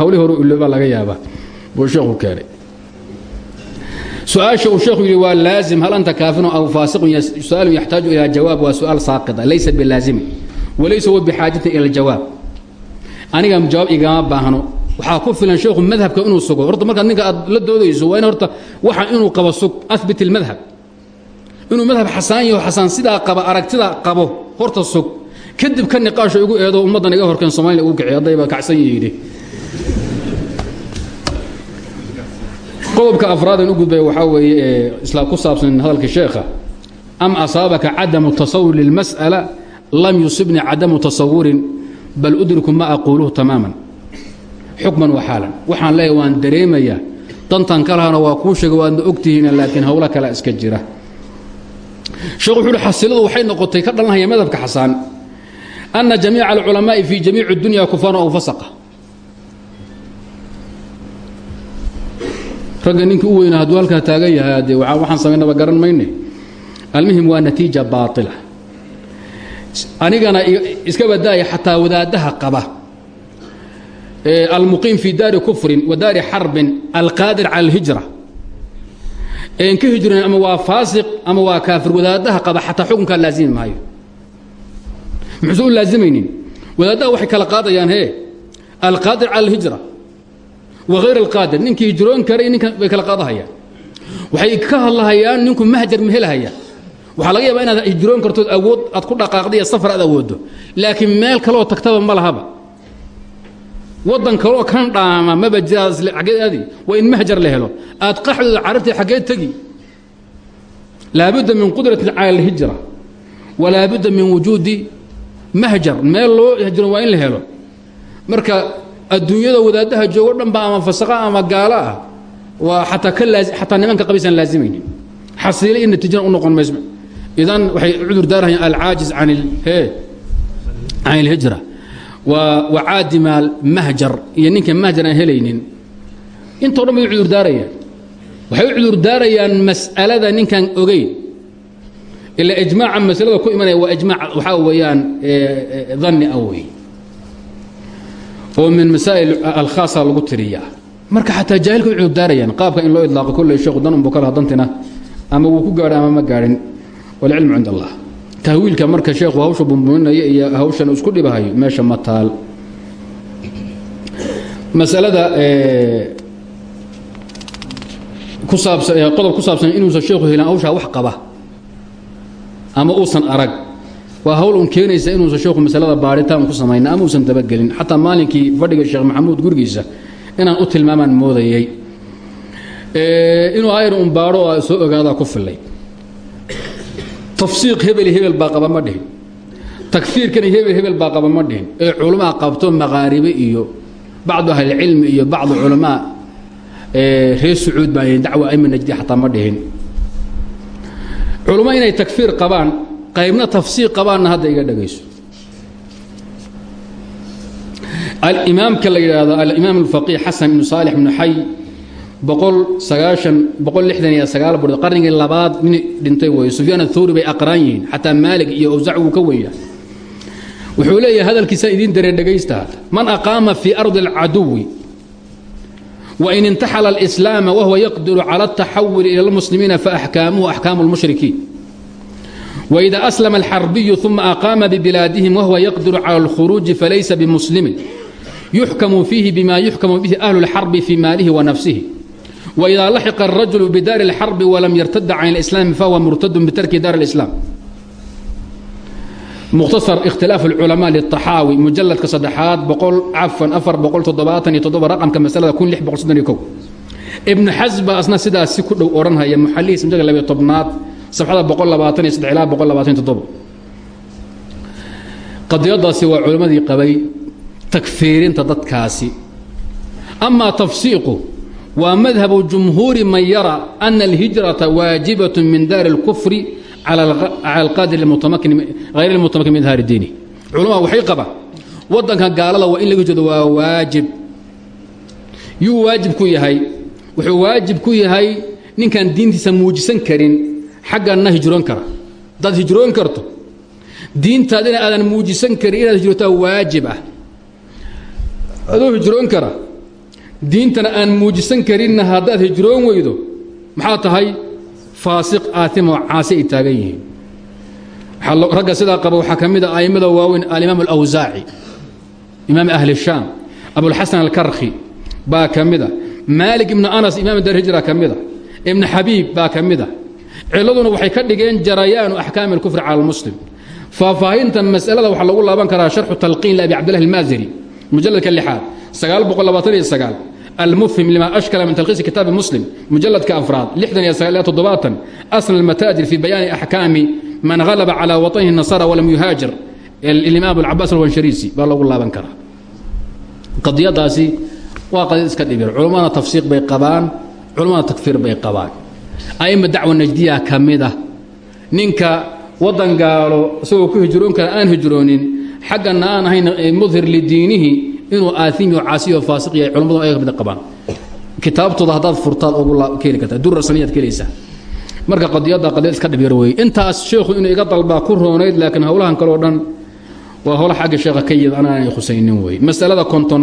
hawlihii hore iloobaa laga yaabaa buu sheekhu keenay. Su'aasha uu sheekhu yidhi waa laazim hal anta kaafirun aw faasiqun su'aalun yaxtaaju ilaa jawaab waa su'aal saaqida laysa bilaazimin walaysa huwa bixaajatin ila aljawaab aniga jawaab igama baahno waxaa ku filan sheekhu madhabka inuu sugo. Horta markaad ninka aad la doodayso waa in horta waxa inuu qabo sug abit ilmadhab inuu madhab xasaan yaho xasaan sidaa qaba aragtida qabo horta sug. Kadib ka niqaasho igu eedo ummaddan iga horkeen somaaliya ugu kiciy haddayba kacsan yidhi qodobka afraadan u gudbaya waxaa weeye isla ku saabsan hadalka sheekha. Am asaabaka cadamu tasawur lilmas'ala lam yusibni cadamu tasawurin bal udriku ma aquuluhu tamaaman xukman wa xaalan. Waxaan leeyahay waan dareemayaa dantan ka lahana waa kuu sheega waadna ogtihiina laakiin howlo kale iska jira. Uhi xasiladu waxay noqotay ka dhalanhaya madhabka xasaan. Ana jamiica alculamaa'i fii jamiici اdunya kufaanu aw fasaqa. Ragga ninkii u weynaa hadduu halkaa taagan yahay dee waxaan samaynaba garan mayne. Almuhim waa natiija baaila anigana iska badaaya xataa wadaadaha qaba almuqiim fii daari kufrin wa daari xarbin alqaadir cala alhijra een ka hijrin ama waa faasiq ama waa kaafir wadaadaha qaba xataa xukunkaa laazimi maayo muxuuse u laazimaynin wadaadaha waxay kala qaadayaan hee alqaadir cala alhijra wغayr اlqaadir ninkii hijroon kara ninka bay kala qaadahayaan waxay ka hadlahayaan ninku mahjar ma helahaya waxaa laga yaaba inaad hijroon kartood awood aad ku dhaqaaqda safar aad awooddo laakiin meel kaleoo tagtaba ma lahaba waddan kaleoo kan dhaama maba jiraad aggeed aadi in mahjar la helo. Aad qaxdooda carabtii xaggeed tegi. Laabudda min qudrati cala اlhijra walaabudda min wujuudi mahjar. Meel loo hijro waa in la marka adduunyada wadaadaha joogo dhanba ama fasaqa ama gaalo ah waa ataa xataa nimanka qabiisaan laazimaynin xasiile iyo natiijana u noqon mayso idan waxay cudur daarahayaan alcaajiz he can ilhijra wa caadima mahjar iyo ninka mahjar aan helaynin. Intao dhan bay u waxay u cudur daarayaan mas'alada ninkaan ogeyn. Ila ijmaaca masalada ku imanaya waa ijmaac waxaa weeyaan danni ah oo min masaa'il alkhaasa lagu tiriyaa. Marka xataa jaahilka way cudurdaarayaan qaabka in loo idlaaqo kolley sheekhu dan unbu ama wuu ku gaadha ama ma gaadhin. Walcilmu cind allah tahwiilka marka sheekhu hawsha bumbuninaya iyo hawshan isku dhibahayo meesha ma taal. Masalada ku saabsan qodob ku saabsan inuusan sheekhu helin hawshaa wax qaba ama uusan arag. Waa hawl un keenaysa inuusan sheekhu masalada baaritaan ku samayna ama uusan dabagelin xataa maalinkii fadhiga sheekh maxamuud gurigiisa inaan u tilmaamaan moodayey inuu ayr un baadho oo soo ogaadaa ku fillay tafsiiq hebel hebel baa qaba ma dhihin. Takfiirkana hebel hebel baa qaba ma dhihin. Ee culamaa qabto maqaaribe iyo bacdu ahlilcilmi iyo bacdu culamaa reer sacuud baa dacwa ayma najdi xataa ma dhihin. Culummo inay takfiir qabaan qaybna tafsiiq qabaanna hadda iga dhagayso. Alimaamka la yidhaahdo alimaam alfaqiih xasan ibnu saalix ibnu xay qarnigii labaad nin dhintay weeye sufyaan athawri bay aqraan yihiin xataa maalig iyo awsac wuu ka weya wuxuu leeyahay hadalkiisa idiin daree dhegaysta man aqaama fii ardi alcaduwi wain intaxala alislaama wahuwa yaqdiru cala altaxawuli ila almuslimiina faaxkaamuhu axkaamu lmushrikiin waida aslama alxarbiyu uma aqaama bibilaadihim wahuwa yaqdiru cala alkhuruuji falaysa bimuslimin yuxkamu fiihi bima yuxkamu bihi ahlu lxarbi fii maalihi wa nafsihi وإذا لحق الرجل بدار الحرب ولم يرتد عن الإسلام فهو مرتد بترك دار الإسلام مختصر اختلاف العلماء للطحاوي مجلد كصدحات بقول عفوا أفر بقول تضباطا يتضب رقم كمسألة كون لح بقول صدني كو ابن حزب أصنا سيدا سيكون أورنها يا محلي سمجل لبي طبنات صفحة بقول لباطن يستدعي بقول لباطن تضب قد يضى سوى علماء ذي قبي تكفيرين تضد كاسي waa madhabu jumhuuri man yara ana alhijrata waajibatun min daari اlkufri cala alqadir hayr اlmutamakin min haar diini. Culama waxay qabaan wadanka gaalada waa in laga hijrado waa waajib. Yuu waajib ku yahay wuxuu waajib ku yahay ninkaan diintiisa muujisan karin xagganna hijroon kara. Haddaad hijroon karto diintaadina aadan muujisan karin inaad hijrotaa waajib ah. Adoo hijroon kara diintana aan muujisan karinna haddaad hijroon weydo maxaa tahay faasiq aatimo caasi taagan yihiin. Ragga sidaa qaba waxaa ka mid a a'immada waaweyn alimaam alawsaaci imaam ahli shaam abulxasan alkarkhi baa ka mida maalik ibnu anas imaam dar hijra ka mida ibnu xabiib baa ciladuna waxay ka dhigeen jarayaanu axkaami alkufri cala almuslim. Faahfaahinta masalada waxaa lagu laaban karaa sharxu talqiin liabi cabdillahi almaaziri mujalladka lixaad almufhim lima ashkala min talkhiisi kitaabi muslim mujaladka afraad asna almataajir fi bayaani axkaami man halaba calaa watanihi nasara walam yuhaajir imaam alcabaas alwanshariisi baa lagu laaban karaa qadiyadaasi waa qadiya iska dhibir culummada tafsiiq bay qabaan culummada takfiir bay qabaan aima dacwa najdiya ka mid ah ninka wadan gaalo isagoo ku hijroon kara aan hijroonin xaggana aan ahayn mudhir lidiinihi inuu aaiimiyo caasiyo faasiq yahay culamadu ay ka mid qabaan. Kitaabtooda haddaad furtaad ugu keeni kartaa durasamiyaad kelaysaa. Marka qadiyadda qadiyad iska dhabyar weeye. Intaas sheekhu inuu iga dalbaa ku roonayd laakiin howlahan kale oo dhan waa howla xagga sheekha ka yimid anaanay khusaynin weeye. Masalada konton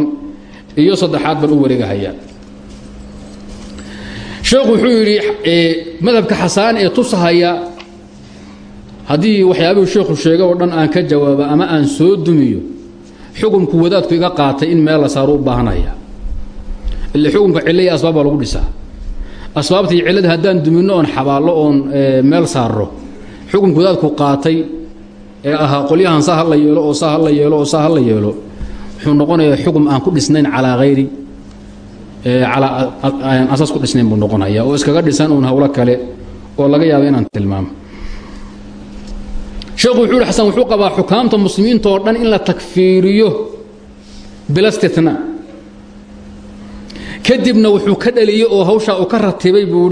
iyo saddexaad baan u wareegahayaa. Sheekhu wuxuu yidhi madhabka xasaan ee tusahaya haddii waxyaabuhu sheekhu sheegay oo dhan aan ka jawaabo ama aan soo dumiyo xukunku wadaadku iga qaatay in meel la saaro u baahanaya ile xukunka cilo iyo asbaab baa lagu dhisaa. Asbaabtii cillada haddaan duminno oon xabaallo oon meel saarro xukunka wadaadku qaatay ee ahaa qolyahan saa la yeelo oo saa ha la yeelo oo saa ha la yeelo wuxuu noqonayaa xukun aan ku dhisnayn calaa hayri calaa asaas ku dhisnayn buu noqonaya oo iskaga dhisan uun howlo kale oo laga yaabo inaan tilmaamo sheekhu wuxuu yidhi xasan wuxuu qabaa xukaamta muslimiinta oo dhan in la takfiiriyo bila kadibna wuxuu ka dhaliyey oo hawshaa uu ka ratibay buu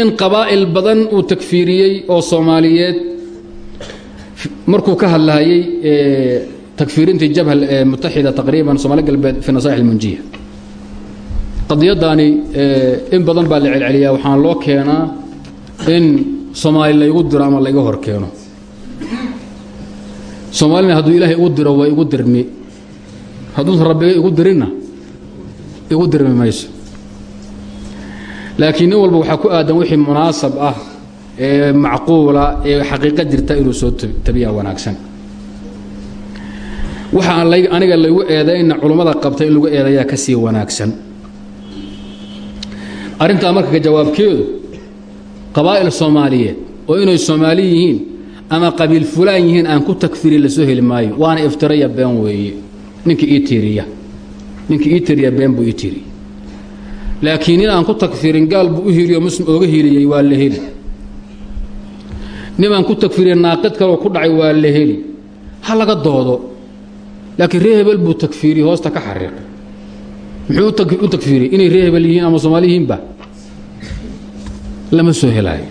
in qabaa'il badan uu takfiiriyey oo soomaaliyeed. Markuu ka hadlahayey takfiirintii jabha mutaxida taqriiban soomaali galbeed fi nasaaix almunjiya qadiyaddaani in badan baa la celceliyaa. Waxaan loo keenaa in soomaali laygu diro ama layga soomaalina hadduu ilaahay igu diro waa igu dirmi. Hadduusan rabbiga igu dirinna igu dirmi mayso. Laakiin walba waxaa ku aadan wixii munaasab ah ee macquula ee xaqiiqa jirta inuu soo tabiyaa wanaagsan. Waxa aniga laygu eedayna culummada qabta in lagu eedayaa ka sii wanaagsan. Arrintaa marka jawaabkeedu qabaa'il soomaaliyeed oo inay soomaali yihiin ama qabiil fulaan yihiin aan ku takfiri la soo heli maayo waana iftiraya been weeye. Ninkii ii tiiriya ninkii ii tiriya been buu ii tiri laakiin nin aan ku takfirin gaal buu u hiliyo muslim ooga hiliyey waa la heli. Nin aan ku takfiriya naaqid kaloo ku dhacay waa la heli. Ha laga doodo. Laakiin ree hebel buu takfiiriye hoosta ka xariiq. Muxuu u takfiiriyey inay ree hebel yihiin ama soomaali yihiinba lama soo helaayo.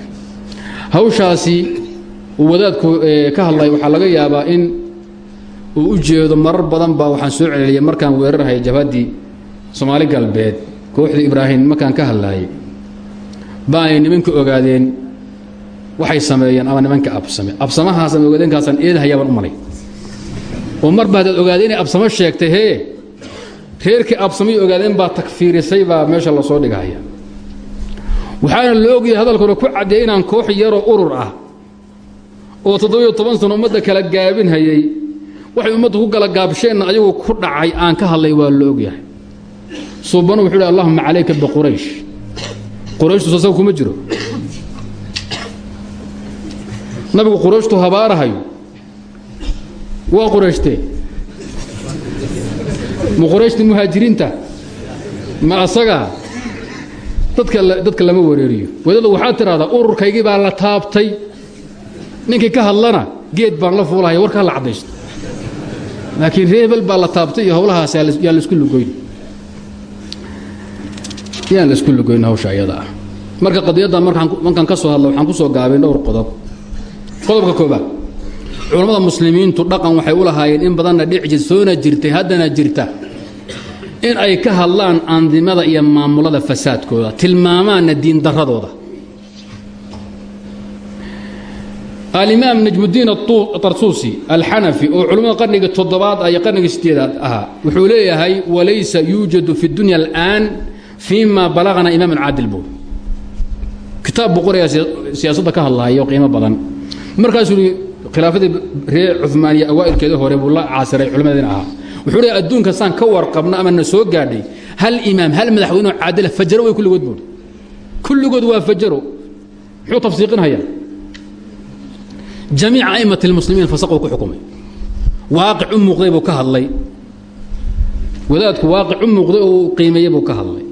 Hawshaasi uu wadaadku ka hadlay waxaa laga yaabaa in uu u jeedo marar badan baa waxaan soo celeliyay markaan weerarhaya jabhaddii soomaali galbeed kooxdii ibraahim markaan ka hadlaayay baanay nimanka ogaadeen waxay sameeyeen ama nimanka absame. Absamahaas ama ogaadeenkaasaan eedahayabaan u malay. Oo marba haddaad ogaadeen inay absamo sheegtay hee reerkii absamay ogaadeen baa takfiirisay baa meesha la soo dhigahaya waxaana la ogyahay hadalkuna ku caddeeyay inaan koox yaroo urur ah oo toddobiyo toban sano ummadda kala gaabinhayay waxay ummadda ku kala gaabsheenna ayagu ku dhacay aan ka hadlay waa la ogyahay. Suubanu wuxuu hi allahuma calayka biquraysh qurayshtu sasaga kuma jiro. Nabigu qurayshtu habaarahayo. Waa qurayshte. Ma qurayshta muhaajiriinta? Ma asagaa dadka dadka lama wareeriyo. Wadada waxaad tidhahdaa ururkaygii baa la taabtay ninkii ka hadlana geed baan la fuulahaya warkaa la caddaysto laakiin reebel baa la taabtay iyo howlahaas yaa la isku lugoyn. Yaan la isku lugoyn hawsha ayada ah. Marka qadiyadda markaan ka soo hadla waxaan ku soo gaabay dhowr qodob. Qodobka koobaad culammada muslimiintu dhaqan waxay u lahaayeen in badanna dhici soona jirtay haddana jirta in ay ka hadlaan andimada iyo maamulada fasaadkooda tilmaamaanna diindaradooda alimaam najmudiin atarsuusi alxanafi oo culimmada qarniga toddobaad iyo qarniga sideedaad ahaa wuxuu leeyahay walaysa yuujadu fi dunya al'aan fii ma balagana imaaman caadil buur kitaab buu qorayaa siyaasadda ka hadlaayo qiimo badan. Markaasuu i khilaafadii reer cumaan iyo awaa'ilkeedii hore buu la caasiray culimmadin ahaa. Wuxuu leeyahy adduunka saan ka warqabno ama na soo gaadhay hal imaam hal madaxweyneo caadila fajaro way kulligood buuri kulligood waa fajaro muxuu tafsiiqinhayaa jamiica a'imat اlmuslimiin fasaquu ku xukumay waaqic u muuqday buu ka hadlay wadaadku waaqic u muuqday oo qiimeeyey buu ka hadlay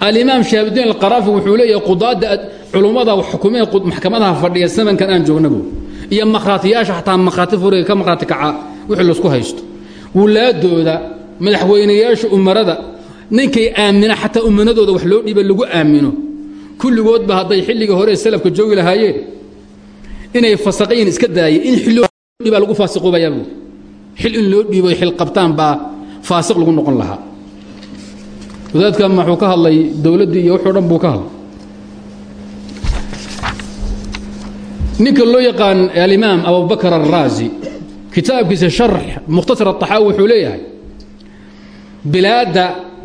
alimaam shahaabuddiin alqaraafi wuxuu leeyahay qudaadda culummada xukumee maxkamadaha fadhiya samankan aan joogna buu iyo makhraatiyaasha xataa makhraati furiga ka makhraati kaca wixii la isku haysto wulaadooda madaxweynayaasha umarada ninkay aamina xataa umanadooda wax loo dhiiba lagu aamino kulligoodba hadday xilligii hore salafka joogi lahaayeen inay fasaqayin iska daayeen in xillooba lagu faasiqoobayaa buu. Xil in loo dhiibo xil qabtaan baa faasiq lagu noqon lahaa. Wadaadkan maxuu ka hadlay dowladdii iyo wuxuu dhan buu ka hadlay. Ninka loo yaqaan alimaam abubakar alraazi kitaabkiisa sharx mukhtasar aطaxaawi wuxuu leeyahay bilaadda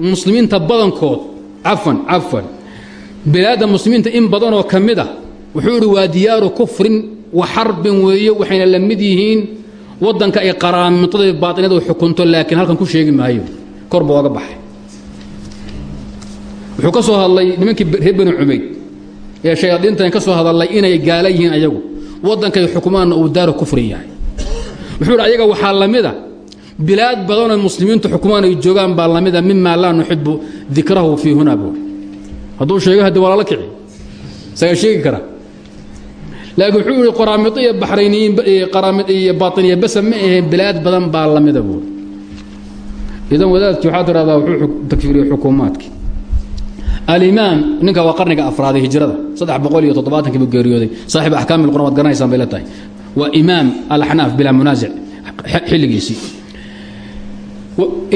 muslimiinta badankood cafan cafan bilaadda muslimiinta in badanoo ka mid a wuxuu idhi waa diyaaru kufrin wa xarbin weeye waxayna la mid yihiin waddanka ay qaraamitadu baatinadu xukunto laakiin halkan ku sheegi maayo. Kor buu oga baxay. Wuxuu ka soo hadlay nimankii reer bani cumayd. Ee shayaadiintan ka soo hadallay inay gaala yihiin ayagu. Waddankay xukumaanna uu daaru kufrin yahay. Wuxuu idhi ayaga waxaa la mida bilaad badanoo muslimiintu xukumaan ay joogaan baa la mida mimaa laa nuxibu dikrahu fii huna buuri hadduu sheego haddi waa lala kici isagaa sheegi kara laakiin wuxuu yihi qaraamid iyo baxrayniyiin qaraamid iyo baatiniya basa ma aheen bilaad badan baa la mida buuri idan wadaadkii waxaa tidhahdaa wuxuu takfiiriyey xukuumaadkii. Alimaam ninka waa qarniga afraad hijrada saddex boqol iyo toddobaatankii buu geeriyooday. Saaxiib axkaami lquran waad garanaysaan bay la tahay. Waa imaam alaxnaaf bilaa munaasic xilligiisii.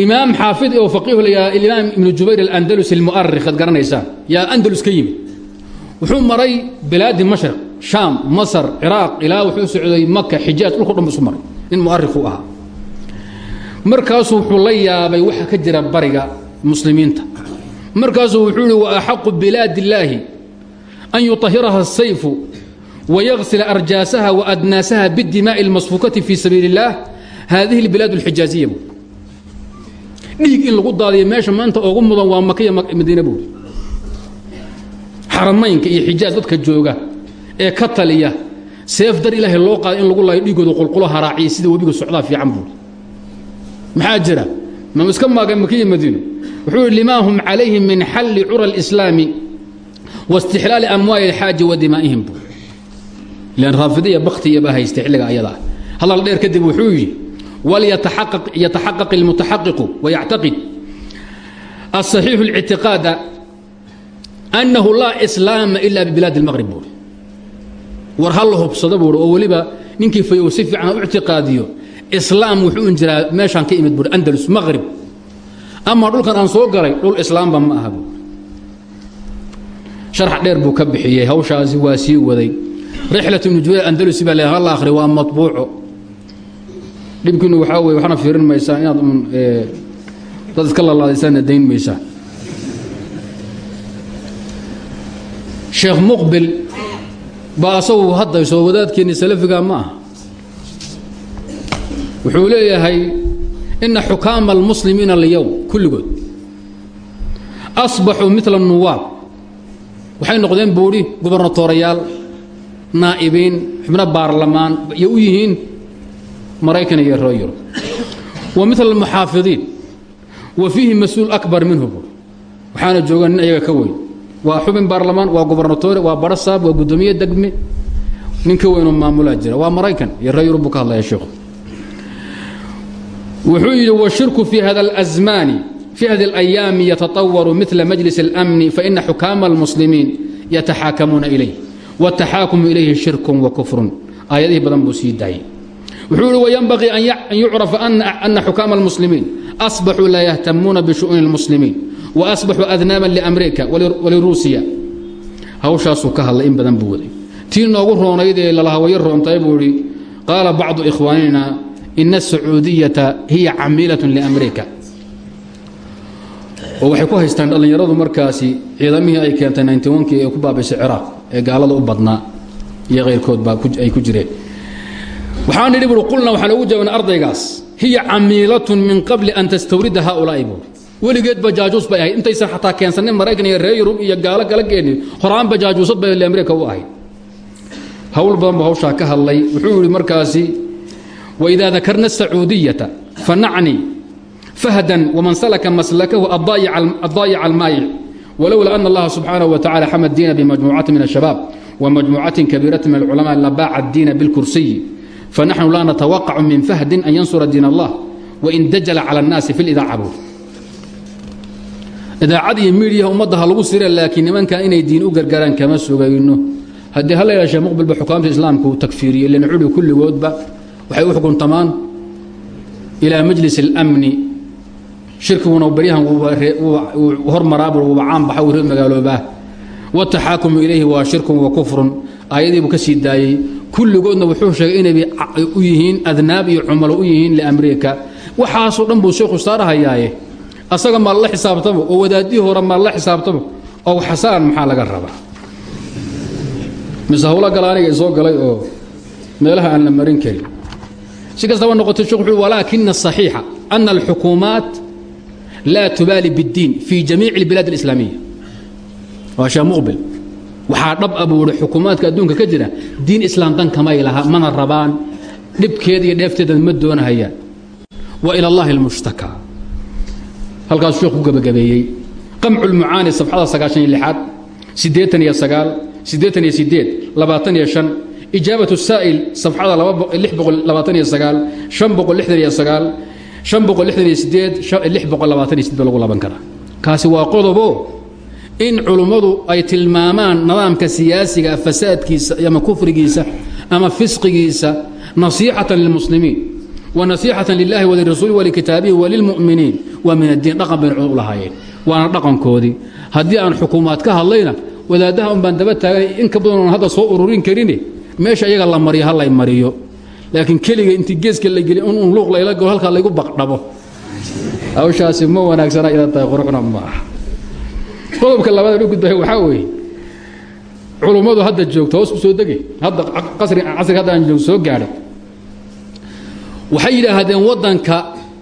Imaam xaafid oo faqiihu layaa imaam ibnu jubayr alandalus almu'arikh ad garanaysaan. Yaa andalus ka yimid. Wuxuu maray bilaadi mashriq shaam masar ciraaq ilaa wuxuu socday maka xijaaj dhulko dhan bu isu maray nin mu'arikhu ahaa markaasuu wuxuu la yaabay waxa ka jira bariga muslimiinta markaasuu wuxuu ihi wa axaqu bilaad illaahi an yuطahiraha الsayfu ويغسل أرجاسها وأدناسها بالدماء المصفوكة في سبيل الله هذه البلاد الحجازية dhiig in lagu daadiyo meesha maanta ugu mudan waa maka iyo madiina buuri xaramaynka iyo xijaaj dadka jooga ee ka taliya seef dar ilaahay loo qaada in lagu laayo dhiigooda qulqulo haraaciya sida webiga socdaa fiican buuri maxaa jira ma iska maagay makiya madiino wuxuu yidhi limaa hum calayhi min xalli cura alislaami واstixlaali amwaali اlxaaji wa dimaa'ihim bu lan raafidiya baktiya baa haystay xilliga ayada ah hadal dheer kadib wuxuu yidhi walyataxaqaq اlmutaxaqiqu wayactaqid aلصaxiixu الاctiqaada أnnahu laa islaama ila bibilaad اlmaqrib buuri war ha la hubsado buuri oo weliba ninkii fayow si fiican u ictiqaadiyo islaam wuxuu un jiraa meeshaan ka imid buuri andalus maqrib ama dhulkan aan soo galay dhul islaamba ma aha sharx dheer buu ka bixiyey hawshaasi waa sii waday. Rixlat ibnu jubayr andalusi baa le hal akhri waa matbuuco. Dhibkiinu waxaa weye waxna fiirin maysaa inaad un dad iska lalaadaysaana dayn maysaa sheekh muqbil baa asagu haddayso wadaadkeenni salafiga ma aha. Wuxuu leeyahay ina xukaama almuslimiina alyowm kulligood. Asbaxuu mila nuwaab waxay noqdeen buudhi gubernatorayaal naa'ibiin xubno baarlamaan iyo u yihiin maraykan iyo ree yurub. Wa mila almuxaafidiin wa fiihi mas'uul akbar minhu waxaana jooga ayaga ka weyn waa xubin baarlamaan waa gubernatore waa barasaab waa guddoomiye degme. Ninka weynu maamulaa jira waa maraykan iyo ree yurub ka hadlaya sheikhu. Wuxuu yidhi washirku fii hada alazmaani fii hadi alayaami yatatawaru midla majlis اlamni faina xukaama almuslimiin yataxaakamuuna ilayh wataxaakumu ilayhi shirkun wa kufrun. Aayadihii badan buu sii daayay. Wuxuu ihi wayanbagii an yucrafa ana xukaama almuslimiin asbaxuu laa yahtamuuna bishu'uni اlmuslimiin waasbaxuu adnaaman liamrica waliruusiya hawshaasuu ka hadlay in badan buu waday tii noogu roonayd ee lalahawayo roontay buu idhi qaala bacdu ikhwaaninina ina asacuudiyata waxay ku haystaan dhallinyaradu markaasi ciidamihii ay keentay nntnk ee ku baabaysay ciraaq ee gaalada u badnaa iyo keyrkoodba ay ku jireen waxaan idhi qulna waxaan ugu jawaabna ardaygaas hiya camiilatun min qabli an tastawrida haaulaai weligeed bajaajuus bay ahayd. Intaysan xataa keensanin maraykan iyo reer yurub iyo gaalo kala geenin. Horaan bajaajuusad bay amerika u ahayd. Hawl badan buu hawshaa ka hadlay. Wuxuu yidhi markaasi waidaa dakarna asacuudiyata fanacni fahdan waman salaka maslakahu addaayica almaayic walowla ana allaha subxaanahu wa tacala xama diina bimajmuucatin min ashabaab wamajmuucatin kabiiratin min alculamaa labaaca addiina bilkursiyi fanaxnu laa natawaqacu min fahdin an yansura diin allah wain dajala cala annaasi fi lidaacabuud idaacad iyo media ummadda ha lagu sire laakiin nimankan inay diin u gargaaraan kama sugayno. Haddii halla yeeshee muqbilba xukaamta islaamka uu takfiiriyey ilan culi kulligoodba waxay u xukuntamaan ilaa majlis اlamni shirkiguna baryahan wuu hormaraaba wuuba caanbaxa wuu reer magaaloobaa. Wataxaakumu ilayhi waa shirkun wa kufrun. Aayadiibuu ka sii daayey. Kulligoodna wuxuu sheegay inay u yihiin adnaab iyo cumalo u yihiin liamriika waxaasoo dhan buu sheekhu saarahayaaye asaga maad la xisaabtamo oo wadaadihii hore maad la xisaabtamo ow xasaan maxaa laga rabaa? Mise hawla galaaniga isoo galay oo meelaha aan la marin karin. Si kastaba noqotay shekh wuxuu walaakina asaxiixa ana alxukuumaat laa tubaali biddiin fii jamiici albilaad alislaamiya. Waa muqbil. Waxaa dhab abuuray xukuumaadka adduunka ka jira diin islaam dan kamay laha mana rabaan dhibkeeda iyo dheefteedan ma doonahayaan. Wa ila allahi almushtaka halkaasuu sheekh ku gebagabeeyey qamcu lmucaani safxada sagaashan iyo lixaad saa'il safxada lix kaasi waa qodobo in culummadu ay tilmaamaan nidaamka siyaasiga fasaadkiisa ama kufrigiisa ama fisqigiisa nasiixatan lilmuslimiin wa nasiixatan lilahi walirasuuli walikitaabihi walilmu'miniin waa min addiin dhaqan bayna culum u lahaayeen. Waana dhaqankoodii. Haddii aan xukuumaad ka hadlayna wadaadaha un baan daba taaganay in ka badan oon hadda soo ururin karine meesha iyaga la mariyo ha mariyo. Laakiin keliga intii geeska la geli in luuq layla galo halkaa laygu baqdhabo. Hawshaasi ma wanaagsana idan tahay quruxna ma qodobka labaad u gudbaya waxaa weeye culummadu hadda joogto hoos soo degay hadda casriga hadda aan soo gaadhay waxay yidhaahdeen waddanka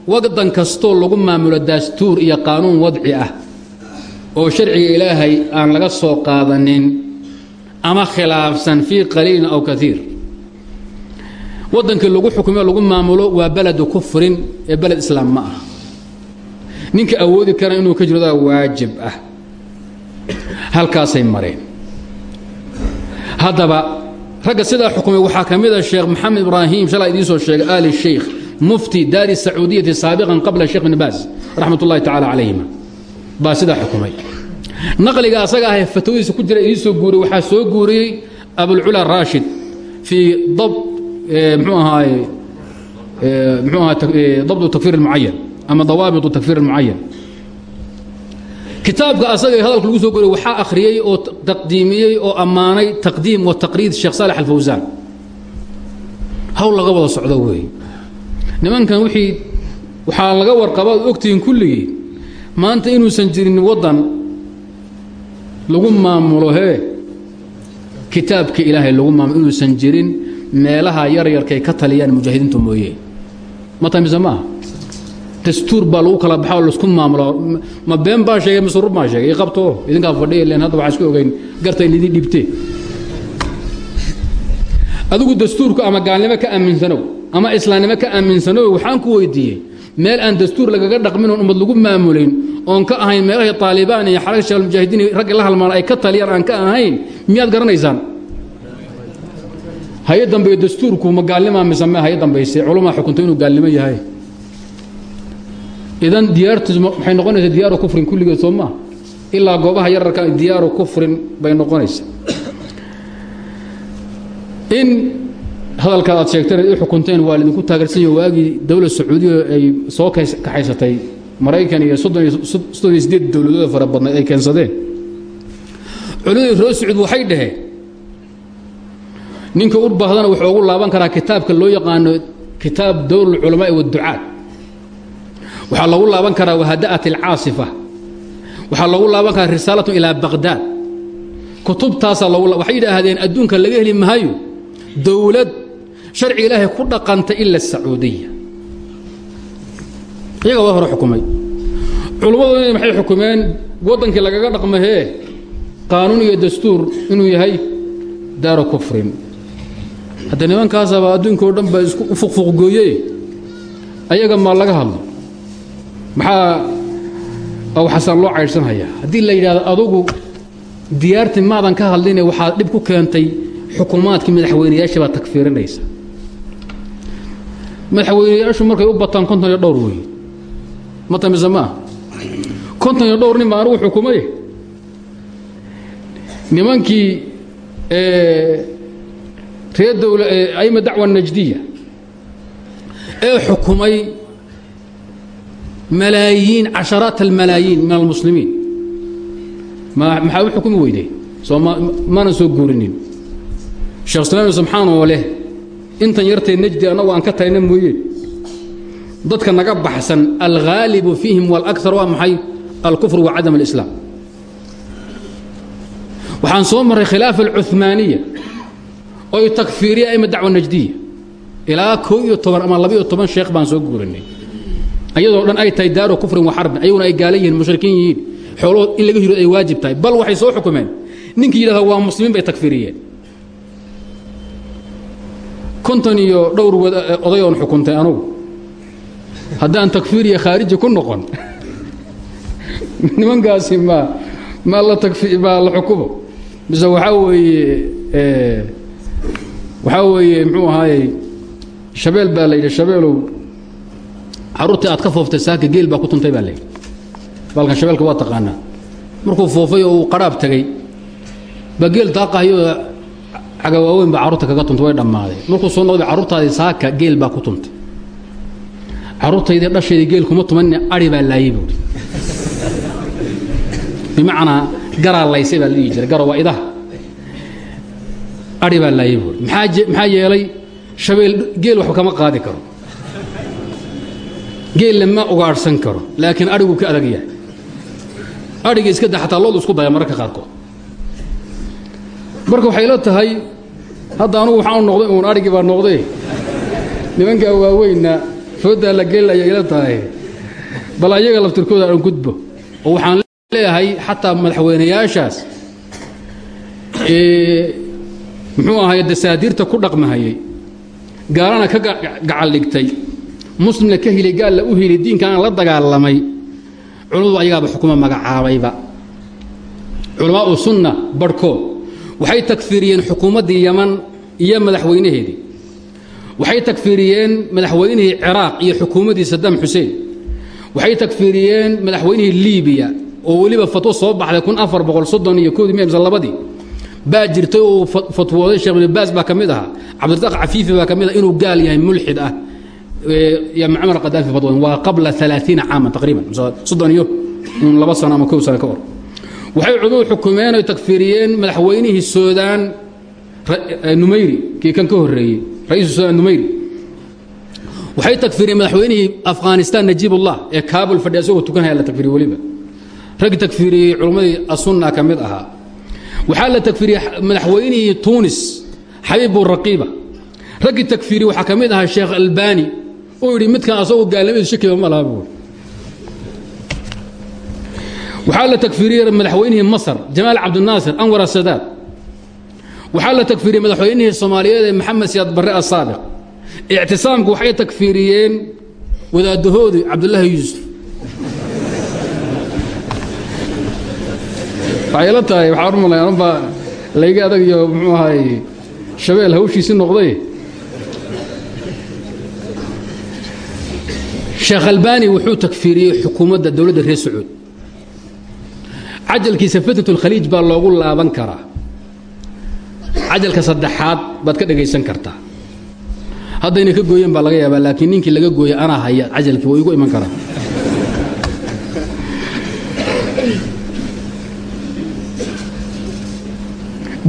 waddan kastoo lagu maamulo dastuur iyo qaanuun wadci ah oo sharciga ilaahay aan laga soo qaadanin ama khilaafsan fii qaliilin aw kaiir waddankii lagu xukumo lagu maamulo waa beledu kufrin ee beled islaam ma ah ninka awoodi kara inuu ka jirdaa waajib ah. Halkaasay mareen. Haddaba ragga sidaa xukumay waxaa ka mida sheekh maxamed ibraahim shalaa idiin soo sheegay aali sheikh mufti daari sacuudiyati saabiqan qabla sheekh bin baas raxmat ullahi tacaala calayhima baa sidaa xukumay. Naqliga asaga ahee fatwadiisa ku jira idiin soo guuriyey waxaa soo guuriyey abulcula raashid fii dab mxuu ahaaye mxuu ahaa dabdu takfir اlmucayan ama dawaabitu takfir اlmucayan kitaabka asaga hadalka lagu soo goriy waxaa akhriyey oo taqdiimiyey oo ammaanay taqdiim wa taqriid sheekh saalex alfawsaan hawl laga wada socdo weeye nimankan wixii waxaa laga warqabaad ogtihiin kulligii maanta inuusan jirin waddan lagu maamulo hee? Kitaabka ilaahay lagu maamulo inuusan jirin meelaha yaryarkay ka taliyaan mujaahidiinta mooye. Ma tamise maaha? Dastuur baa lagu kala baxa oo la isku maamulo. Ma been baa sheegay mise rur baa sheegay? Qabto idinkaa fadhiya len hadda waxaa isku ogeyn gartay lidin dhibte. Adigu dastuurku ama gaalnimo ka aaminsanow ama islaamnimo ka aaminsanow waxaan ku weydiiyey meel aan dastuur lagaga dhaqmin oon ummad lagu maamulayn oon ka ahayn meelahay taalibaan iyo xarag shal mujaahidiin ragga la halmaan ay ka taliyaan aan ka ahayn miyaad garanaysaan? Hay dambe dastuurku ma gaalnimaa mise me hay dambayse culamaa xukunta inuu gaalnimo yahay. Idan diyaartu waxay noqonaysaa diyaaru kufrin kulligeed soo ilaa goobaha yararka diyaaru kufrin bay noqonaysaa. In hadalkaad aad sheegteen ad xukunteen waa laidinku taageersanya waagii dowlad sacuudiya ay soo kaxaysatay. Maraykan iyo soddoniyo sideed fara badnayd ay keensadeen. Culimadii reer waxay dhaheen ninka u baahdana wuxuu ugu laaban karaa kitaabka loo yaqaano kitaab dowrulculamaai waducaad waxaa lagu laaban karaa wahada'at alcaasifa. Waxaa lagu laaban karaa risaalatun ilaa baqdaad kutubtaasaa waxay idhaahdeen adduunka laga heli maayo dowlad sharci ilaahay ku dhaqanta ila sacuudiya. Iyaga waa hore xukumay. Culummaduna maxay xukumeen waddankii lagaga dhaqmahee qaanuun iyo dastuur inuu yahay daaro kufrin. Hadda nimankaasaba adduunka o dhan baa isku fuqfuqgooye ayaga maa laga hadlo. Maxaa awxasaan loo caydhsanhayaa haddii la yidhahdo adugu diyaarti maadan ka hadline waxaad dhib ku keentay xukuumaadkii madaxweyneyaasha baad takfiirinaysa madaxweyneyaashu markay u bataan konton iyo dhowr wey ma tamise maa konton iyo dhowr nin baa xukumay nimankii reer dowla aima dacwa najdiya ee xukumay malaayiin casharaat almalaayiin min almuslimiin. Maxaa u xukumi weyday soo maanan soo guurinin. Sheekh islaam subxaan oo leh intan yartay najdi annagu aan ka tagna mooye. Dadka naga baxsan alghaalibu fiihim wاlakar waa maxay? Alkufr wa cadam اlislaam waxaan soo marray khilaafa alcumaaniya oy takfiiriya ama dacwa najdiya. Ilaa koo iyo ama labaiyo toban sheekh baan soo guurinay ayadoo dhan ay tahay daaro kufrin wa xarbin ayaguna ay gaala yihiin mushrikiin yihiin. Xoolahood in laga hiro ay waajib tahay bal waxay soo xukumeen. Ninkii yidhahda waa muslimiin bay takfiiriyeen konton iyo dhowr oday oon xukuntay anugu. Haddaan takfiiriya khaariji ku noqon. [laughs] Nimankaasi ma maa la maa la xukumo. Mise waxaa weeye waxaa weeye muxuu ahaayey shabeel baa la yidhi shabeelow carruurtii aad ka fooftay saaka geel baa ku tuntay baa layidhi baalkan shabeelka waa taqaanaa. Markuu foofay oo uu qadhaab tegey baa geel daaqahayo cagawaaweyn baa carruurta kaga tuntay way dhammaaday. Markuu soo noqday carruurtaadii saaka geel baa ku tuntay. Carruurtaydii dhashaydii geel kuma tumanne ari baa laayey buuri bimacnaa garaa laysay baa la dhihi jiray garo waa idaha ari baa laayey buuri maxaa yeelay shabeel geel waxba kama qaadi karo. Geelna ma ugaadhsan karo laakiin adhiguu ka adag yahay. Adhiga iska da xataa loodu isku daya mararka qaarkood. Marka waxay la tahay hadda anugu waxaan u noqday uun adhigii baa noqday. Nimankaa waaweynna fooddaa la gelilaya ila tahay. Bal ayaga laftirkooda aan gudbo. Oo waxaan leeyahay xataa madaxweynayaashaas muxuu ahay dasaadiirta ku dhaqmahayey gaalana ka gacal dhigtay. Muslimna ka hilay gaalla u hilay diinkaana la dagaalamay. Culummadu ayagaaba xukuma magacaabayba culamaau sunna barhkood waxay takfiiriyeen xukuumaddii yaman iyo madaxweynaheedii waxay takfiiriyeen madaxweynihii ciraaq iyo xukuumaddii sadaam xuseen waxay takfiiriyeen madaxweynihii liibiya oo weliba fatwo soo baxday kun afar boqol soddon iyo koodii mimsa labadii. Baa jirtay oo fatwooday sheekh ibn baas baa ka mid ahaa. Cabdirasaaq cafiifi baa ka mid ah inuu gaal yahay mulxid ah. Ya mucamar qadaafi fatwooden waa qabla alaaiina caaman taqriiban soddon iyo laba sano ama kow sano ka hor waxay cuduu xukumeen oy takfiiriyeen madaxweynihii suudaan numayri kii kan ka horreeyey ra'iisu suudaan numayri. Waxay takfiiriyeen madaxweynihii afghanistan najiibullah ee kaabul fadhi asagoo tukanaya la takfiriye weliba. Rag takfiiriyey culummadii asunna ka mid ahaa. Waxaa la takfiiriyey madaxweynihii tuunis xabiib buraqiiba raggii takfiiriye waxaa ka mid ahaa sheekh albani. Uu yidhi midkan asagoo gaalnimadu shakiba ma laha buuri waxaa la takfiiriyey madaxweynihii masar jamaal cabdinaasir anwar asadaad. Waxaa la takfiiriyey madaxweynihii soomaaliyeed ee maxamed siyaad barre asaabiq ictisaamku waxay takfiiriyeen wadaadahoodii cabdulaahi yuusuf. Waxay la tahay waxaa hormalay anbaa layga adag iyo muxuu ahay shabeel hawshiisii noqday. Sheekh albani wuxuu takfiiriyey xukuumadda dowladda reer sacuud cajalkiisa fatnat اlkhaliij baa loogu laaban karaa. Cajalka saddexaad baad ka dhegaysan kartaa. Haddayna ka gooyeen baa laga yaabaa laakiin ninkii laga gooyay anaa haya cajalkii waa igu iman karaa.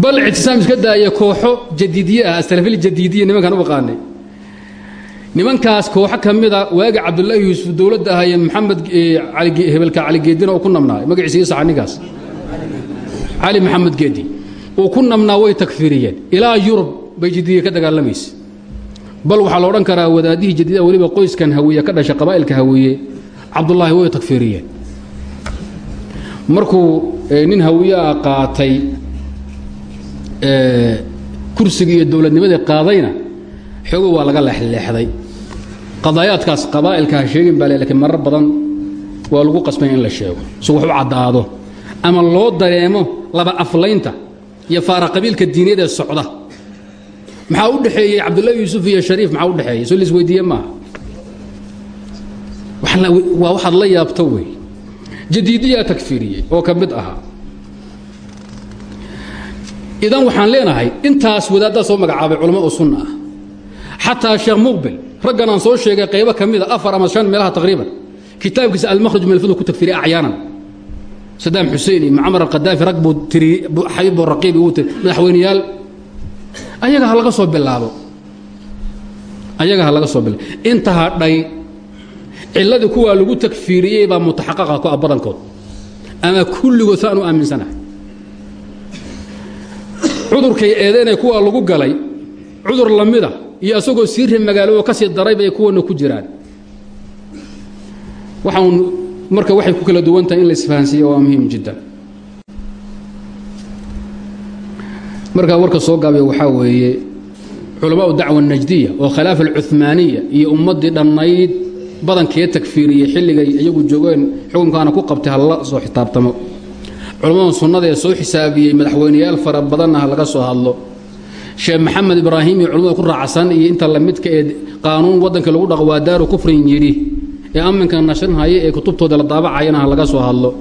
Bal ictisaam iska daaya kooxo jadiidiye ah asalafil jadiidiya nimankaan u aqaanay nimankaas kooxo ka mida waagi cabdulaahi yuusuf dowladda ahaye maxamed hebelka cali geedina uu ku nabnaa magaciisa saxanigaas cali maxamed geedi uu ku nabnaa way takfiiriyeen. Ilaa yurub bay jadiidiya ka dagaalamaysa bal waxaa la odhan karaa wadaadihii jadiida weliba qoyskan hawiye ka dhashay qabaa'ilka hawiye cabdulaahi way takfiiriyeen. Markuu nin hawiyaa qaatay kursigii iyo dowladnimadii qaadayna xoogo waa laga leexleexday qadaayaadkaas qabaa'ilka ha sheegin baa le marar badan waa lagu qasbanya in la sheego. Si wax u caddaado ama loo dareemo laba aflaynta iyo faara qabiilka diiniyad ee socda. Maxaa u dhexeeyey cabdullaahi yuusuf iyo shariif? Maxaa u dhexeeyey soo laisweydiiye maaha waa waxaad la yaabto wey. Jadiidiyaa takfiiriyey oo ka mid ahaa. Idan waxaan leenahay intaas wadaaddaa soo magacaabay culamo oo sunna ah. Xataa sheekh muqbil raggan soo sheegay qaybo ka mida afar ama shan meelaha taqriiban. Kitaabkiisa almakhraj min alfudl ku takfiriya acyaanan sadaam xuseen iyo mucamar alqadaafi rag xabiib buu raqiib uu tiri ayaga ha soo bilaabo. Ayaga ha soo bilaabo. Inta hadhay cilladii kuwaa lagu takfiiriyey baa mutaxaqaqa ku ah ama kulligood saan u aaminsanahay. Cudurkay eedeenee kuwaa lagu galay. Cudur lamida iyo asagoo sii ri magaalo oo ka sii daray bay kuwana ku jiraan. Waxaan marka waxay ku kala duwan tahay in la isfahansiiya waa muhiim jiddan markaa warka soo gaabiya waxaa weeye culamaau dacwa najdiya oo khilaafa alcuhmaaniya iyo ummaddii dhannayd badankee takfiiriyey xilligay iyagu joogeen xukunkaana ku qabtay hala soo xitaabtamo. Culammadan sunnada ee soo xisaabiyey madaxweyneyaal fara badanna ha laga soo hadlo sheekh maxamed ibraahim iyo culamada ku raacsan iyo inta lamidka ee qaanuun waddanka lagu dhaqo waa daaru kufrin yidhi. Ee amminka nashanhaya ee kutubtooda la daabacayana laga soo hadlo.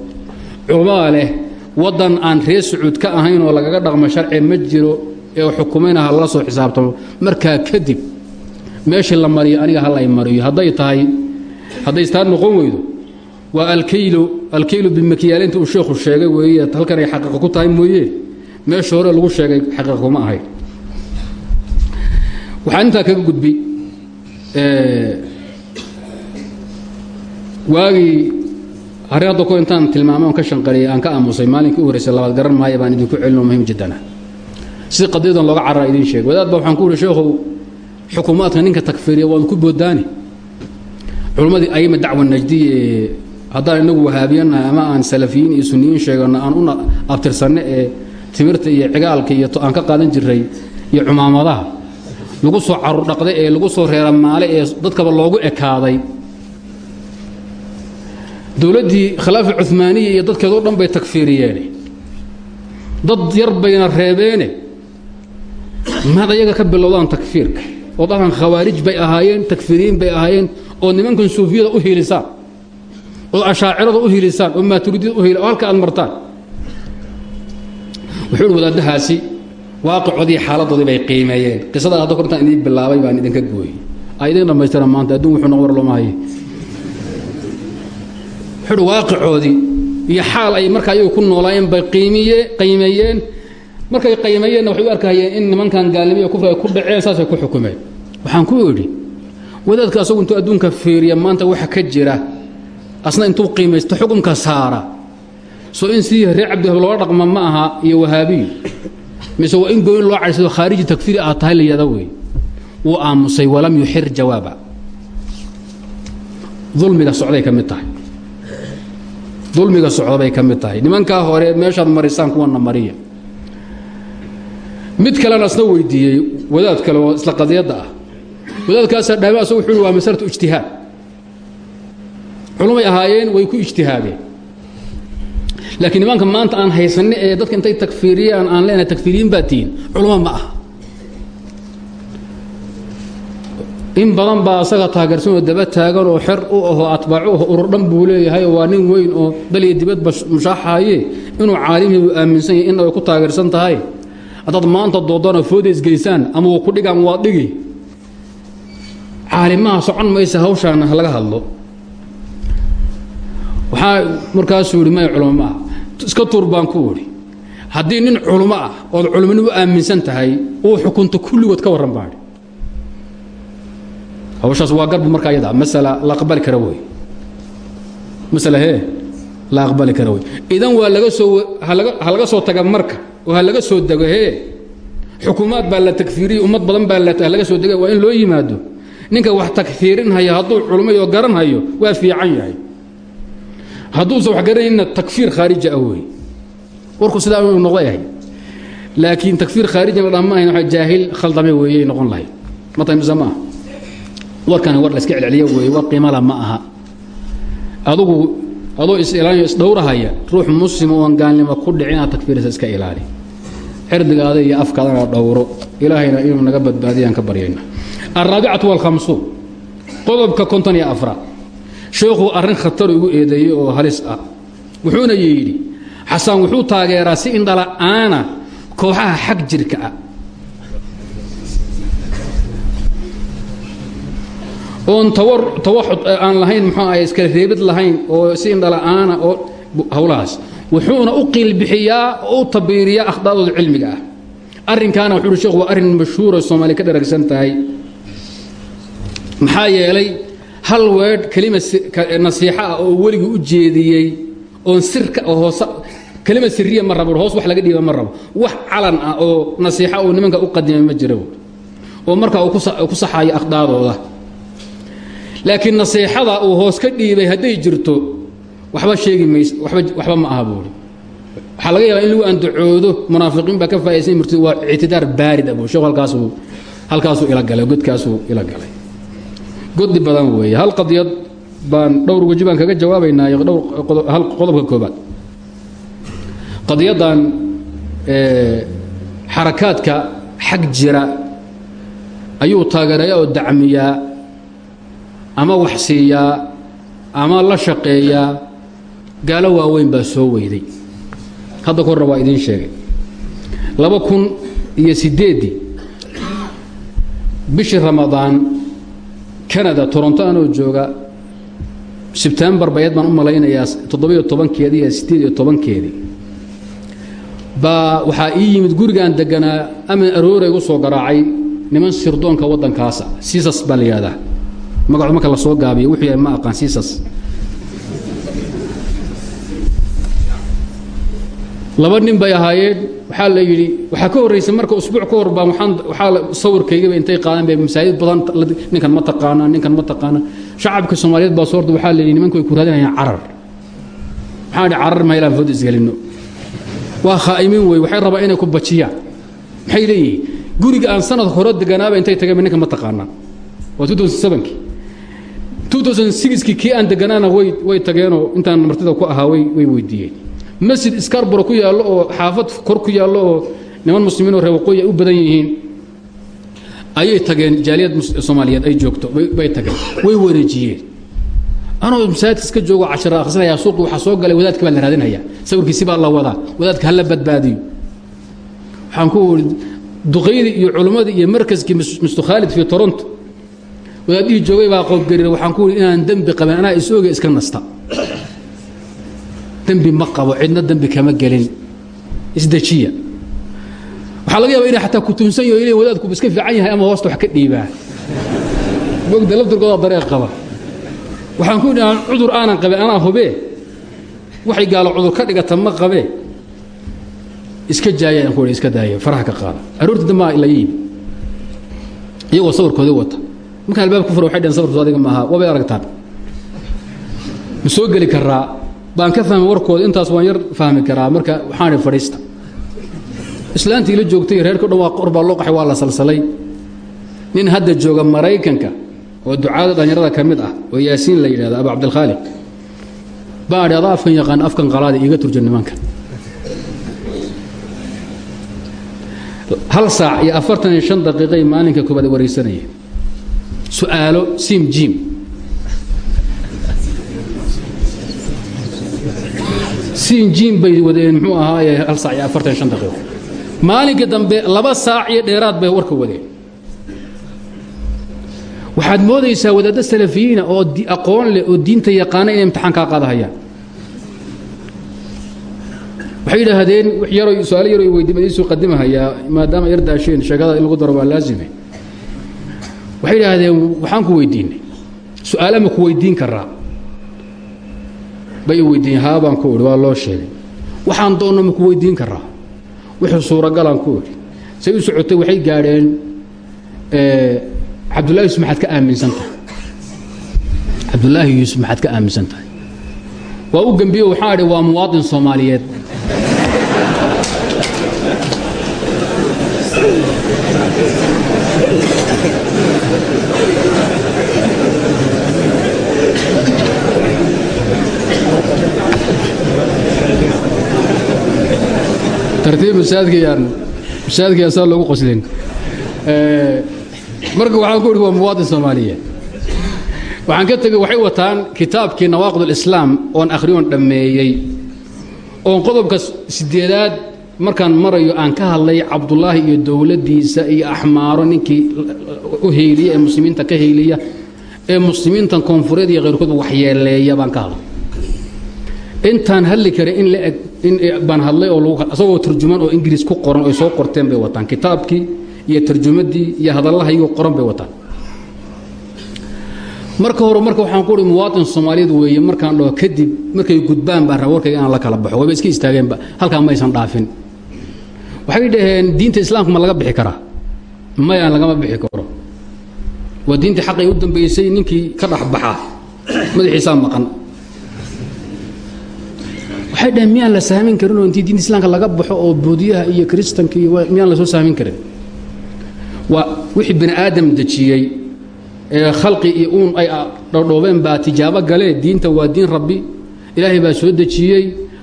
Culamaa leh waddan aan reer sacuud ka ahayn oo lagaga dhaqmo sharci ma jiro ee xukumayna ha soo xisaabtamo markaa kadib meeshii la mariyo aniga ha lay mariyo. Hadday tahay hadday istaa noqon weydo waa alkaylu alkaylu bimakiyaalinta uu sheekhu sheegay weeye. Halkan ay xaqiiqa ku tahay mooye. Meesha hore lagu sheegay xaqiiqa kuma ahayn waxaan intaa kaga gudbay waagii arrin hadda ko intaan tilmaamay on ka shanqariyay aan ka aamusay maalinkii u horreysay labaad garan maayo baan idinku celino muhiim jiddana. Si qadiyadan looga carara idiin sheegay. Wadaad ba waxaan ku uhi sheekhow xukuumaadka ninka takfiiriya waanu ku boodaani culimmadii ayma dacwa najdiya ee haddaan inagu wahaabiyanahay ama aan salafiyiin iyo sunniyiin sheegano aan una abtirsanno ee timirta iyo cigaalka iyo aan ka qaadan jiray iyo cumaamadaha lagu soo carurdhaqday ee lagu soo reeramaalay ee dadkaba loogu ekaaday. Dowladdii khilaafa cumaaniya iyo dadkeedoo dhan bay takfiiriyeene dad yar bayna reebeene maad ayaga ka bilowdaan takfiirka oo dhaqan khawaarij bay ahaayeen takfiiriyiin bay ahaayeen oo nimankan suufiyada u hiilisaan oo ashaacirada u hiilisaan oo maaturidiyada u hili oo halka aad martaan. Wuxuu hi waaqicoodii xaaladoodii bay qiimeeyeen. Qisada hadda kortaan idiin bilaabay baan idinka gooyey. Idin dhammaystira maanta adduun wuxuu noqon war looma hi waaqicoodii iyo xaal ay markaa ayagu ku noolaayeen bay qiimiye qiimeeyeen. Markay qiimeeyeenna waxay u arkahayeen in nimankan gaalnimo iyo kufri ay ku dhaceen saasay ku xukumeen. Waxaan ku idhi wadaadka asagu intuu adduunka fiiriya maanta waxa ka jira asna intuu qiimaysto xukumka saara. Soo in sidii reer cabdihab loola dhaqma ma aha iyo wahaabiyu mise waa in gooyin loo cadhaysado khaariji takfiiri aad tahay layada wey. Wuu aamusay walam yuxir jawaaba. Dulmiga socday ka mid tahay. Dulmiga socda bay ka mid tahay. Nimankaa hore meeshaad marisaan kuwana mariya. Mid kalena isna weydiiyey wadaad kale oo isla qadiyadda ah. Wadaadkaasaa dhaame asagu wuxuu waa masalatu ijtihaad. Culumay ahaayeen way ku ijtihaadeen laakiin nimanka maanta aan haysanni ee dadka intay takfiiriyaan aan leenahay takfiiriyiin baa tihiin culummo ma aha. In badan baa asaga taageersan oo daba taagan oo xer u ahoo atbaacu aho buu leeyahay waa nin weyn oo daliya dibadba mushaaxaye inuu caalimii uu aaminsan yahay in ay ku taageersan tahay. Haddaad maanta doodana fooda isgeysaan ama uu ku dhigaan waa dhigi. Caalimaha socon maysa hawshaana laga hadlo. Waxaa markaasuu yidhi may culamo iska tuur baan ku idhi haddii nin culmo ah ood culmonimo aaminsan tahay uu xukunto kulligood ka warran baadhi. Hawshaas waa garbu markaa iyada masala la aqbali kara wey masala hee la aqbali kara wey idan waa laga soo ha laga soo taga marka oo ha laga soo dego hee xukuumaad baa la takfiiriyey ummad badan baa laga soo dega waa in loo yimaado. Ninka wax takfiirinhaya hadduu culmay oo garanhayo waa fiican yahay hadduusan wax garanayna takfiir khaariji ah wey warku sidaa inuu noqda yahay laakiin takfiir khaariji la dhammahayn waa jaahil khaldame weeyey noqon lahayd matay mise ma aha. Warkani war la iska celceliyo weeye war qiimala ma aha. Adugu adoo is-ilaaliyo isdhowrahaya ruux muslim oon gaalnimo ku dhicin inaad takfiirisa iska ilaali. Cirdigaada iyo afkaadana dhowro. Ilaahayna inuu naga badbaadiyaan ka baryayna alraabicatu walkhamsuun qodobka konton iyo afraad sheekhuu arrin khatar igu eedeeyey oo halis ah. Wuxuuna yidhi xasaan wuxuu taageeraa si indhala-aana kooxaha xag jirka ah. Oon tawaxud aan lahayn muxuu ahay iskala reebid lahayn oo si indhala-aana oo howlahaas wuxuuna u qiilbixiyaa oo u tabiiriyaa akhda'dooda cilmiga ah. Arrinkaana wuxuu uhi sheekhu waa arrin mashhuura soomaaliya ka dharagsan tahay. Maxaa yeelay hal weedh kelima nasiixa ah oo weligii u jeediyey oon sirka oo hoos kelima siriya ma rabo hoos wax laga dhiiba ma rabo. Wax calan ah oo nasiixa uu nimanka u qadimay ma jiro. Oo markaa uu ku saxayo akhda'dooda laakiin nasiixada uu hoos ka dhiibay hadday jirto waxba sheegi mays waxba ma aha buuri. Waxaa laga yaabaa in lagu andacoodo munaafiqiin baa ka murtid waa ictidaar baarid abu sheekhu halkaasuu halkaasuu ila galay godkaasuu ila galay godi badan weeye. Hal qadiyad baan dhowr weji baan kaga jawaabaynaa dhowr qodobka koobaad qadiyaddan xarakaadka xag jira ayuu taageerayaa oo dacmiyaa ama wax ama la shaqeeyaa gaalo waaweyn baa soo weyday. Hadda korna waa idiin sheegay. Laba kun iyo siddeeddii bishii ramadaan canada toronto anoo jooga sebtembar bayad baan u malaynayaa toddobiyo tobankeedii iyo siddeed iyo tobankeedii. Baa waxaa ii yimid gurigaan deganaa amin aroora igu soo garaacay niman sirdoonka waddankaasa siisas baa la yihahdaa magacu marka la soo gaabiyo wuxuu yahay ma aqaan siisas laba nin bay ahaayeen. Waxaa la yidhi waxaa ka horraysay marka usbuuc ka hor baa waxaan waxaa sawirkaygaba intay qaadeen bay masaajid badan ninkan ma taqaanaa ninkan ma taqaana shacabka soomaaliyeed baa soo orda waxaa la yidhi nimanku way ku raadinayaan carar. Waxaan idhi carar ma helaan food isgelinno waa khaa'imiin wey waxay rabaa inay ku bajiyaan. Maxay leeyihiin? Guriga aan sanad hore deganaaba intay tageen ninka ma taqaanaa waa kii kii aan deganaana way tageenoo intaan martida ku ahaa way weydiiyeen masjid skarboro ku yaallo oo xaafad kor ku yaallo oo niman muslimiinoo reer waqooyi ay u badan yihiin ayay tageen. Jaaliyad soomaaliyeed ay joogto bay tageen way wareejiyeen. Anoo masaajid iska joogo cashara akhrisanayaa suuqii waxaa soo galay wadaadka baa la raadinaya. Sawirkiisi baa la wadaa wadaadka hala badbaadiyo. Waxaan ku ii duqaydii iyo culimmadii iyo markaskii mr khaalid fii toronto wadaadihii joogay baa qowbgariir waxaan ku ii inaan dembi qabin anaa isooga iska nasta dembi ma qabo cidna dembi kama gelin. Isdejiya waxaa laga yaaba inay ataa kutuunsan yaho ila wadaadkuba iska fiican yahay ama hoosta wax ka dhiibaa. Mogda laftirkooda dareeq qaba. Waxaan ku idhi cudur aanan qabin anaa hubee. Waxay gaalo cudur ka dhigata ma qabee. Iska jaaya ku iska daaya faraha ka qaada. Aroorti dambaa la yimi. Iyagoo sawirkoodii wata. Markaan albaabka ku fura waxay dhaheen sawirkooda adiga maaha wabay aragtaan. Ma soo geli karaa baan ka fahmay warkooda intaas waan yar fahmi karaa. Marka waxaan idhi fadhiista. Islaantii la joogtay reerka dhan waa qor baa loo qaxay waa la salsalay. Nin hadda jooga maraykanka oo ducaada dhallinyarada ka mid ah oo yaasiin la yidhahdo abu cabdilkhaaliq baa idhi adaa afkan yaqaan afkan qalaada iiga turja nimanka. Hal saac iyo afartan iyo shan daqiiqay maalinka koobaad waraysanayeen su'aalo sim jim sim jim bay wadeen muxuu ahaaye hal saac iyo afartan shan daqiiqo. Maalinka dambe laba saac iyo dheeraad bay warka wadeen. Waxaad moodaysaa wadaaddo salafiyiina oo aqoon leh oo diinta yaqaana inay imtixaan kaa qaadahayaan. Waxay yidhaahdeen yaro su'aalo yaro weydiima iisuu qadimahayaa maadaama yar daasheen sheegada in lagu daro waa laazime. Waxay yidhaahdeen waxaan ku weydiinay. Su'aala ma ku weydiin karaa bay weydiiyen haa baan ku idhi loo sheegay. Waxaan doonno ma ku weydiin karaa wuxuu suuragalaan ku idhi say socotay waxay gaadheen cabdullahi yuusuf maxaad ka aaminsan tahay. Cabdullaahi ka aaminsan waa u gembiyo waxaa idhi waa muwaadin soomaaliyeed saa loogu qoslin marka waxaan ku idhi waa muwaadin soomaaliyeed waxaan ka tegey waxay wataan kitaabkii nawaaqid alislaam oon akhriyoon dhammeeyey. Oon qodobka sideedaad markaan marayo aan ka hadlay cabdullaahi iyo dowladdiisa iyo axmaaro ninkii u heyliya ee muslimiinta ka heyliya ee muslimiintan koonfureed iyo khayrkoodba waxyeeleeya baan ka hadlay intaan hadli kara in la eg baan hadlay oo isagoo turjumaan oo ingiriis ku qoran oy soo qorteen bay wataan. Kitaabkii iyo tarjumadii iyo hadallahaygo qoran bay wataan. Marka hore marka waxaan ku uhi muwaatin soomaaliyeed weeye markaan dhaho kadib markay gudbaan baan raba warkayga inaan la kala baxo. Wayba iska istaageenba halkaa maysan dhaafin. Waxay dhaheen diinta islaamka ma laga bixi karaa mayaan lagama bixi karo. Waa diintii xaqay u dambaysay ninkii ka dhexbaxa [clears throat] madaxiisaa maqan waxay dhaheen miyaan la sahmin karin oo intii diinta islaamka laga baxo oo boodiyaha iyo kiristanka iyo miyaan la soo sahmin karin? Waa wixii bani aadam dejiyey ee khalqi iyo uun ay dhodhoobeen baa tijaabo galee diinta waa diin rabbi ilaahay baa soo dejiyey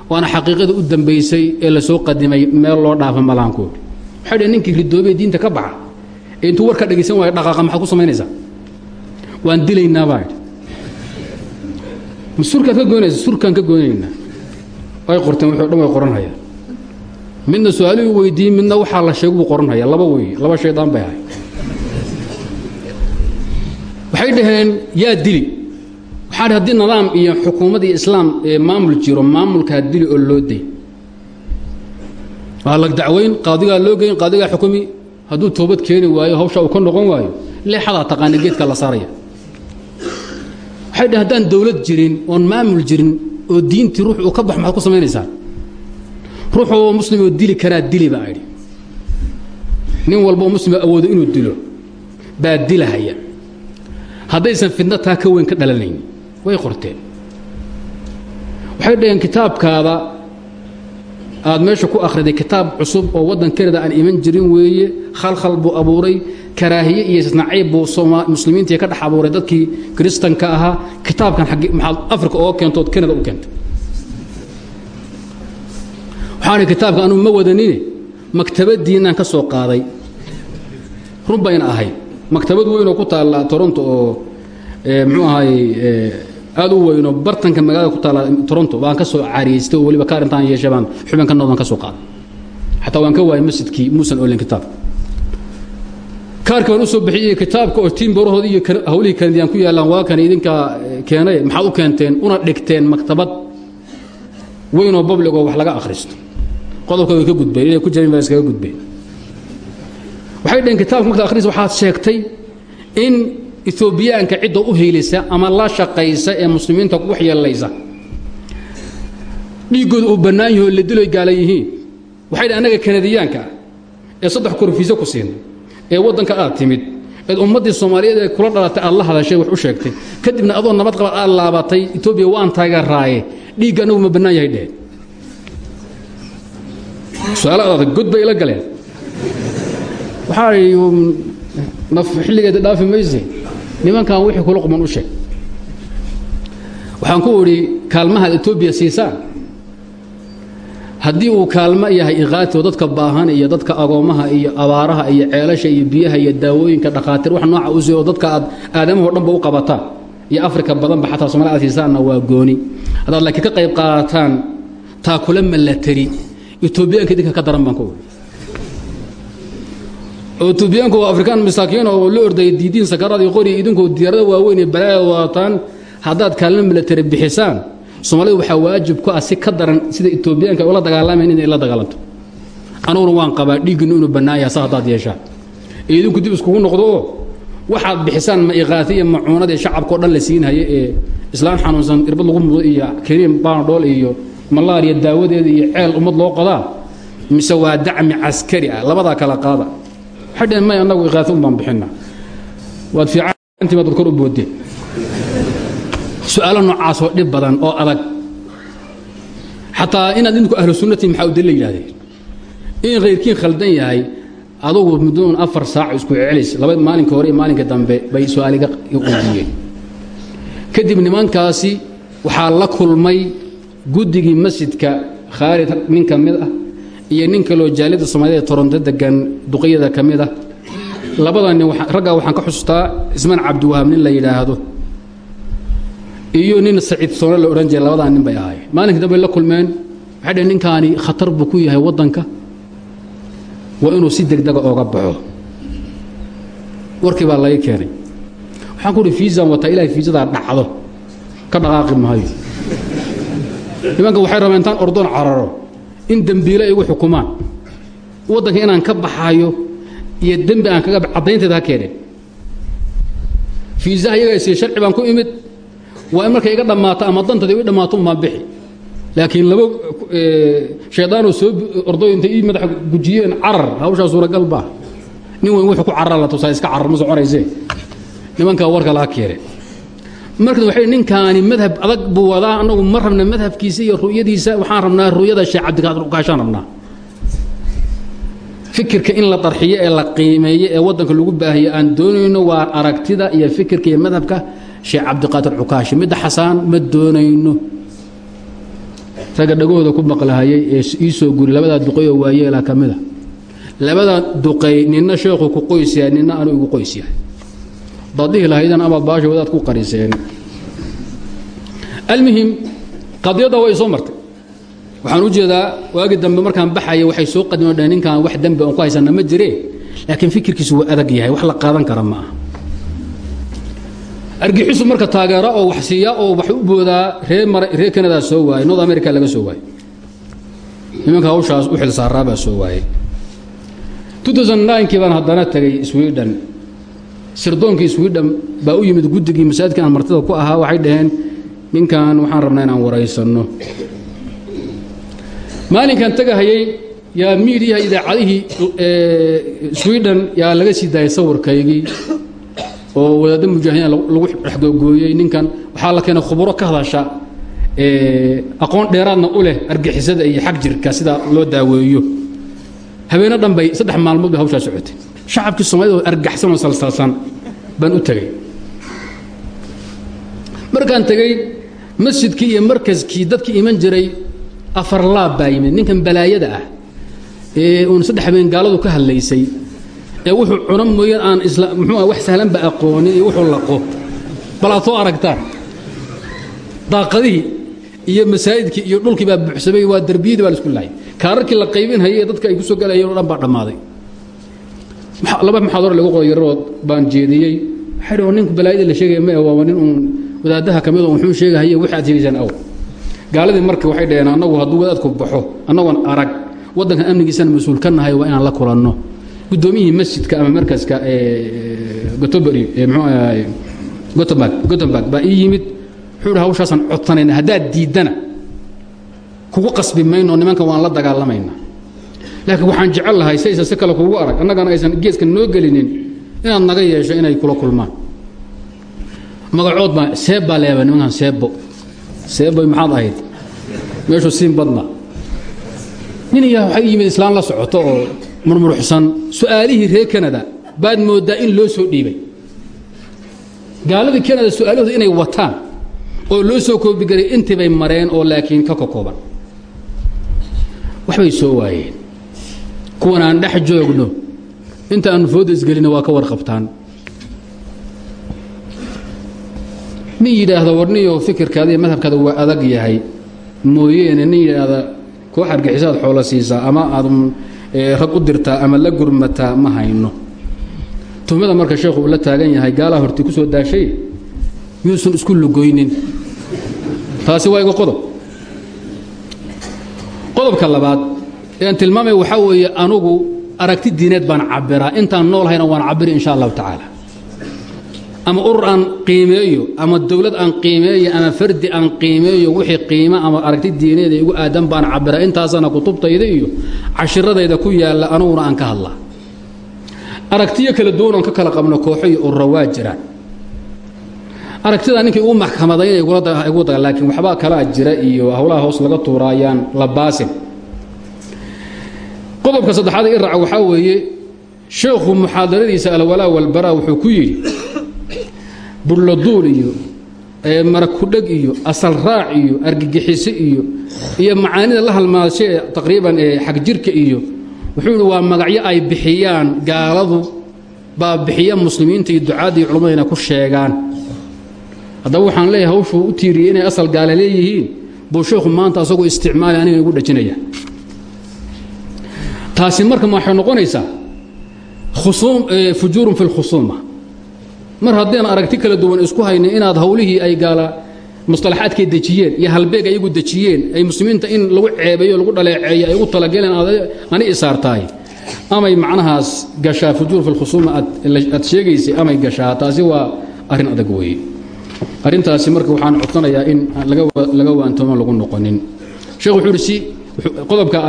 waana xaqiiqada u dambaysay ee la soo qadimay meel loo dhaafa malaankood waxay dhaheen ninkii ridoobee diinta ka baxa ee intuu warka dhegaysan waayo dhaqaaqa maxaad ku samaynaysaa? Waan dilaynaa baa surkaad ka goynaysa surkaan ka goynaynaa way qorteen wuxuu dhan way qoranhayaan midna su'aalihii weydiiyey midna waxaa la sheegu buu qoranhaya laba wey laba shaydaan bay ahay waxay dhaheen yaa dili. Waxaa dhi haddii nidaam iyo xukuumad iyo islaam maamul jiro maamulkaa dili oo loo day. Waa la dacwayn qaadigaa loo geyn qaadigaa xukumi. Hadduu toobad keeni waayo hawsha uu ka noqon waayo leexadaa taqaana geedka la saaraya. Waxay dhaheen haddaan dawlad jirin oon maamul jirin oo diintii ruux uu ka baxo maxaad ku samaynaysaa ruux oo muslim oo dili karaa dili baa idhi nin walba oo muslima awoodo inuu dilo baa dilahaya haddaysan fidna taa ka weyn ka dhalanayn way qorteen. Waxay dhaheen kitaabkaada aad meesha ku akhriday kitaab cusub oo waddan aan iman jirin weeye khalkhal buu abuuray karaahiye iyo isnacayb buu muslimiintii ka dhex abuuray dadkii kiristanka ahaa kitaabkan maxaad afrika ooga keentood kanada u keentay. Waxaan kitaabka anuu ma wadanine maktabadiinaan ka soo qaaday. Run bayna ahayd maktabad weynoo ku taalla toronto oo mxuu ahaay aad u weyno bartanka magaalada ku taalla toronto. Baan ka soo caariyeystay oo weliba kaar intaan yeeshay baan xubin ka noqdan ka soo qaaday. Xataa waan ka waayay masjidkii muusan olin kitaab kaarka baan u soo bixiyey kitaabka oo tiin barahoodii iyo hawlihii kanadiyaan ku yaallaan waa kan idinka keenay. Maxaad u keenteen? Una dhigteen maktabad weynoo bablig oo wax laga akhristo. Qodobka way ka gudbeen inay ku jireen baa iskaga gudbeen. Waxay dhaheen kitaabka markaad akhriisa waxaad sheegtay in etoobiyaanka cidda u hiilisa ama la shaqaysa ee muslimiinta wax yeelaysa dhiiggooda uu bannaan yaho la diloy gaalan yihiin. Waxay dhaheen annaga kanadiyaanka ah ee saddex korfiise ku siinay ee waddanka aad timid eed ummaddii soomaaliyeed ee kula dhalatay aad la hadashay wax u sheegtay. Kadibna adoo nabad qabaad aad laabatay etoobiya waan taageeraaye dhiigga annagu ma bannaan yahay dheheen su'aalo adag god bay ila galeen. Waxaa naf xilligeeda dhaafi mayse. Nimankan wixii kula quman u sheeg. Waxaan ku idhi kaalmahaad etoobiya siisaan haddii uu kaalmo yahay ikhaati oo dadka baahan iyo dadka agoommaha iyo abaaraha iyo ceelasha iyo biyaha iyo daawooyinka dhakhaatiir wax nooca u sii oo dadka aad aadamahoo dhanba u qabataan iyo afrika badanba xataa somalia aad siisaanna waa gooni. Haddaad laakiin ka qayb qaadataan taa kula mallatari etoobiyaanka idinka ka daran baan ku etoobiyaanku waa afrikaan masaakiin oo la ordaya diidiin sakaraadii qori idinkoo diyaarada waaweyn ee balaaya waataan haddaad kaalmo milatari bixisaan soomaalida waxaa waajib ku ah si ka daran sida etoobiyaanka ula dagaalamayn inay la dagaalanto. Anuguna waan qabaa dhiigginu inuu bannaan yaha sa haddaad yeeshaan. Ee idinku dib iskugu noqdo waxaad bixisaan ma iqaati iyo macuunadii shacabkao dhan la siinhaya ee islaan xanuunsan irbad lagu mudo iyo kariim baanadhool iyo malaariya daawadeeda iyo ceel ummad loo qodaa mise waa dacmi caskari ah labadaa kala qaada. Waxay dhaheen may annagu iqaati un baan bixinna waad fiicantii baad kor u boodeen su'aalo noocaasoo dhib badan oo adag. Xataa inaad idinku ahlu sunnati maxaa u dali yidhahdeen in khayrkiin khaldan yahay adugu muddoon afar saac isku celis laba maalinka hore iyo maalinka dambe bay su'aaliga weydiiyeen kadib nimankaasi waxaa la kulmay guddigii masjidka khaalid nin ka mid ah iyo nin kaloo jaalida soomaalida ee toronto degan duqyada ka mid ah. Labada nin waxaan ka xusustaa ismaan cabdiwahaab nin la yidhaahdo iyo nin saciid soone la odhan jiray labadaa nin bay ahaayeen maalinkii dambe la kulmeen waxay dhaheen ninkaani khatar buu ku yahay waddanka. Waa inuu si degdega ooga baxo. Warkii baa laga keenay. Waxaan ku uhi fiisan wataa? Ilahay fiisadaa dhacdo. Ka dhaqaaqi maayo. Nimanka waxay rabeen intaan ordoon cararo. In dembiile igu xukumaan. Waddanka inaan ka baxayo iyo dembi aan kaga caddaynteeda ha keeneen. Fiisaha iyaga isiye sharci baan ku imid waa in markay iga dhammaato ama dantada i dhammaato umaan bixi. Laakiin laba shaydaanoo soo ordooyinta ii madaxa gujiyeen carar hawshaa suuragal baa. Nin weyn wuxuu ku carara la tusaa iska carar ma soconaysee nimankaa warka laa keeneen marka waxay ninkaani madhab adag buu wadaa annagu ma rabna madhabkiisa iyo ru'yadiisa waxaan rabnaa ru'yada sheekh cabdikaadir ukaashaan rabnaa. Fikirka in la darxiyo ee la qiimeeyo ee waddanka lagu baahiyo aan doonayno waa aragtida iyo fikirka iyo madhabka sheekh cabdiqaadir cukaashi midda xasaan ma doonayno. Ragga dhagahooda ku maqlahayay ee ii soo guri labadaa duqay oo waayeelaa ka mida. Labadaa duqay ninna sheekhu ku qoys yahay ninna anu igu qoys yahay. Daad dhihi lahaydan ama baasha wadaad ku qariseen almuhim qadiyadda way soo martay. Waxaan u jeedaa waagi dambe markaan baxaya waxay soo qadimeen ninkaan wax dembi oon ku haysana ma jiree laakiin fikirkiisu waa adag yahay wax la qaadan kara ma aha argixisu marka taageera oo wax siiya oo wax u boodaa ree reer kanadaa soo waayey north america laga soo waayey nimanka hawshaas u xilsaaraabaa soo waayey kii baan haddana tegay sweden. Sirdoonkii sweden baa u yimid guddigii masaajidka aan martida ku ahaa waxay dhaheen ninkan waxaan rabnaa inaan waraysanno. Maalinkan tegahayey yaa miidiyaha idaacadihii sweden yaa laga sii daayay sawirkaygii oo wadaadda mujaahidiin lagu dhexgogooyey ninkan waxaa la keenay khuburo ka hadasha aqoon dheeraadna u leh argixisada iyo xag jirka sida loo daaweeyo. Habeeno dhan bay saddex maalmood bay hawshaa socotay. Shacabkii soomaalida oo argaxsan oo salsalsan baan u tegey markaan tegey masjidkii iyo markaskii dadkii iman jiray afar laab baa yimid. Ninkan balaayada ah ee uun saddex habeen gaaladu ka hadlaysay ee wuxuu cuna mooyaan aan isla muxuu wax sahlanba aqoonin iyo wuxuu laqo. Bal aad soo aragtaan daaqadihii iyo masaajidkii iyo dhulkii baa buuxsamay waa derbiyadii baa la isku laayay kaararkii la qaybinhayay ee dadka ay ku soo galayeen oo dhan baa dhammaaday. Laba maxaad hore lagu qoray yarood baan jeediyey. Waxay ninku balaayadii la sheegaya ma waa nin uun wadaadaha ka mid oo wuxuu sheegahaye wixii aad aw gaaladii marka waxay dhaheen annagu hadduu wadaadku baxo annagoon arag waddankan amnigiisana mas'uul ka nahay waa inaan la kulanno guddoomiyihii masjidka ama markaska gotemburg baa ii yimid. Wuxuu hi hawshaasaan codsanayna haddaad diiddana kugu qasbi mayno nimankan waan la dagaalamaynaa. Laakiin waxaan jecel lahay si aysan si kale kugu arag. Annagana aysan geeskan noo gelinin inaad naga yeesho inay kula kulmaan. Magacood baa seeb baa leeba nimankan seebo seeboy maxaad ahayd? Meeshuu siin badna nin iyaa waxay yimid islaan la socoto oo murmuruxsan su'aalihii reer kanada baad mooddaa in loo soo dhiibay. Gaaladii kanada su'aalahooda inay wataan oo loo soo koobigelay intii bay mareen oo laakiin ka kokooban. Waxbay soo waayeen. Kuwan aan dhex joogno inta aanu fooda isgelina waa ka warqabtaan. Nin yidhaahda warniyo fikirkaada iyo madhabkaada waa adag yahay. Mooyeene nin yidhaahda koox argixisaad xoola siisaa ama aad rag u dirtaa ama la gurmataa ma hayno. Tuhmada marka sheekhu uu la taagan yahay gaalaa hortii ku soo daashay yuusan isku lugoynin taasi waa iga qodob. Qodobka labaad ee aan tilmaamaya waxaa weeye anugu aragti diineed baan cabbiraa intaan noolhayna waan cabbiri insha allahu tacaala ama urur aan qiimeeyo ama dowlad aan qiimeeyo ama fardi aan qiimeeyo wixii qiimo ama aragti diineeda igu aadan baan cabbiraa intaasana kutubtayda iyo cashiradayda ku yaalla anuguna aan ka hadlaa. Aragtiyo kala duwan oon ka kala qabno kooxo iyo urura waa jiraan. Aragtida ninkii ugu maxkamadaynay igu daga laakiin waxbaa kalaa jira iyo howlaha hoos laga tuuraayaan la baasin. Qodobka saddexaad i raaca waxaa weeye sheekhu muxaadaradiisa alwalaa walbaraa wuxuu ku yidhi burladuul iyo marakudheg iyo asal raac iyo argagixiso iyo iyo macaanida la halmaashe taqriiban xagjirka iyo. Wuxuu yidhi waa magacyo ay bixiyaan gaaladu baa bixiya muslimiinta iyo ducaadda iyo culamada inay ku sheegaan. Haddaba waxaan leeyahay hawshuu u tiiriyey inay asal gaale leeyihiin. Buu sheekhu maanta asagoo isticmaali aniga igu dhajinaya taasi marka waxay noqonaysaa fujuurun fi lkhusuuma mar haddayna aragti kala duwan isku haynin inaad hawlihii ay gaala musطalaxaadkay dejiyeen iyo halbeeg ayagu dejiyeen ay muslimiinta in lagu ceebeeyo lagu dhaleeceeyo ay ugu talagaleen ani isaartahay amay macnahaas gashaa fujuur fi lkhusuuma aad sheegaysay amay gashaa? Taasi waa arrin adag weeye. Arrintaasi marka waxaan codsanayaa in laga waantoomo lagu noqonin. Sheekh wuxuu ihi si qodobka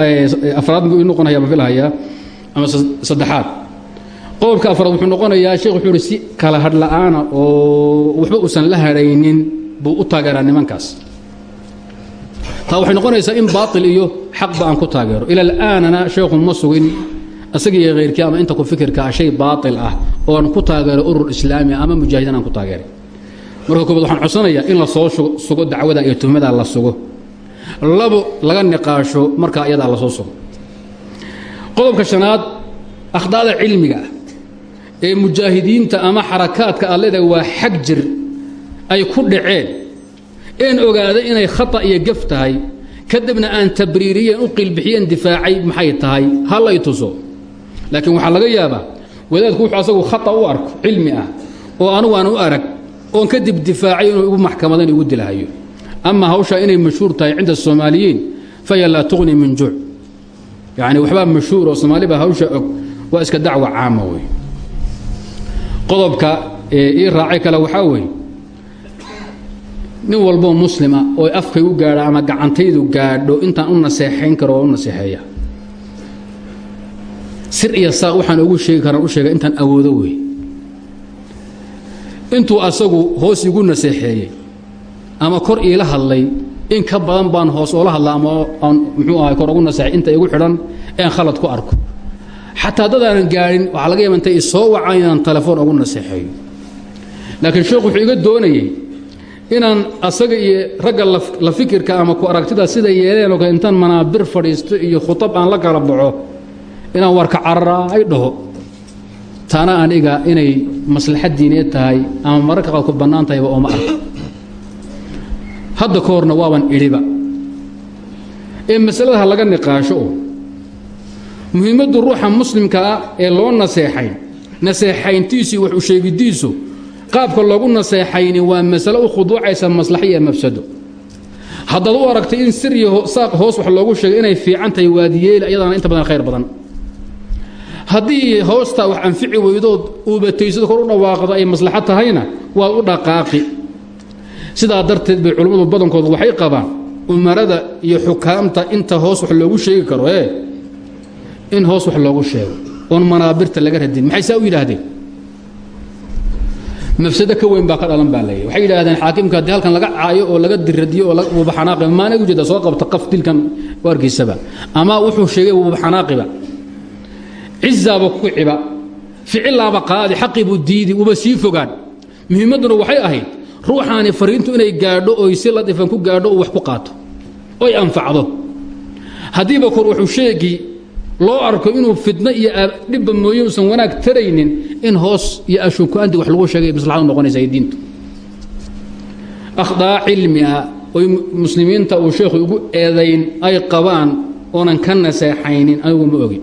afraad buu noqonaya ma filhayaa ama saddexaad qodobka afraad wuxuu noqonayaa sheekh wuxuu ihi si kala hadh la'aana oo waxba uusan la hadhaynin buu u taageeraa nimankaas. Taa waxay noqonaysaa in baatil iyo xaqba aan ku taageero. Ila al'aanana sheekhu ma sugin. Isaga iyo khayrkii ama inta ku fikirka ah shay baatil ah oo aan ku taageero urur islaami ama mujaahidiin aan ku taageeray. Marka koobaad waxaan codsanayaa in la soo sugo dacwada iyo tuhmada la sugo. Labo laga niqaasho markaa ayadaa la soo sugo. Qodobka shanaad akhdaada cilmiga. ah ee mujaahidiinta ama xarakaadka aad waa xag jir ay ku dhaceen. Een ogaaday inay khata iyo gaf tahay kadibna aan tabriiriyeen u qiilbixiyeen difaacay maxay tahay? Hal ay tuso. Laakiin waxaa laga yaabaa wadaadku wuxuu asagu khata u arko cilmi ah oo anugu aan u arag oon kadib difaacay inuu igu maxkamadan igu dilahayo ama hawshaa inay mashhuur tahay cinda asoomaaliyiin faya laa tuqni min juuc yacni waxbaa mashhuur oo soomaali baa hawsha og waa iska dacwa caama wey qodobka ii raacay kale waxaa weeye nin walboo muslima oo afkay u gaadho ama gacantaydu gaadho intaan u naseexayn karo waa u naseexeeya. Sir iyo saaq waxaan ugu sheegi karaan u sheega intaan awoodo wey intuu asagu hoos igu naseexeeyey ama kor iila hadlay in ka badan baan hoos oola hadla ama aan muxuu ahay kor ugu naseexay inta igu xidhan een khalad ku arko xataa dad aanan gaadhin waxaa laga yaaba intay isoo wacaan inaan telefoon ugu naseexeeyo. Laakiin sheekhu wuxuu iga doonayey inaan asaga iyo ragga la fikirka ama ku aragtida sida yeeleen oo kale intaan manaabir fadhiisto iyo khutab aan la kala baxo inaan warka cararaa ay dhaho. Taana aniga inay maslaxad diineed tahay ama mararka qaad ku bannaan tahayba ooma arko. Hadda ka horna waaban idhiba. Ee masalada ha laga niqaasho muhiimaddu ruuxa muslimka ah ee loo naseexayn naseexayntiisu wax sheegidiisu qaabka loogu naseexayni waa masalo u khuduucaysa maslaxa iyo mafsado. Haddaad u aragtay in sir iyo saaq hoos wax loogu sheegay inay fiican tahay waadiyeeli ayadaana inta badan khayr badan. Haddii hoostaa wax anfici weydood uubataysid kor u dhawaaqdo ay maslaxo tahayna waad u dhaqaaqi. Sidaa darteed bay culummadu badankoodu waxay qabaan umarada iyo xukaamta inta hoos wax loogu sheegi karo ee in hoos wax loogu sheego oon manaabirta laga radin. Maxay saa u yidhaahdeen? Mafsado ka weyn baa ka dhalan baa leeyahy waxay yidhahdeen xaakimka haddii halkan laga caayo oo laga diradiyo oo wuubaxanaaqi maana ujeeda soo qabta qaf dilkan warkiisaba ama wuxuu sheegay wuubaxanaaqiba cizaaba ku ciba ficilaaba qaadi xaqii buu diidi wuba sii fogaan. Muhiimadduna waxay ahayd ruuxaani fariintu inay gaadho oy si latifan ku gaadho uu wax ku qaato oy anfacdo. Haddiiba kor wuxuu sheegi loo arko inuu fidno iyo dhibba mooye usan wanaag taraynin in hoos iyo ashukuanti wax lagu sheegay maslaxadu noqonaysa ay diintu. Akhdaa cilmi ah oy muslimiinta uu sheekhu ugu eedayn ay qabaan oonan ka naseexaynin anigu ma ogin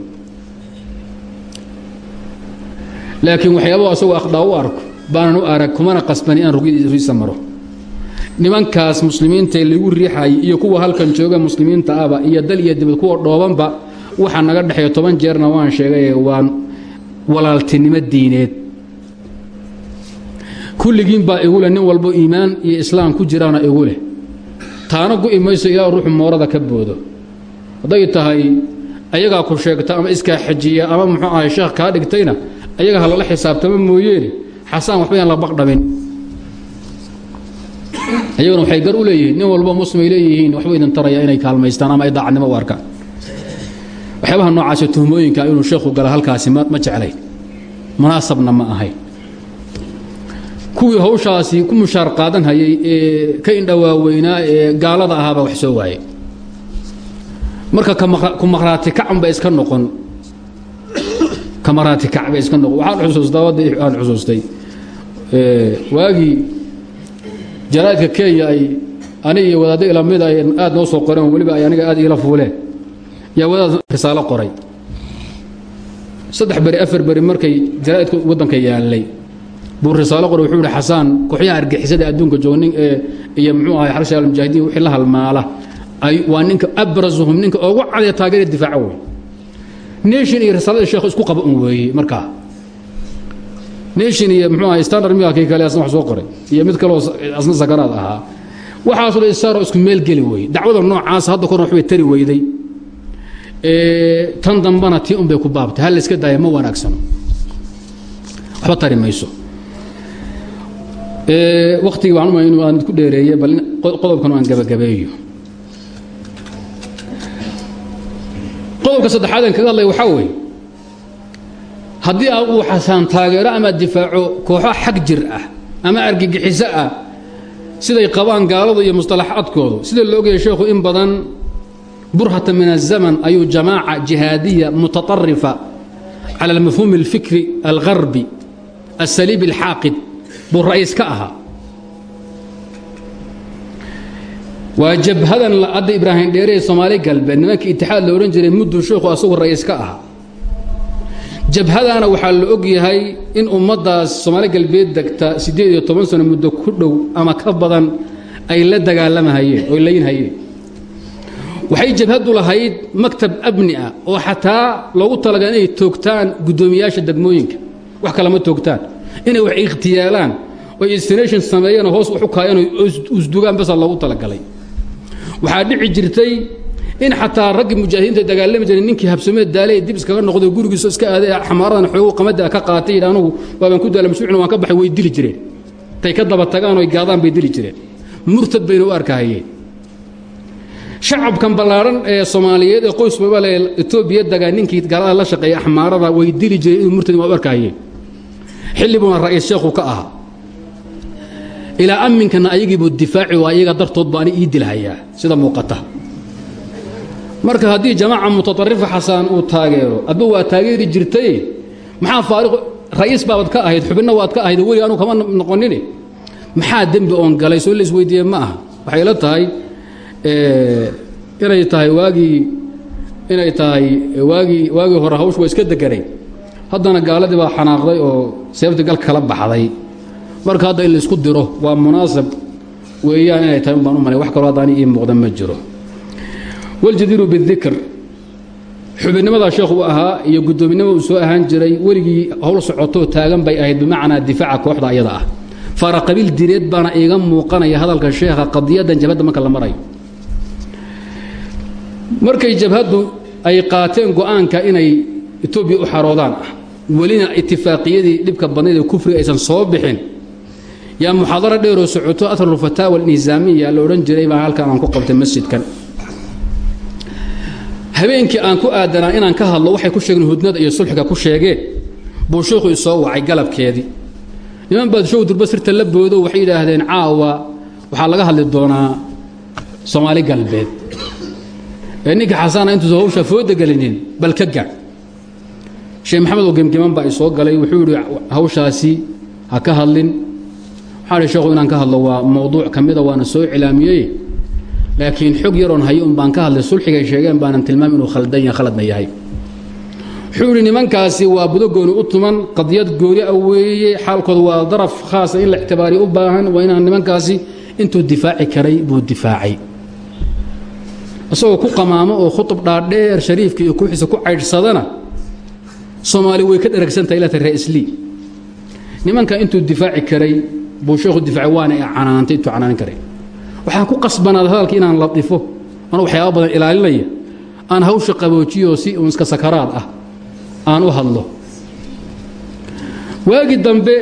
laakiin waxyaabao asagoo akhdaa u arko baanan u arag kumana qasbani inaan rugiisa maro. Nimankaas muslimiintae lagu riixayay iyo kuwa halkan jooga muslimiinta ahba iyo dal iyo dibad kuwa dhoobanba waxaa naga dhexeeya toban jeerna waan sheegaye waan walaaltinimo diineed. Kulligiin baa igu leh nin walbo iimaan iyo islaam ku jiraana igu leh. Taana gu'i mayso ilaa ruuxu moorada ka boodo. Hadday tahay ayagaa ku sheegta ama iskaa xajiya ama muxuu ahay sheekh kaa dhigtayna ayaga ha lala xisaabtamo mooyeene. Xasaan waxba yaan la baqdhabin. Ayaguna waxay gar u leeyihiin nin walbo muslimay leeyihiin waxba idin taraya inay kaalmaystaan ama ay daacadnimo u arkaan waxyaabaha noocaasee tuhmooyinka inuu sheekhu gala halkaasi ma jeclay munaasabna ma ahayn kuwii hawshaasi ku mushaar qaadan hayay ee ka indhawaaweynaa ee gaalada ahaabaa wax soo waayey marka ku maqhraati kacunba iska noqon. Kamaraati kacba iska noqon. Waxaan xusuustaa wadda aan xusuustay. Waagii jaraa'idka kenya ay aniga iyo wadaadda ila mid ay aad noo soo qoreen weliba ay aniga aad iila fuuleen yaa wadaad risaalo qoray. Saddex beri afar beri markay jaraa'idka waddanka yaallay buu risaalo qoray wuxuu yihi xasaan kooxyaha argixisada adduunka jooga nin iyo muxuu ahay xarsha almujaahidiin wixii la halmaala. Waa ninka abrasuhum ninka ugu cadee taageera difaaca wey nation iyo risaalada sheekhu isku qaba un weeye markaa nation iyo muxuu ahay standard miga kii kale asna wax soo qoray iyo mid kaloo asna sakaraad ahaa. Waxaasoo isaaroo isku meel geli weeye dacwada noocaas hadda korna waxbay tari weyday tan dambana tii un bay ku baabtay. Hal iska daaya ma wanaagsano. Waxba tari mayso. Waktigii waxaan umay inuu aan ku dheereeye bal qodobkan aan gabagabeeyo. Qodobka saddexaad aan kaga hadlay waxaa weeye. Haddii uu xasaan taageero ama difaaco kooxo xag jir ah ama argagixiso ah siday qabaan gaaladu iyo musطalaxaadkoodu sida la ogaya sheekhu in badan burhata min الزamn ayuu jamaaca jihaadiya mutaطarifa calى mafhuum الfikri algarbi الsaliib الxaaqid buu ra'iis ka ahaa waa jabhadan hadda ibraahim dheere ee soomaali galbeed nimanka itixaad la odhan jiray mudduu sheekhu asagu ra'iis ka ahaa jabhadaana waxaa la og yahay in ummaddaas soomaali galbeed degta siddeed iyo toban sano muddo ku dhow ama ka badan ay la dagaalamahayeen oy laynhayeen waxay jabhaddu lahayd maktab abni ah oo xataa loogu talagal inay toogtaan guddoomiyaasha degmooyinka. Wax kalama toogtaan. Inay wax ikhtiyaalaan oy istination sameeyeen hoos wax u kaayeen oo usdugaan basa loogu talagalay. Waxaa dhici jirtay in xataa raggii mujaahidiinta dagaalami jiray ninkii habsamee daale dib iskaga noqday gurigiiso iska aaday xamaaradan xoogu qamada ka qaatay yidhi anugu waabaan ku daala masuucna waan ka baxay way dili jireen. Intay ka daba tagaan oy gaadaan bay dili jireen. Murtad bayna u arkahayeen shacabkan ballaaran ee soomaaliyeed ee qoys waba le etoobiya dagaa ninkii gaalada la shaqeeya axmaarada way dili jireen inuu murtadi waa arkahayeen xillibuna ra'iis sheekhu ka ahaa ilaa amminkana ayagiibuu difaaci oo ayaga dartood baani ii dilhayaa sida muuqata. Marka haddii jamaaca mutaarifa xasaan uu taageero adba waa taageeri jirtay maxaa faariq ra'iis baabad ka ahayd xubinna waad ka ahayd weli anuu kama noqonine maxaa dembi oon galay? Soo la isweydiiye ma aha. Waxay la tahay inay tahay waagii inay tahay waagii waagii hore hawshu waa iska deganay. Haddana gaaladii baa xanaaqday oo seeftii galka kala baxday. Marka hadda in la isku diro waa munaasab weeyaan inay tahay baan u malay wax kaloo haddaani ii muuqda ma jiro. Waljadiiru bidikr xubinnimadaa sheekh uu ahaa iyo guddoominimo uu soo ahaan jiray weligii howl socotoo taagan bay ahayd bimacnaa difaaca kooxda ayada ah. Faraqabiil direed baana iiga muuqanaya hadalka sheekha qadiyadan jabhadda marka la marayo markay jabhaddu ay qaateen go'aanka inay etoobiya u xaroodaan ah welina itifaaqiyadii dhibka badnayd ee kufriga aysan soo bixin yaa muxaadaro dheeroo socoto athru fataawa alnisaamiya la odhan jiray baa halkan aan ku qabtay masjidkan. Habeenkii aan ku aadanaa inaan ka hadlo waxay ku sheegeen hudnada iyo sulxiga ku sheegeen buu sheekhu isoo wacay galabkeedii. Niman baad show durba sirta la boodo waxay yidhaahdeen caawa waxaa laga hadli doonaa soomaali galbeed. ee ninka xasaana intuusa hawsha fooda gelinin bal ka gaadh sheekh maxamed oo gemgeman baa isoo galay wuxuu yidhi hawshaasi ha ka hadlin. Waxaa hi sheekhu inaan ka hadlo waa mawduuc ka waana soo cilaamiyey. Laakiin xog yaroon hayo un baan ka hadlay sulxigay sheegeen baanan tilmaam inuu khaldan ya khaladna yahay. Wuxuu nimankaasi waa budogooni u tuman qadiyad gooni a weeye xaalkooda waa daraf khaasa in la ictibaariyo u baahan waa inaan nimankaasi intuu difaaci karay buu difaacay isagoo ku qamaamo oo khutub dhaadheer shariifka iyo kuuxiisa ku caydhsadana soomaali way ka dheragsantahay ilaa reeslii nimanka intuu difaaci karay buu sheekhu difaacay waana canaantay intuu canaanin karay. Waxaan ku qasbanaaday hadalka inaan ladifo anuu waxyaaba badan ilaalinaya aan hawsha qaboojiyo si uun iska sakaraad ah aan u hadlo. Waagii dambe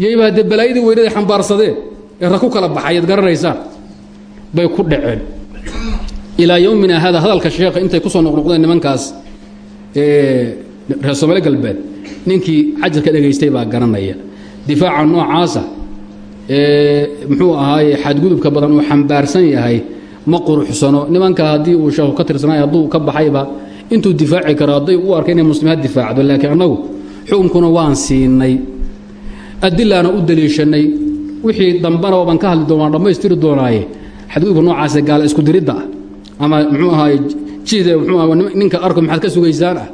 yayba haddee balaayadii weynada xambaarsadeen ee ra kala baxay ad garanaysaan? Bay ku dhaceen ilaa yowmina hada hadalka sheekha intay ku soo noqnoqdeen nimankaas reer soomaali galbeed ninkii cajarka dhegaystay baa garanaya. Difaaca noocaasa muxuu ahaaye xadgudubka badan uu xambaarsan yahay ma quruxsano. Nimanka haddii uu sheekhu ka tirsanay hadduu ka baxayba intuu difaaci karo hadday u arkay inay muslimiad difaacdo laakiin annagu xukunkuna waan siinay. Adilaana u daliishanay wixii dambana baan ka hadli doon waan dhammaystiri doonaaye. Xadgudubka noocaase gaala isku diridda ama muxuu ahaaye jiide muxuu aha ninka arko maxaad ka sugaysaan ah?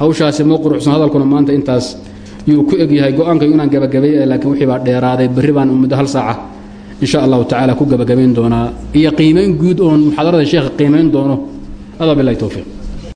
Hawshaasi ma quruxsan hadalkuna maanta intaas yuu ku eg yahay go'aankayu inaan gabagabay laakiin wixii baa dheeraaday berri baan muddo hal saaca insha allahu tacaala ku gabagabayn doonaa. Iyo qiimayn guud oon muxaadarada sheekha qiimayn doono. Adaa towfiiq